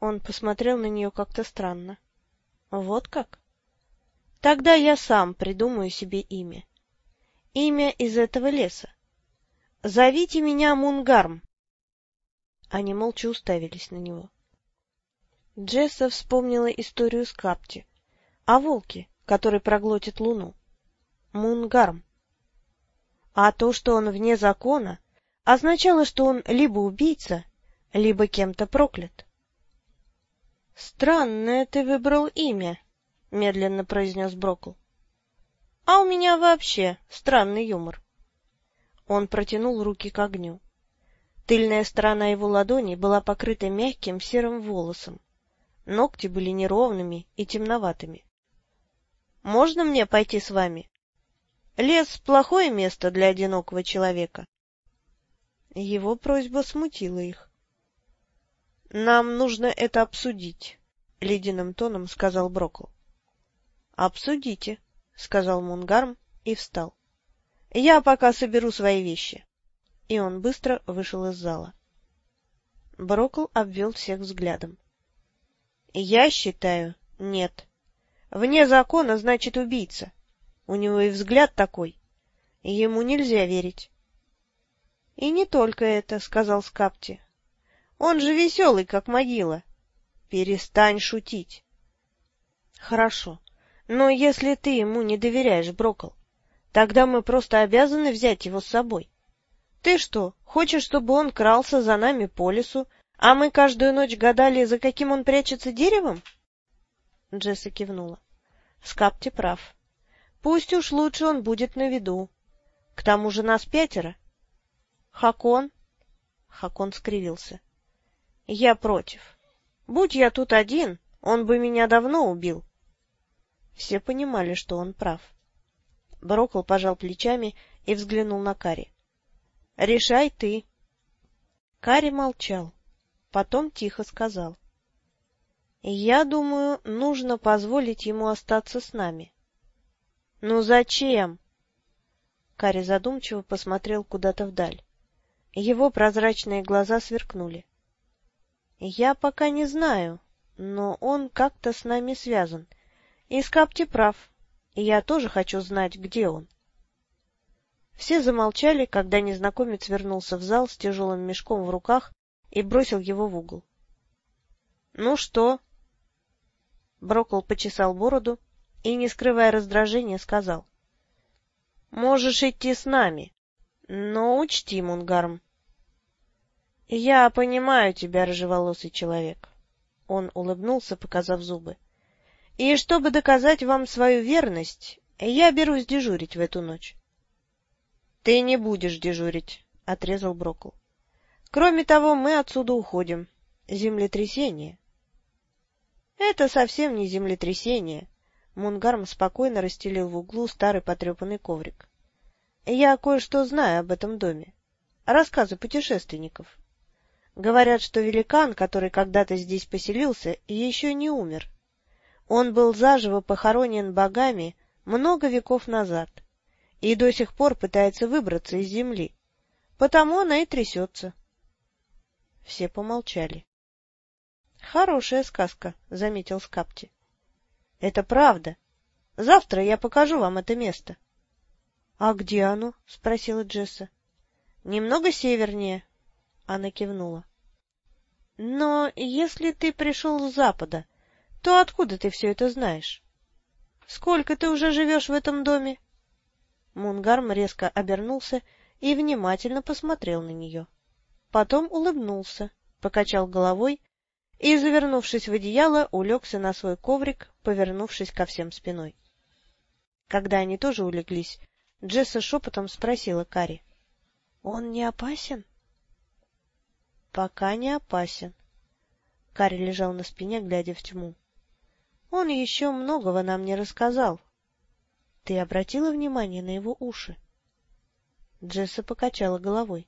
Он посмотрел на нее как-то странно. Вот как? Тогда я сам придумаю себе имя. Имя из этого леса. Зовите меня Мунгарм. Они молча уставились на него. Джесса вспомнила историю с Капти о волке, который проглотит луну. Мунгарм. А то, что он вне закона, означало, что он либо убийца, либо кем-то проклят. — Странное ты выбрал имя, — медленно произнес Брокл. — А у меня вообще странный юмор. Он протянул руки к огню. Тыльная сторона его ладони была покрыта мягким серым волосом. Ногти были неровными и темноватыми. Можно мне пойти с вами? Лес — плохое место для одинокого человека. Его просьба смутила их. — Нам нужно это обсудить, — ледяным тоном сказал Брокл. — Обсудите, — сказал Мунгарм и встал. — Я пока соберу свои вещи. И он быстро вышел из зала. Брокл обвел всех взглядом. — Я считаю, нет. — Вне закона значит убийца. У него и взгляд такой. Ему нельзя верить. — И не только это, — сказал Скапти. — Он же веселый, как могила. Перестань шутить. — Хорошо. Но если ты ему не доверяешь, Брокол, тогда мы просто обязаны взять его с собой. Ты что, хочешь, чтобы он крался за нами по лесу, а мы каждую ночь гадали, за каким он прячется деревом? — Джесса кивнула. Скапти прав. Пусть уж лучше он будет на виду. К тому же нас пятеро. Хакон? Хакон скривился. Я против. Будь я тут один, он бы меня давно убил. Все понимали, что он прав. Брокл пожал плечами и взглянул на Кари. — Решай ты. Кари молчал. Потом тихо сказал. Я думаю, нужно позволить ему остаться с нами. — Ну зачем? Кари задумчиво посмотрел куда-то вдаль. Его прозрачные глаза сверкнули. — Я пока не знаю, но он как-то с нами связан. И Скапти прав. Я тоже хочу знать, где он. Все замолчали, когда незнакомец вернулся в зал с тяжелым мешком в руках и бросил его в угол. — Ну что? Брокол почесал бороду и, не скрывая раздражения, сказал. — Можешь идти с нами, но учти, Мунгарм. — Я понимаю тебя, рыжеволосый человек. Он улыбнулся, показав зубы. — И чтобы доказать вам свою верность, я берусь дежурить в эту ночь. — Ты не будешь дежурить, — отрезал Брокл. — Кроме того, мы отсюда уходим. Землетрясение. Это совсем не землетрясение. Мунгарм спокойно расстелил в углу старый потрепанный коврик. Я кое-что знаю об этом доме. Рассказы путешественников. Говорят, что великан, который когда-то здесь поселился, еще не умер. Он был заживо похоронен богами много веков назад и до сих пор пытается выбраться из земли. Потому она и трясется. Все помолчали. — Хорошая сказка, — заметил Скапти. — Это правда. Завтра я покажу вам это место. — А где оно? — спросила Джесса. — Немного севернее. Она кивнула. — Но если ты пришел с запада, то откуда ты все это знаешь? Сколько ты уже живешь в этом доме? Мунгарм резко обернулся и внимательно посмотрел на нее. Потом улыбнулся, покачал головой и, завернувшись в одеяло, улегся на свой коврик, повернувшись ко всем спиной. Когда они тоже улеглись, Джесса шепотом спросила Кари. — Он не опасен? — Пока не опасен. Кари лежал на спине, глядя в тьму. — Он еще многого нам не рассказал. Ты обратила внимание на его уши? Джесса покачала головой.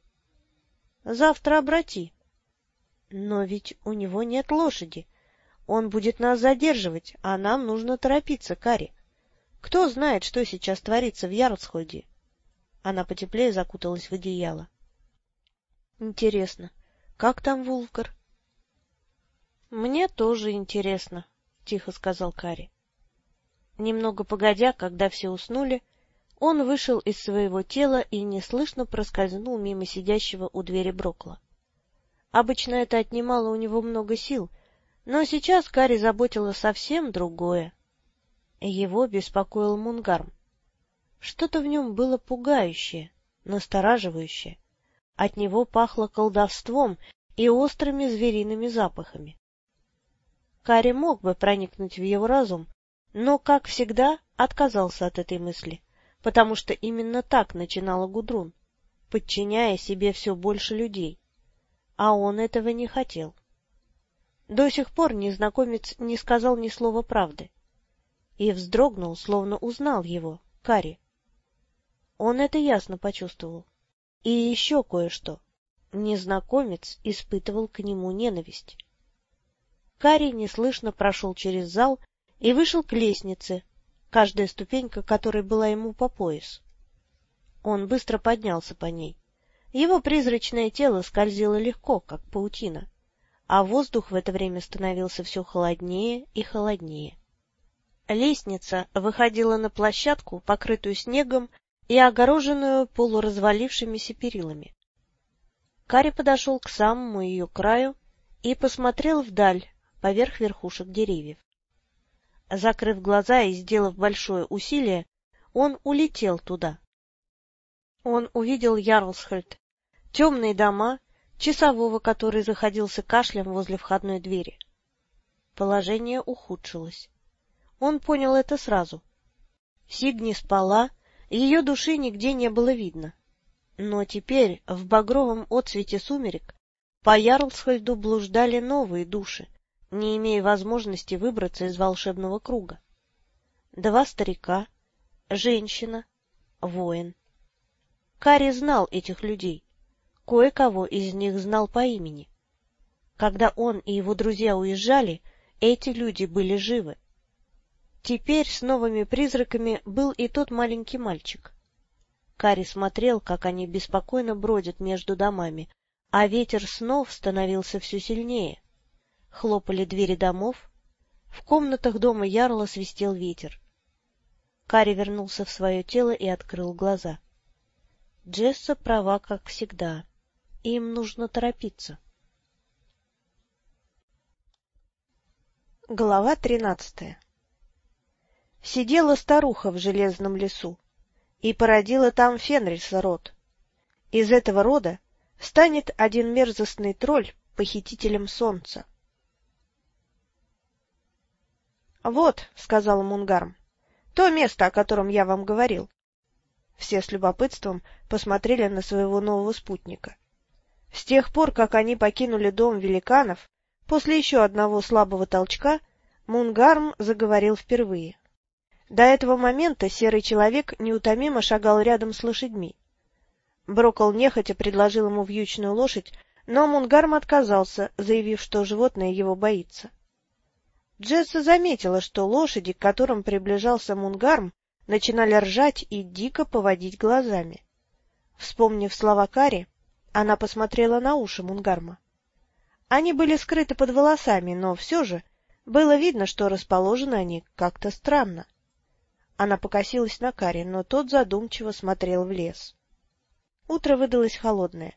— Завтра обрати. Но ведь у него нет лошади. Он будет нас задерживать, а нам нужно торопиться, Кари. Кто знает, что сейчас творится в Ярлсхольде? Она потеплее закуталась в одеяло. — Интересно, как там Вулфгар? — Мне тоже интересно, — тихо сказал Кари. Немного погодя, когда все уснули, он вышел из своего тела и неслышно проскользнул мимо сидящего у двери Брокла. Обычно это отнимало у него много сил, но сейчас Кари заботило совсем другое. Его беспокоил Мунгарм. Что-то в нем было пугающее, настораживающее. От него пахло колдовством и острыми звериными запахами. Кари мог бы проникнуть в его разум, но, как всегда, отказался от этой мысли, потому что именно так начинала Гудрун, подчиняя себе все больше людей а он этого не хотел. До сих пор незнакомец не сказал ни слова правды. И вздрогнул, словно узнал его, Кари. Он это ясно почувствовал. И еще кое-что. Незнакомец испытывал к нему ненависть. Кари неслышно прошел через зал и вышел к лестнице, каждая ступенька которой была ему по пояс. Он быстро поднялся по ней. Его призрачное тело скользило легко, как паутина, а воздух в это время становился все холоднее и холоднее. Лестница выходила на площадку, покрытую снегом и огороженную полуразвалившимися перилами. Кари подошел к самому ее краю и посмотрел вдаль, поверх верхушек деревьев. Закрыв глаза и сделав большое усилие, он улетел туда. Он увидел Ярлсхольд, темные дома, часового, который заходился кашлем возле входной двери. Положение ухудшилось. Он понял это сразу. Сигни спала, ее души нигде не было видно. Но теперь, в багровом отсвете сумерек, по Ярлсхольду блуждали новые души, не имея возможности выбраться из волшебного круга. Два старика, женщина, воин. Кари знал этих людей. Кое-кого из них знал по имени. Когда он и его друзья уезжали, эти люди были живы. Теперь с новыми призраками был и тот маленький мальчик. Кари смотрел, как они беспокойно бродят между домами, а ветер снов становился все сильнее. Хлопали двери домов, в комнатах дома Ярла свистел ветер. Кари вернулся в свое тело и открыл глаза. Джесса права, как всегда. Им нужно торопиться. Глава тринадцатая Сидела старуха в железном лесу и породила там Фенриса род. Из этого рода станет один мерзостный тролль похитителем солнца. — Вот, — сказал Мунгарм, — то место, о котором я вам говорил. Все с любопытством посмотрели на своего нового спутника. С тех пор, как они покинули дом великанов, после еще одного слабого толчка, Мунгарм заговорил впервые. До этого момента серый человек неутомимо шагал рядом с лошадьми. Брокол нехотя предложил ему вьючную лошадь, но Мунгарм отказался, заявив, что животное его боится. Джесса заметила, что лошади, к которым приближался Мунгарм, начинали ржать и дико поводить глазами. Вспомнив слова Кари, она посмотрела на уши Мунгарма. Они были скрыты под волосами, но все же было видно, что расположены они как-то странно. Она покосилась на Кари, но тот задумчиво смотрел в лес. Утро выдалось холодное.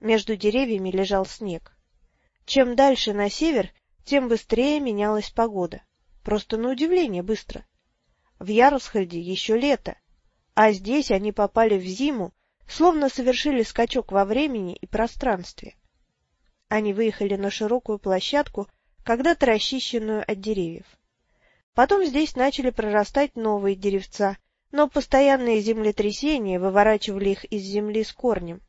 Между деревьями лежал снег. Чем дальше на север, тем быстрее менялась погода. Просто на удивление быстро. В Ярославле еще лето, а здесь они попали в зиму, словно совершили скачок во времени и пространстве. Они выехали на широкую площадку, когда-то расчищенную от деревьев. Потом здесь начали прорастать новые деревца, но постоянные землетрясения выворачивали их из земли с корнем.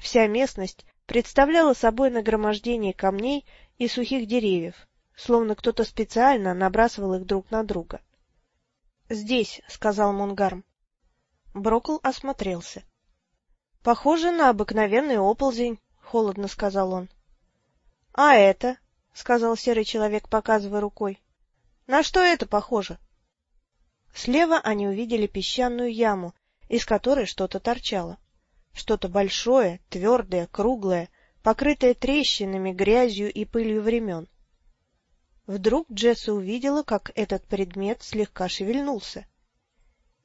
Вся местность представляла собой нагромождение камней и сухих деревьев, словно кто-то специально набрасывал их друг на друга. — Здесь, — сказал Мунгарм. Брокл осмотрелся. — Похоже на обыкновенный оползень, — холодно сказал он. — А это? — сказал серый человек, показывая рукой. — На что это похоже? Слева они увидели песчаную яму, из которой что-то торчало. Что-то большое, твердое, круглое, покрытое трещинами, грязью и пылью времен. Вдруг Джесса увидела, как этот предмет слегка шевельнулся.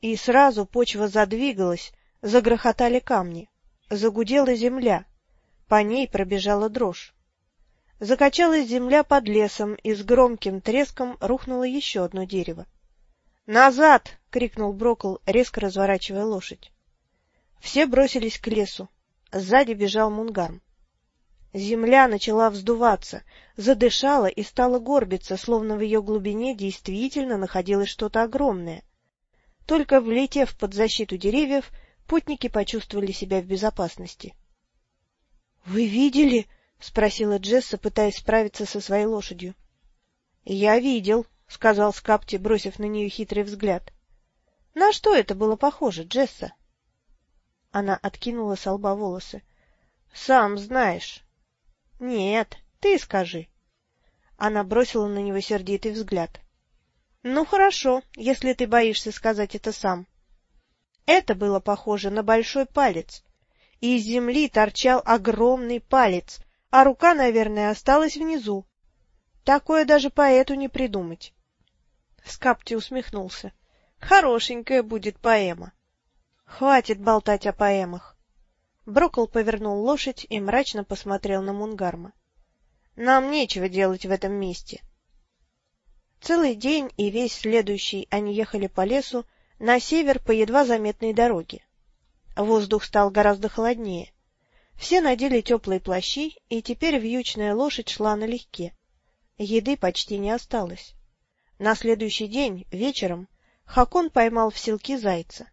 И сразу почва задвигалась, загрохотали камни, загудела земля, по ней пробежала дрожь. Закачалась земля под лесом, и с громким треском рухнуло еще одно дерево. «Назад!» — крикнул Брокл, резко разворачивая лошадь. Все бросились к лесу. Сзади бежал Мунгарм. Земля начала вздуваться, задышала и стала горбиться, словно в ее глубине действительно находилось что-то огромное. Только влетев под защиту деревьев, путники почувствовали себя в безопасности. — Вы видели? — спросила Джесса, пытаясь справиться со своей лошадью. — Я видел, — сказал Скапти, бросив на нее хитрый взгляд. — На что это было похоже, Джесса? Она откинула с лба волосы. — Сам знаешь. — Нет, ты скажи. Она бросила на него сердитый взгляд. — Ну, хорошо, если ты боишься сказать это сам. Это было похоже на большой палец, из земли торчал огромный палец, а рука, наверное, осталась внизу. Такое даже поэту не придумать. Скапти усмехнулся. Хорошенькая будет поэма. Хватит болтать о поэмах. Брокл повернул лошадь и мрачно посмотрел на Мунгарма. Нам нечего делать в этом месте. Целый день и весь следующий они ехали по лесу на север по едва заметной дороге. Воздух стал гораздо холоднее. Все надели теплые плащи, и теперь вьючная лошадь шла налегке. Еды почти не осталось. На следующий день, вечером, Хакон поймал в селки зайца.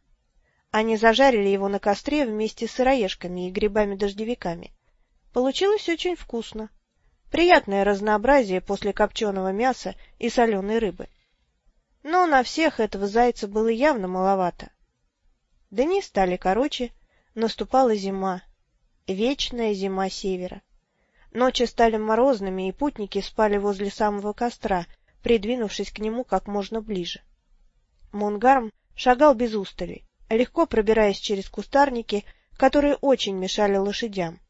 Они зажарили его на костре вместе с сыроежками и грибами-дождевиками. Получилось очень вкусно. Приятное разнообразие после копченого мяса и соленой рыбы. Но на всех этого зайца было явно маловато. Дни стали короче, наступала зима, Вечная зима севера. Ночи стали морозными, и путники спали возле самого костра, придвинувшись к нему как можно ближе. Мунгарм шагал без устали, легко пробираясь через кустарники, которые очень мешали лошадям.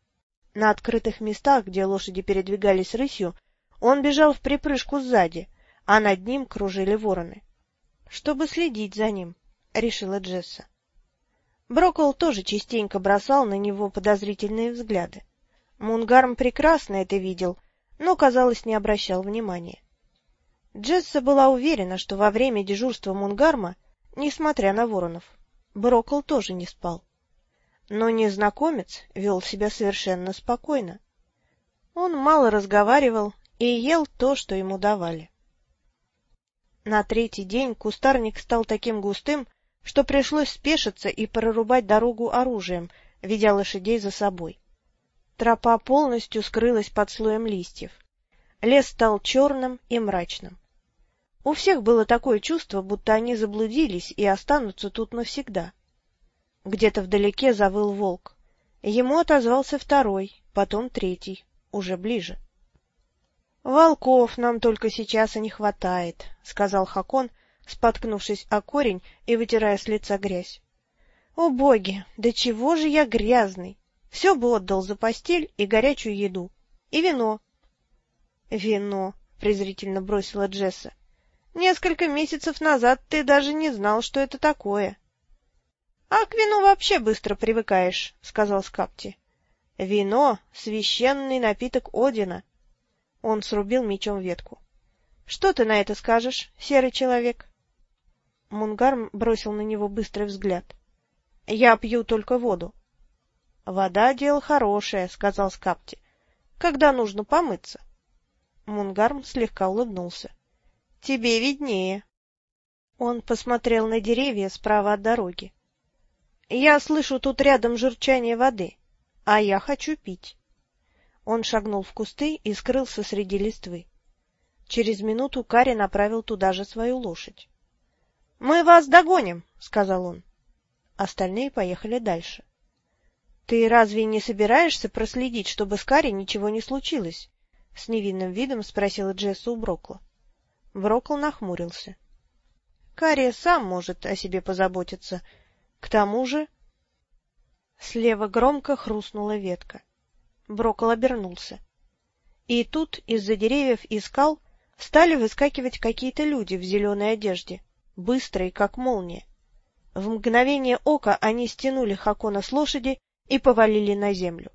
На открытых местах, где лошади передвигались рысью, он бежал в припрыжку сзади, а над ним кружили вороны. — Чтобы следить за ним, — решила Джесса. Брокол тоже частенько бросал на него подозрительные взгляды. Мунгарм прекрасно это видел, но, казалось, не обращал внимания. Джесса была уверена, что во время дежурства Мунгарма, несмотря на воронов, Брокол тоже не спал. Но незнакомец вел себя совершенно спокойно. Он мало разговаривал и ел то, что ему давали. На третий день кустарник стал таким густым, что пришлось спешиться и прорубать дорогу оружием, ведя лошадей за собой. Тропа полностью скрылась под слоем листьев. Лес стал черным и мрачным. У всех было такое чувство, будто они заблудились и останутся тут навсегда. Где-то вдалеке завыл волк. Ему отозвался второй, потом третий, уже ближе. — Волков нам только сейчас и не хватает, — сказал Хакон, — споткнувшись о корень и вытирая с лица грязь. — О боги, да чего же я грязный! Все бы отдал за постель и горячую еду. И вино. — Вино, — презрительно бросила Джесса. — Несколько месяцев назад ты даже не знал, что это такое. — А к вину вообще быстро привыкаешь, — сказал Скапти. — Вино — священный напиток Одина. Он срубил мечом ветку. — Что ты на это скажешь, серый человек? Мунгарм бросил на него быстрый взгляд. — Я пью только воду. — Вода — дело хорошее, — сказал Скапти. — Когда нужно помыться? Мунгарм слегка улыбнулся. — Тебе виднее. Он посмотрел на деревья справа от дороги. — Я слышу тут рядом журчание воды, а я хочу пить. Он шагнул в кусты и скрылся среди листвы. Через минуту Кари направил туда же свою лошадь. — Мы вас догоним, — сказал он. Остальные поехали дальше. — Ты разве не собираешься проследить, чтобы с Карри ничего не случилось? — с невинным видом спросила Джесса у Брокла. Брокл нахмурился. — Карри сам может о себе позаботиться. К тому же... Слева громко хрустнула ветка. Брокл обернулся. И тут из-за деревьев и скал стали выскакивать какие-то люди в зеленой одежде, быстрые, как молния. В мгновение ока они стянули Хакона с лошади и повалили на землю.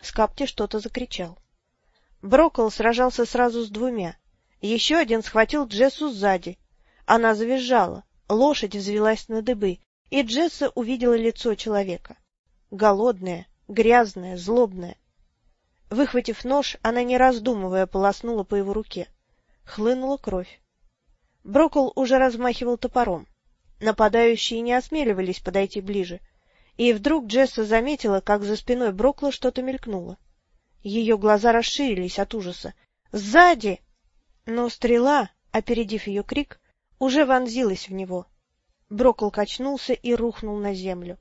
Скапти что-то закричал. Брокл сражался сразу с двумя. Еще один схватил Джессу сзади. Она завизжала, лошадь взвелась на дыбы, и Джесса увидела лицо человека. Голодное, грязное, злобное. Выхватив нож, она, не раздумывая, полоснула по его руке. Хлынула кровь. Брокл уже размахивал топором. Нападающие не осмеливались подойти ближе, и вдруг Джесса заметила, как за спиной Брокла что-то мелькнуло. Ее глаза расширились от ужаса. «Сзади!» Но стрела, опередив ее крик, уже вонзилась в него. Брокл качнулся и рухнул на землю.